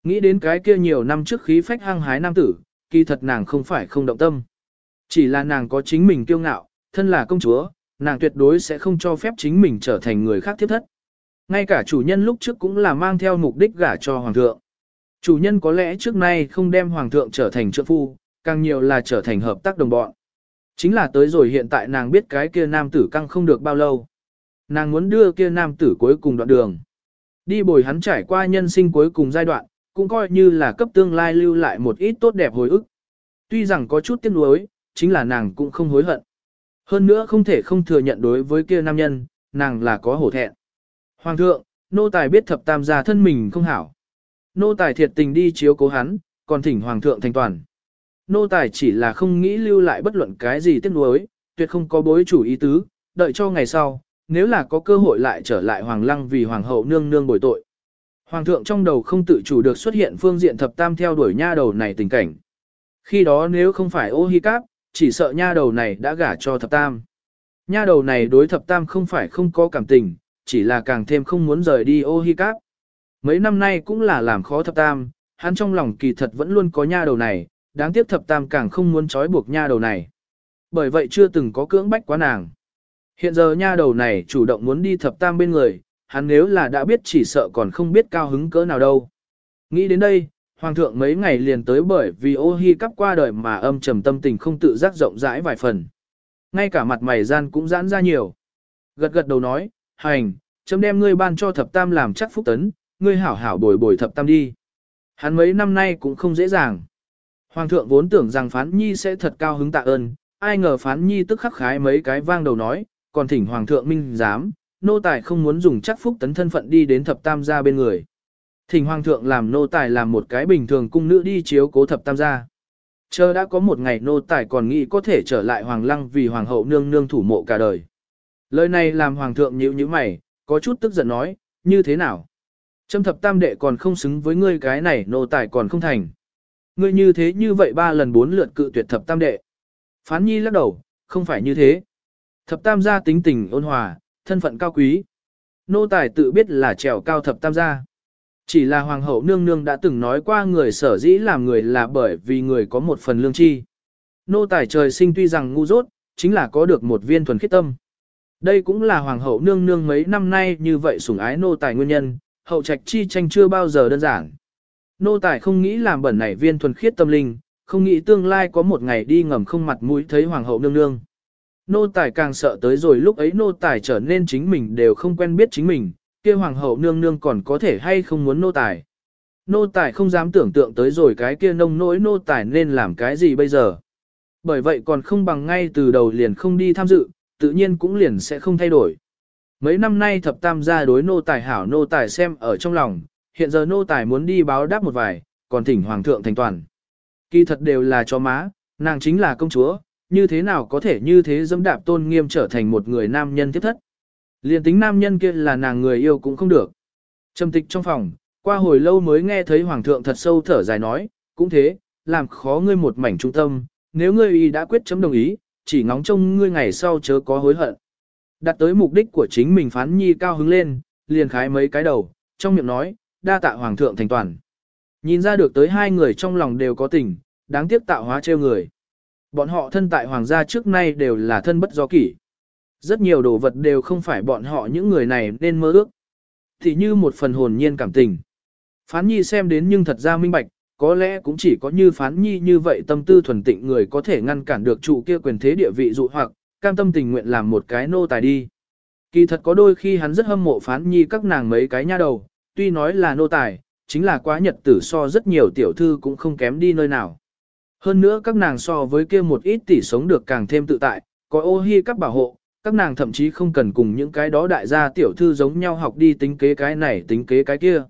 Speaker 1: Nghĩ đến cái kia nhiều năm trước khí phách hăng hái nam tử, kỳ thật nàng không phải không động tâm. Chỉ là nàng có chính mình kiêu ngạo, thân là công chúa, nàng tuyệt đối sẽ không cho phép chính mình trở thành người khác thiết thất. Ngay cả chủ nhân lúc trước cũng là mang theo mục đích gả cho hoàng thượng. Chủ nhân có lẽ trước nay không đem hoàng thượng trở thành trợ phu, càng nhiều là trở thành hợp tác đồng bọn. Chính là tới rồi hiện tại nàng biết cái kia nam tử căng không được bao lâu. Nàng muốn đưa kia nam tử cuối cùng đoạn đường. Đi bồi hắn trải qua nhân sinh cuối cùng giai đoạn, cũng coi như là cấp tương lai lưu lại một ít tốt đẹp hồi ức. Tuy rằng có chút tiếc nuối, chính là nàng cũng không hối hận. Hơn nữa không thể không thừa nhận đối với kia nam nhân, nàng là có hổ thẹn. Hoàng thượng, nô tài biết thập tam gia thân mình không hảo. Nô tài thiệt tình đi chiếu cố hắn, còn thỉnh hoàng thượng thành toàn. Nô tài chỉ là không nghĩ lưu lại bất luận cái gì tiếc nuối, tuyệt không có bối chủ ý tứ, đợi cho ngày sau, nếu là có cơ hội lại trở lại hoàng lăng vì hoàng hậu nương nương bồi tội. Hoàng thượng trong đầu không tự chủ được xuất hiện phương diện thập tam theo đuổi nha đầu này tình cảnh. Khi đó nếu không phải ô hi cáp, chỉ sợ nha đầu này đã gả cho thập tam. Nha đầu này đối thập tam không phải không có cảm tình, chỉ là càng thêm không muốn rời đi ô hi cáp. Mấy năm nay cũng là làm khó thập tam, hắn trong lòng kỳ thật vẫn luôn có nha đầu này, đáng tiếc thập tam càng không muốn trói buộc nha đầu này. Bởi vậy chưa từng có cưỡng bách quá nàng. Hiện giờ nha đầu này chủ động muốn đi thập tam bên người, hắn nếu là đã biết chỉ sợ còn không biết cao hứng cỡ nào đâu. Nghĩ đến đây, hoàng thượng mấy ngày liền tới bởi vì ô hi cắp qua đời mà âm trầm tâm tình không tự giác rộng rãi vài phần. Ngay cả mặt mày gian cũng giãn ra nhiều. Gật gật đầu nói, hành, chấm đem ngươi ban cho thập tam làm chắc phúc tấn, ngươi hảo hảo bồi bồi thập tam đi. Hắn mấy năm nay cũng không dễ dàng. Hoàng thượng vốn tưởng rằng phán nhi sẽ thật cao hứng tạ ơn, ai ngờ phán nhi tức khắc khái mấy cái vang đầu nói, còn thỉnh hoàng thượng minh giám, nô tài không muốn dùng chắc phúc tấn thân phận đi đến thập tam gia bên người. Thỉnh hoàng thượng làm nô tài làm một cái bình thường cung nữ đi chiếu cố thập tam gia. Chờ đã có một ngày nô tài còn nghĩ có thể trở lại hoàng lăng vì hoàng hậu nương nương thủ mộ cả đời. Lời này làm hoàng thượng nhíu nhíu mày, có chút tức giận nói, như thế nào? Trâm thập tam đệ còn không xứng với ngươi cái này nô tài còn không thành. Ngươi như thế như vậy ba lần bốn lượt cự tuyệt thập tam đệ. Phán nhi lắc đầu, không phải như thế. Thập tam gia tính tình ôn hòa, thân phận cao quý. Nô tài tự biết là trèo cao thập tam gia. Chỉ là hoàng hậu nương nương đã từng nói qua người sở dĩ làm người là bởi vì người có một phần lương chi. Nô tài trời sinh tuy rằng ngu dốt, chính là có được một viên thuần khiết tâm. Đây cũng là hoàng hậu nương nương mấy năm nay như vậy sủng ái nô tài nguyên nhân, hậu trạch chi tranh chưa bao giờ đơn giản. Nô tài không nghĩ làm bẩn này viên thuần khiết tâm linh, không nghĩ tương lai có một ngày đi ngầm không mặt mũi thấy hoàng hậu nương nương. Nô tài càng sợ tới rồi lúc ấy nô tài trở nên chính mình đều không quen biết chính mình, kia hoàng hậu nương nương còn có thể hay không muốn nô tài. Nô tài không dám tưởng tượng tới rồi cái kia nông nỗi nô tài nên làm cái gì bây giờ. Bởi vậy còn không bằng ngay từ đầu liền không đi tham dự, tự nhiên cũng liền sẽ không thay đổi. Mấy năm nay thập tam gia đối nô tài hảo nô tài xem ở trong lòng, hiện giờ nô tài muốn đi báo đáp một vài, còn thỉnh hoàng thượng thành toàn. Kỳ thật đều là cho má, nàng chính là công chúa, như thế nào có thể như thế dẫm đạp tôn nghiêm trở thành một người nam nhân tiếp thất liền tính nam nhân kia là nàng người yêu cũng không được. Trầm tịch trong phòng, qua hồi lâu mới nghe thấy hoàng thượng thật sâu thở dài nói, cũng thế, làm khó ngươi một mảnh trung tâm, nếu ngươi y đã quyết chấm đồng ý, chỉ ngóng trông ngươi ngày sau chớ có hối hận. Đặt tới mục đích của chính mình phán nhi cao hứng lên, liền khái mấy cái đầu, trong miệng nói, đa tạ hoàng thượng thành toàn. Nhìn ra được tới hai người trong lòng đều có tình, đáng tiếc tạo hóa trêu người. Bọn họ thân tại hoàng gia trước nay đều là thân bất do kỷ. Rất nhiều đồ vật đều không phải bọn họ những người này nên mơ ước. Thì như một phần hồn nhiên cảm tình. Phán nhi xem đến nhưng thật ra minh bạch, có lẽ cũng chỉ có như phán nhi như vậy tâm tư thuần tịnh người có thể ngăn cản được trụ kia quyền thế địa vị dụ hoặc, cam tâm tình nguyện làm một cái nô tài đi. Kỳ thật có đôi khi hắn rất hâm mộ phán nhi các nàng mấy cái nha đầu, tuy nói là nô tài, chính là quá nhật tử so rất nhiều tiểu thư cũng không kém đi nơi nào. Hơn nữa các nàng so với kia một ít tỷ sống được càng thêm tự tại, có ô hi các bảo hộ, các nàng thậm chí không cần cùng những cái đó đại gia tiểu thư giống nhau học đi tính kế cái này tính kế cái kia.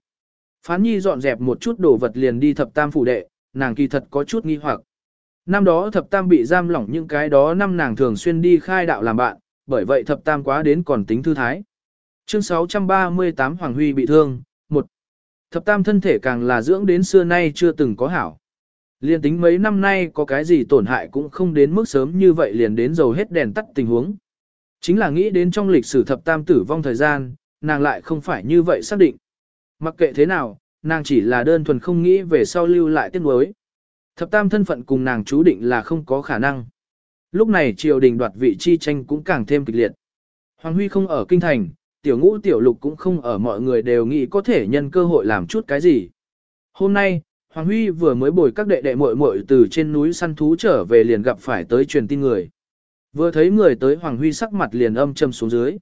Speaker 1: Phán nhi dọn dẹp một chút đồ vật liền đi thập tam phủ đệ, nàng kỳ thật có chút nghi hoặc. Năm đó thập tam bị giam lỏng những cái đó năm nàng thường xuyên đi khai đạo làm bạn, bởi vậy thập tam quá đến còn tính thư thái. Chương 638 Hoàng Huy bị thương, một Thập tam thân thể càng là dưỡng đến xưa nay chưa từng có hảo. Liên tính mấy năm nay có cái gì tổn hại cũng không đến mức sớm như vậy liền đến dầu hết đèn tắt tình huống. Chính là nghĩ đến trong lịch sử thập tam tử vong thời gian, nàng lại không phải như vậy xác định. Mặc kệ thế nào, nàng chỉ là đơn thuần không nghĩ về sau lưu lại tiếc nuối. Thập tam thân phận cùng nàng chú định là không có khả năng. Lúc này triều đình đoạt vị chi tranh cũng càng thêm kịch liệt. Hoàng Huy không ở kinh thành, tiểu ngũ tiểu lục cũng không ở mọi người đều nghĩ có thể nhân cơ hội làm chút cái gì. Hôm nay, Hoàng Huy vừa mới bồi các đệ đệ muội muội từ trên núi săn thú trở về liền gặp phải tới truyền tin người. Vừa thấy người tới Hoàng Huy sắc mặt liền âm châm xuống dưới.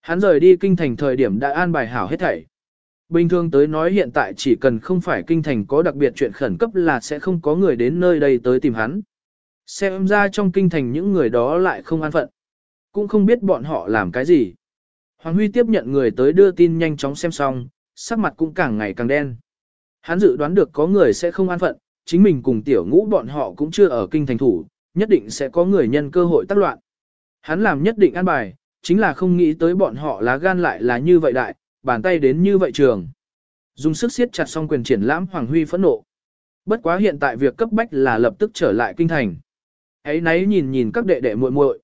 Speaker 1: Hắn rời đi kinh thành thời điểm đã an bài hảo hết thảy. Bình thường tới nói hiện tại chỉ cần không phải kinh thành có đặc biệt chuyện khẩn cấp là sẽ không có người đến nơi đây tới tìm hắn. Xem ra trong kinh thành những người đó lại không an phận. Cũng không biết bọn họ làm cái gì. Hoàng Huy tiếp nhận người tới đưa tin nhanh chóng xem xong, sắc mặt cũng càng ngày càng đen. Hắn dự đoán được có người sẽ không an phận, chính mình cùng tiểu ngũ bọn họ cũng chưa ở kinh thành thủ, nhất định sẽ có người nhân cơ hội tác loạn. Hắn làm nhất định an bài, chính là không nghĩ tới bọn họ lá gan lại là như vậy đại, bàn tay đến như vậy trường. Dùng sức siết chặt xong quyền triển lãm Hoàng Huy phẫn nộ. Bất quá hiện tại việc cấp bách là lập tức trở lại kinh thành. Ấy nấy nhìn nhìn các đệ đệ muội muội,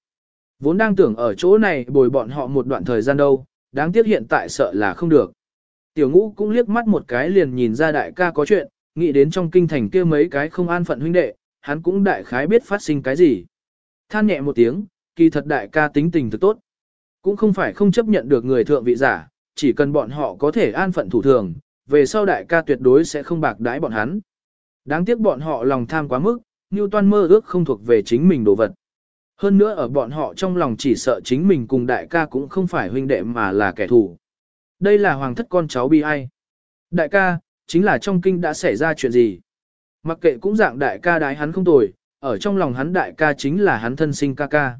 Speaker 1: Vốn đang tưởng ở chỗ này bồi bọn họ một đoạn thời gian đâu, đáng tiếc hiện tại sợ là không được. Tiểu ngũ cũng liếc mắt một cái liền nhìn ra đại ca có chuyện, nghĩ đến trong kinh thành kia mấy cái không an phận huynh đệ, hắn cũng đại khái biết phát sinh cái gì. Than nhẹ một tiếng, kỳ thật đại ca tính tình thực tốt. Cũng không phải không chấp nhận được người thượng vị giả, chỉ cần bọn họ có thể an phận thủ thường, về sau đại ca tuyệt đối sẽ không bạc đãi bọn hắn. Đáng tiếc bọn họ lòng tham quá mức, Newton mơ ước không thuộc về chính mình đồ vật. Hơn nữa ở bọn họ trong lòng chỉ sợ chính mình cùng đại ca cũng không phải huynh đệ mà là kẻ thù. Đây là hoàng thất con cháu bi ai. Đại ca, chính là trong kinh đã xảy ra chuyện gì? Mặc kệ cũng dạng đại ca đái hắn không tồi, ở trong lòng hắn đại ca chính là hắn thân sinh ca ca.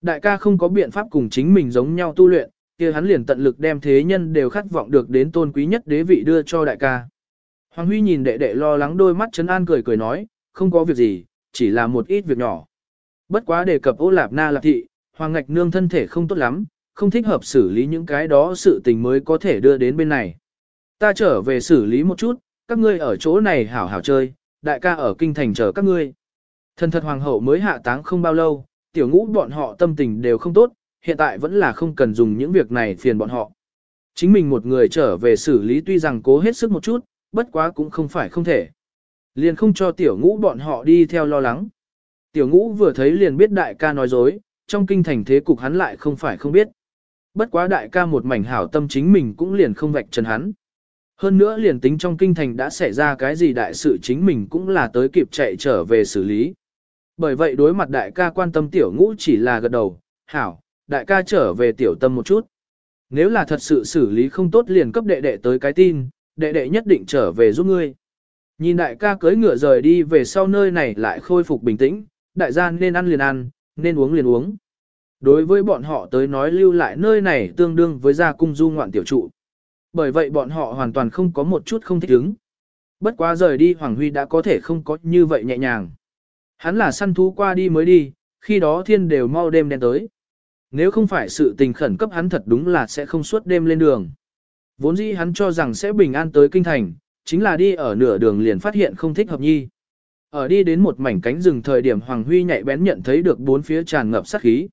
Speaker 1: Đại ca không có biện pháp cùng chính mình giống nhau tu luyện, kia hắn liền tận lực đem thế nhân đều khát vọng được đến tôn quý nhất đế vị đưa cho đại ca. Hoàng Huy nhìn đệ đệ lo lắng đôi mắt chấn an cười cười nói, không có việc gì, chỉ là một ít việc nhỏ. Bất quá đề cập ô lạp na lạp thị, Hoàng Ngạch Nương thân thể không tốt lắm, không thích hợp xử lý những cái đó sự tình mới có thể đưa đến bên này. Ta trở về xử lý một chút, các ngươi ở chỗ này hảo hảo chơi, đại ca ở kinh thành chờ các ngươi. Thần thật hoàng hậu mới hạ táng không bao lâu, tiểu ngũ bọn họ tâm tình đều không tốt, hiện tại vẫn là không cần dùng những việc này phiền bọn họ. Chính mình một người trở về xử lý tuy rằng cố hết sức một chút, bất quá cũng không phải không thể. Liền không cho tiểu ngũ bọn họ đi theo lo lắng. Tiểu ngũ vừa thấy liền biết đại ca nói dối, trong kinh thành thế cục hắn lại không phải không biết. Bất quá đại ca một mảnh hảo tâm chính mình cũng liền không vạch trần hắn. Hơn nữa liền tính trong kinh thành đã xảy ra cái gì đại sự chính mình cũng là tới kịp chạy trở về xử lý. Bởi vậy đối mặt đại ca quan tâm tiểu ngũ chỉ là gật đầu, hảo, đại ca trở về tiểu tâm một chút. Nếu là thật sự xử lý không tốt liền cấp đệ đệ tới cái tin, đệ đệ nhất định trở về giúp ngươi. Nhìn đại ca cưới ngựa rời đi về sau nơi này lại khôi phục bình tĩnh, đại gia nên ăn liền ăn, nên uống liền uống. Đối với bọn họ tới nói lưu lại nơi này tương đương với gia cung du ngoạn tiểu trụ. Bởi vậy bọn họ hoàn toàn không có một chút không thích ứng. Bất quá rời đi Hoàng Huy đã có thể không có như vậy nhẹ nhàng. Hắn là săn thú qua đi mới đi, khi đó thiên đều mau đêm đen tới. Nếu không phải sự tình khẩn cấp hắn thật đúng là sẽ không suốt đêm lên đường. Vốn dĩ hắn cho rằng sẽ bình an tới kinh thành, chính là đi ở nửa đường liền phát hiện không thích hợp nhi. Ở đi đến một mảnh cánh rừng thời điểm Hoàng Huy nhạy bén nhận thấy được bốn phía tràn ngập sát khí.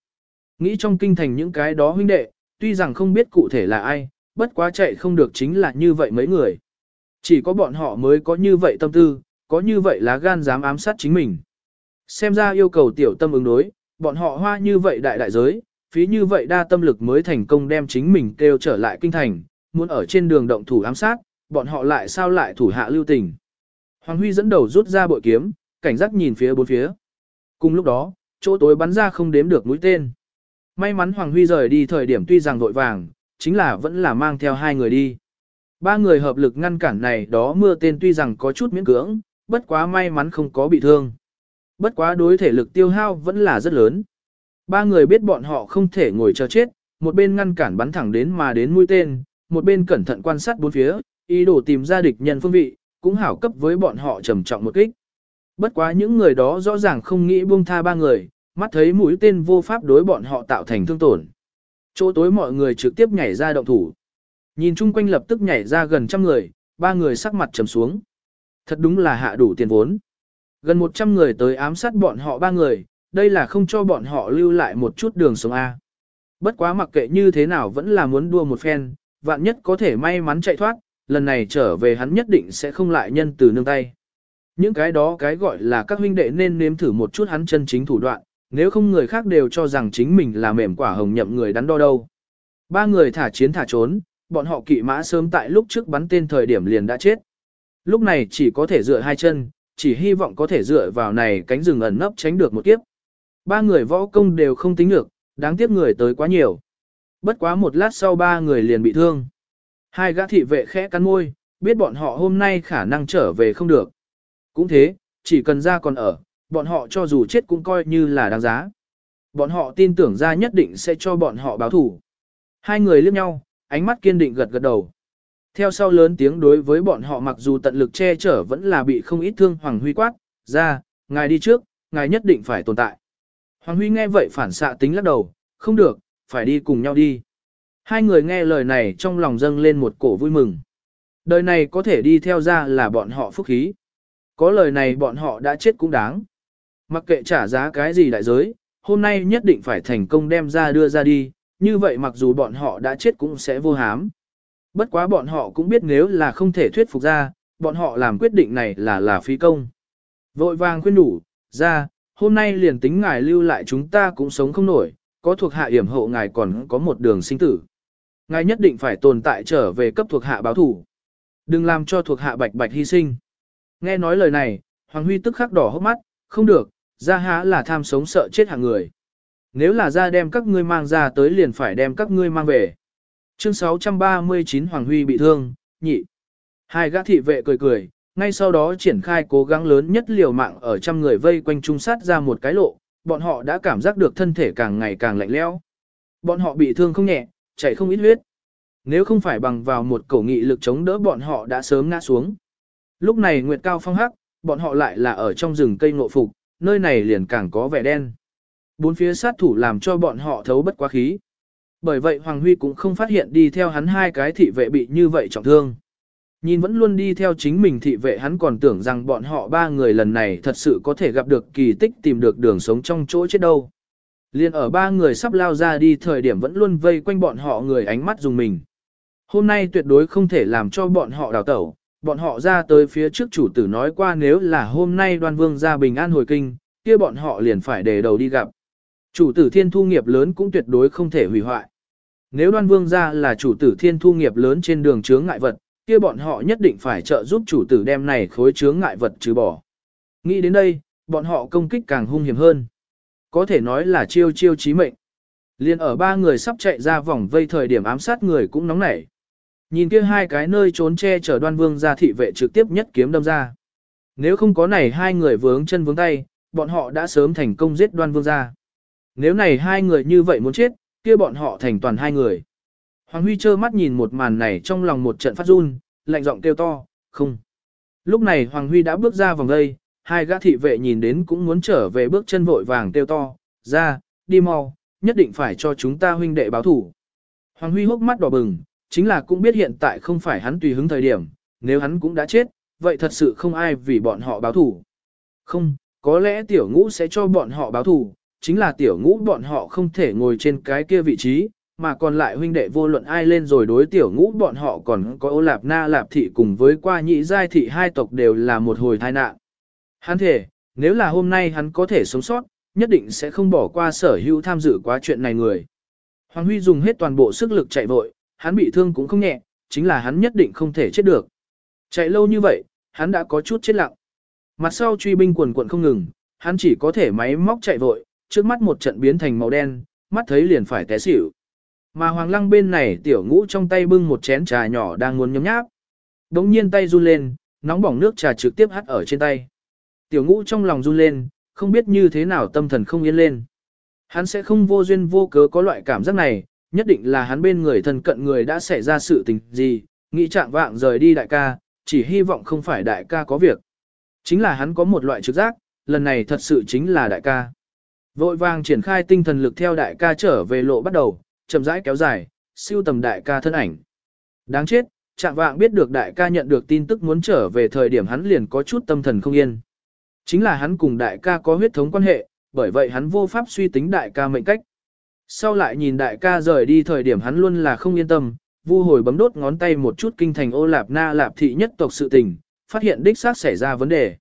Speaker 1: Nghĩ trong kinh thành những cái đó huynh đệ, tuy rằng không biết cụ thể là ai, bất quá chạy không được chính là như vậy mấy người. Chỉ có bọn họ mới có như vậy tâm tư, có như vậy lá gan dám ám sát chính mình. Xem ra yêu cầu tiểu tâm ứng đối, bọn họ hoa như vậy đại đại giới, phí như vậy đa tâm lực mới thành công đem chính mình kêu trở lại kinh thành, muốn ở trên đường động thủ ám sát, bọn họ lại sao lại thủ hạ lưu tình. Hoàng Huy dẫn đầu rút ra bội kiếm, cảnh giác nhìn phía bốn phía. Cùng lúc đó, chỗ tối bắn ra không đếm được mũi tên. May mắn Hoàng Huy rời đi thời điểm tuy rằng vội vàng, chính là vẫn là mang theo hai người đi. Ba người hợp lực ngăn cản này đó mưa tên tuy rằng có chút miễn cưỡng, bất quá may mắn không có bị thương. Bất quá đối thể lực tiêu hao vẫn là rất lớn. Ba người biết bọn họ không thể ngồi chờ chết, một bên ngăn cản bắn thẳng đến mà đến mũi tên, một bên cẩn thận quan sát bốn phía, ý đồ tìm ra địch nhân phương vị, cũng hảo cấp với bọn họ trầm trọng một kích. Bất quá những người đó rõ ràng không nghĩ buông tha ba người, mắt thấy mũi tên vô pháp đối bọn họ tạo thành thương tổn. Chỗ tối mọi người trực tiếp nhảy ra động thủ. Nhìn chung quanh lập tức nhảy ra gần trăm người, ba người sắc mặt trầm xuống. Thật đúng là hạ đủ tiền vốn. Gần 100 người tới ám sát bọn họ ba người, đây là không cho bọn họ lưu lại một chút đường sống A. Bất quá mặc kệ như thế nào vẫn là muốn đua một phen, vạn nhất có thể may mắn chạy thoát, lần này trở về hắn nhất định sẽ không lại nhân từ nương tay. Những cái đó cái gọi là các huynh đệ nên nếm thử một chút hắn chân chính thủ đoạn, nếu không người khác đều cho rằng chính mình là mềm quả hồng nhậm người đắn đo đâu. Ba người thả chiến thả trốn, bọn họ kỵ mã sớm tại lúc trước bắn tên thời điểm liền đã chết. Lúc này chỉ có thể dựa hai chân, chỉ hy vọng có thể dựa vào này cánh rừng ẩn nấp tránh được một kiếp. Ba người võ công đều không tính được, đáng tiếc người tới quá nhiều. Bất quá một lát sau ba người liền bị thương. Hai gã thị vệ khẽ cắn môi, biết bọn họ hôm nay khả năng trở về không được. Cũng thế, chỉ cần ra còn ở, bọn họ cho dù chết cũng coi như là đáng giá. Bọn họ tin tưởng ra nhất định sẽ cho bọn họ báo thủ. Hai người liếc nhau, ánh mắt kiên định gật gật đầu. Theo sau lớn tiếng đối với bọn họ mặc dù tận lực che chở vẫn là bị không ít thương Hoàng Huy quát, ra, ngài đi trước, ngài nhất định phải tồn tại. Hoàng Huy nghe vậy phản xạ tính lắc đầu, không được, phải đi cùng nhau đi. Hai người nghe lời này trong lòng dâng lên một cổ vui mừng. Đời này có thể đi theo ra là bọn họ phúc khí. Có lời này bọn họ đã chết cũng đáng. Mặc kệ trả giá cái gì đại giới, hôm nay nhất định phải thành công đem ra đưa ra đi, như vậy mặc dù bọn họ đã chết cũng sẽ vô hám. Bất quá bọn họ cũng biết nếu là không thể thuyết phục ra, bọn họ làm quyết định này là là phí công. Vội vàng khuyên đủ, ra, hôm nay liền tính ngài lưu lại chúng ta cũng sống không nổi, có thuộc hạ hiểm hộ ngài còn có một đường sinh tử. Ngài nhất định phải tồn tại trở về cấp thuộc hạ báo thủ. Đừng làm cho thuộc hạ bạch bạch hy sinh. Nghe nói lời này, Hoàng Huy tức khắc đỏ hốc mắt, không được, ra há là tham sống sợ chết hàng người. Nếu là ra đem các ngươi mang ra tới liền phải đem các ngươi mang về. Chương 639 Hoàng Huy bị thương, nhị. Hai gã thị vệ cười cười, ngay sau đó triển khai cố gắng lớn nhất liều mạng ở trăm người vây quanh trung sát ra một cái lộ, bọn họ đã cảm giác được thân thể càng ngày càng lạnh lẽo. Bọn họ bị thương không nhẹ, chảy không ít huyết. Nếu không phải bằng vào một cổ nghị lực chống đỡ bọn họ đã sớm ngã xuống. Lúc này Nguyệt Cao phong hắc, bọn họ lại là ở trong rừng cây ngộ phục, nơi này liền càng có vẻ đen. Bốn phía sát thủ làm cho bọn họ thấu bất quá khí. Bởi vậy Hoàng Huy cũng không phát hiện đi theo hắn hai cái thị vệ bị như vậy trọng thương. Nhìn vẫn luôn đi theo chính mình thị vệ hắn còn tưởng rằng bọn họ ba người lần này thật sự có thể gặp được kỳ tích tìm được đường sống trong chỗ chết đâu. Liên ở ba người sắp lao ra đi thời điểm vẫn luôn vây quanh bọn họ người ánh mắt dùng mình. Hôm nay tuyệt đối không thể làm cho bọn họ đào tẩu, bọn họ ra tới phía trước chủ tử nói qua nếu là hôm nay đoan vương ra bình an hồi kinh, kia bọn họ liền phải để đầu đi gặp. Chủ tử thiên thu nghiệp lớn cũng tuyệt đối không thể hủy hoại. Nếu đoan vương ra là chủ tử thiên thu nghiệp lớn trên đường chướng ngại vật, kia bọn họ nhất định phải trợ giúp chủ tử đem này khối chướng ngại vật trừ bỏ. Nghĩ đến đây, bọn họ công kích càng hung hiểm hơn. Có thể nói là chiêu chiêu chí mệnh. Liên ở ba người sắp chạy ra vòng vây thời điểm ám sát người cũng nóng nảy. Nhìn kia hai cái nơi trốn che chở đoan vương ra thị vệ trực tiếp nhất kiếm đâm ra. Nếu không có này hai người vướng chân vướng tay, bọn họ đã sớm thành công giết đoan vương ra. Nếu này hai người như vậy muốn chết, kia bọn họ thành toàn hai người. Hoàng Huy trơ mắt nhìn một màn này trong lòng một trận phát run, lạnh giọng kêu to, không. Lúc này Hoàng Huy đã bước ra vòng đây, hai gã thị vệ nhìn đến cũng muốn trở về bước chân vội vàng kêu to, ra, đi mau, nhất định phải cho chúng ta huynh đệ báo thủ. Hoàng Huy hốc mắt đỏ bừng, chính là cũng biết hiện tại không phải hắn tùy hứng thời điểm, nếu hắn cũng đã chết, vậy thật sự không ai vì bọn họ báo thủ. Không, có lẽ tiểu ngũ sẽ cho bọn họ báo thủ, chính là tiểu ngũ bọn họ không thể ngồi trên cái kia vị trí, mà còn lại huynh đệ vô luận ai lên rồi đối tiểu ngũ bọn họ còn có ô lạp na lạp thị cùng với qua nhị giai thị hai tộc đều là một hồi tai nạn. Hắn thể, nếu là hôm nay hắn có thể sống sót, nhất định sẽ không bỏ qua sở hữu tham dự quá chuyện này người. Hoàng Huy dùng hết toàn bộ sức lực chạy vội, hắn bị thương cũng không nhẹ, chính là hắn nhất định không thể chết được. Chạy lâu như vậy, hắn đã có chút chết lặng. Mặt sau truy binh quần quận không ngừng, hắn chỉ có thể máy móc chạy vội, trước mắt một trận biến thành màu đen, mắt thấy liền phải té xỉu. Mà Hoàng Lăng bên này tiểu ngũ trong tay bưng một chén trà nhỏ đang muốn nhấm nháp. Đống nhiên tay run lên, nóng bỏng nước trà trực tiếp hắt ở trên tay. Tiểu ngũ trong lòng run lên, không biết như thế nào tâm thần không yên lên. Hắn sẽ không vô duyên vô cớ có loại cảm giác này, nhất định là hắn bên người thân cận người đã xảy ra sự tình gì, nghĩ trạng vạng rời đi đại ca, chỉ hy vọng không phải đại ca có việc. Chính là hắn có một loại trực giác, lần này thật sự chính là đại ca. Vội vàng triển khai tinh thần lực theo đại ca trở về lộ bắt đầu, chậm rãi kéo dài, siêu tầm đại ca thân ảnh. Đáng chết, trạng vạng biết được đại ca nhận được tin tức muốn trở về thời điểm hắn liền có chút tâm thần không yên. Chính là hắn cùng đại ca có huyết thống quan hệ, bởi vậy hắn vô pháp suy tính đại ca mệnh cách. Sau lại nhìn đại ca rời đi thời điểm hắn luôn là không yên tâm, vu hồi bấm đốt ngón tay một chút kinh thành ô lạp na lạp thị nhất tộc sự tình, phát hiện đích xác xảy ra vấn đề.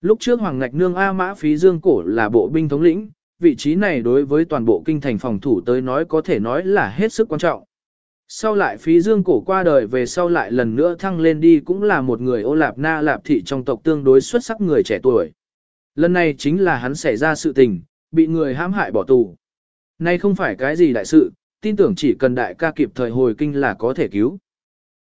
Speaker 1: Lúc trước Hoàng Ngạch Nương A Mã Phí Dương Cổ là bộ binh thống lĩnh, vị trí này đối với toàn bộ kinh thành phòng thủ tới nói có thể nói là hết sức quan trọng. Sau lại Phí Dương Cổ qua đời về sau lại lần nữa thăng lên đi cũng là một người ô lạp na lạp thị trong tộc tương đối xuất sắc người trẻ tuổi. Lần này chính là hắn xảy ra sự tình, bị người hãm hại bỏ tù. Nay không phải cái gì đại sự, tin tưởng chỉ cần đại ca kịp thời hồi kinh là có thể cứu.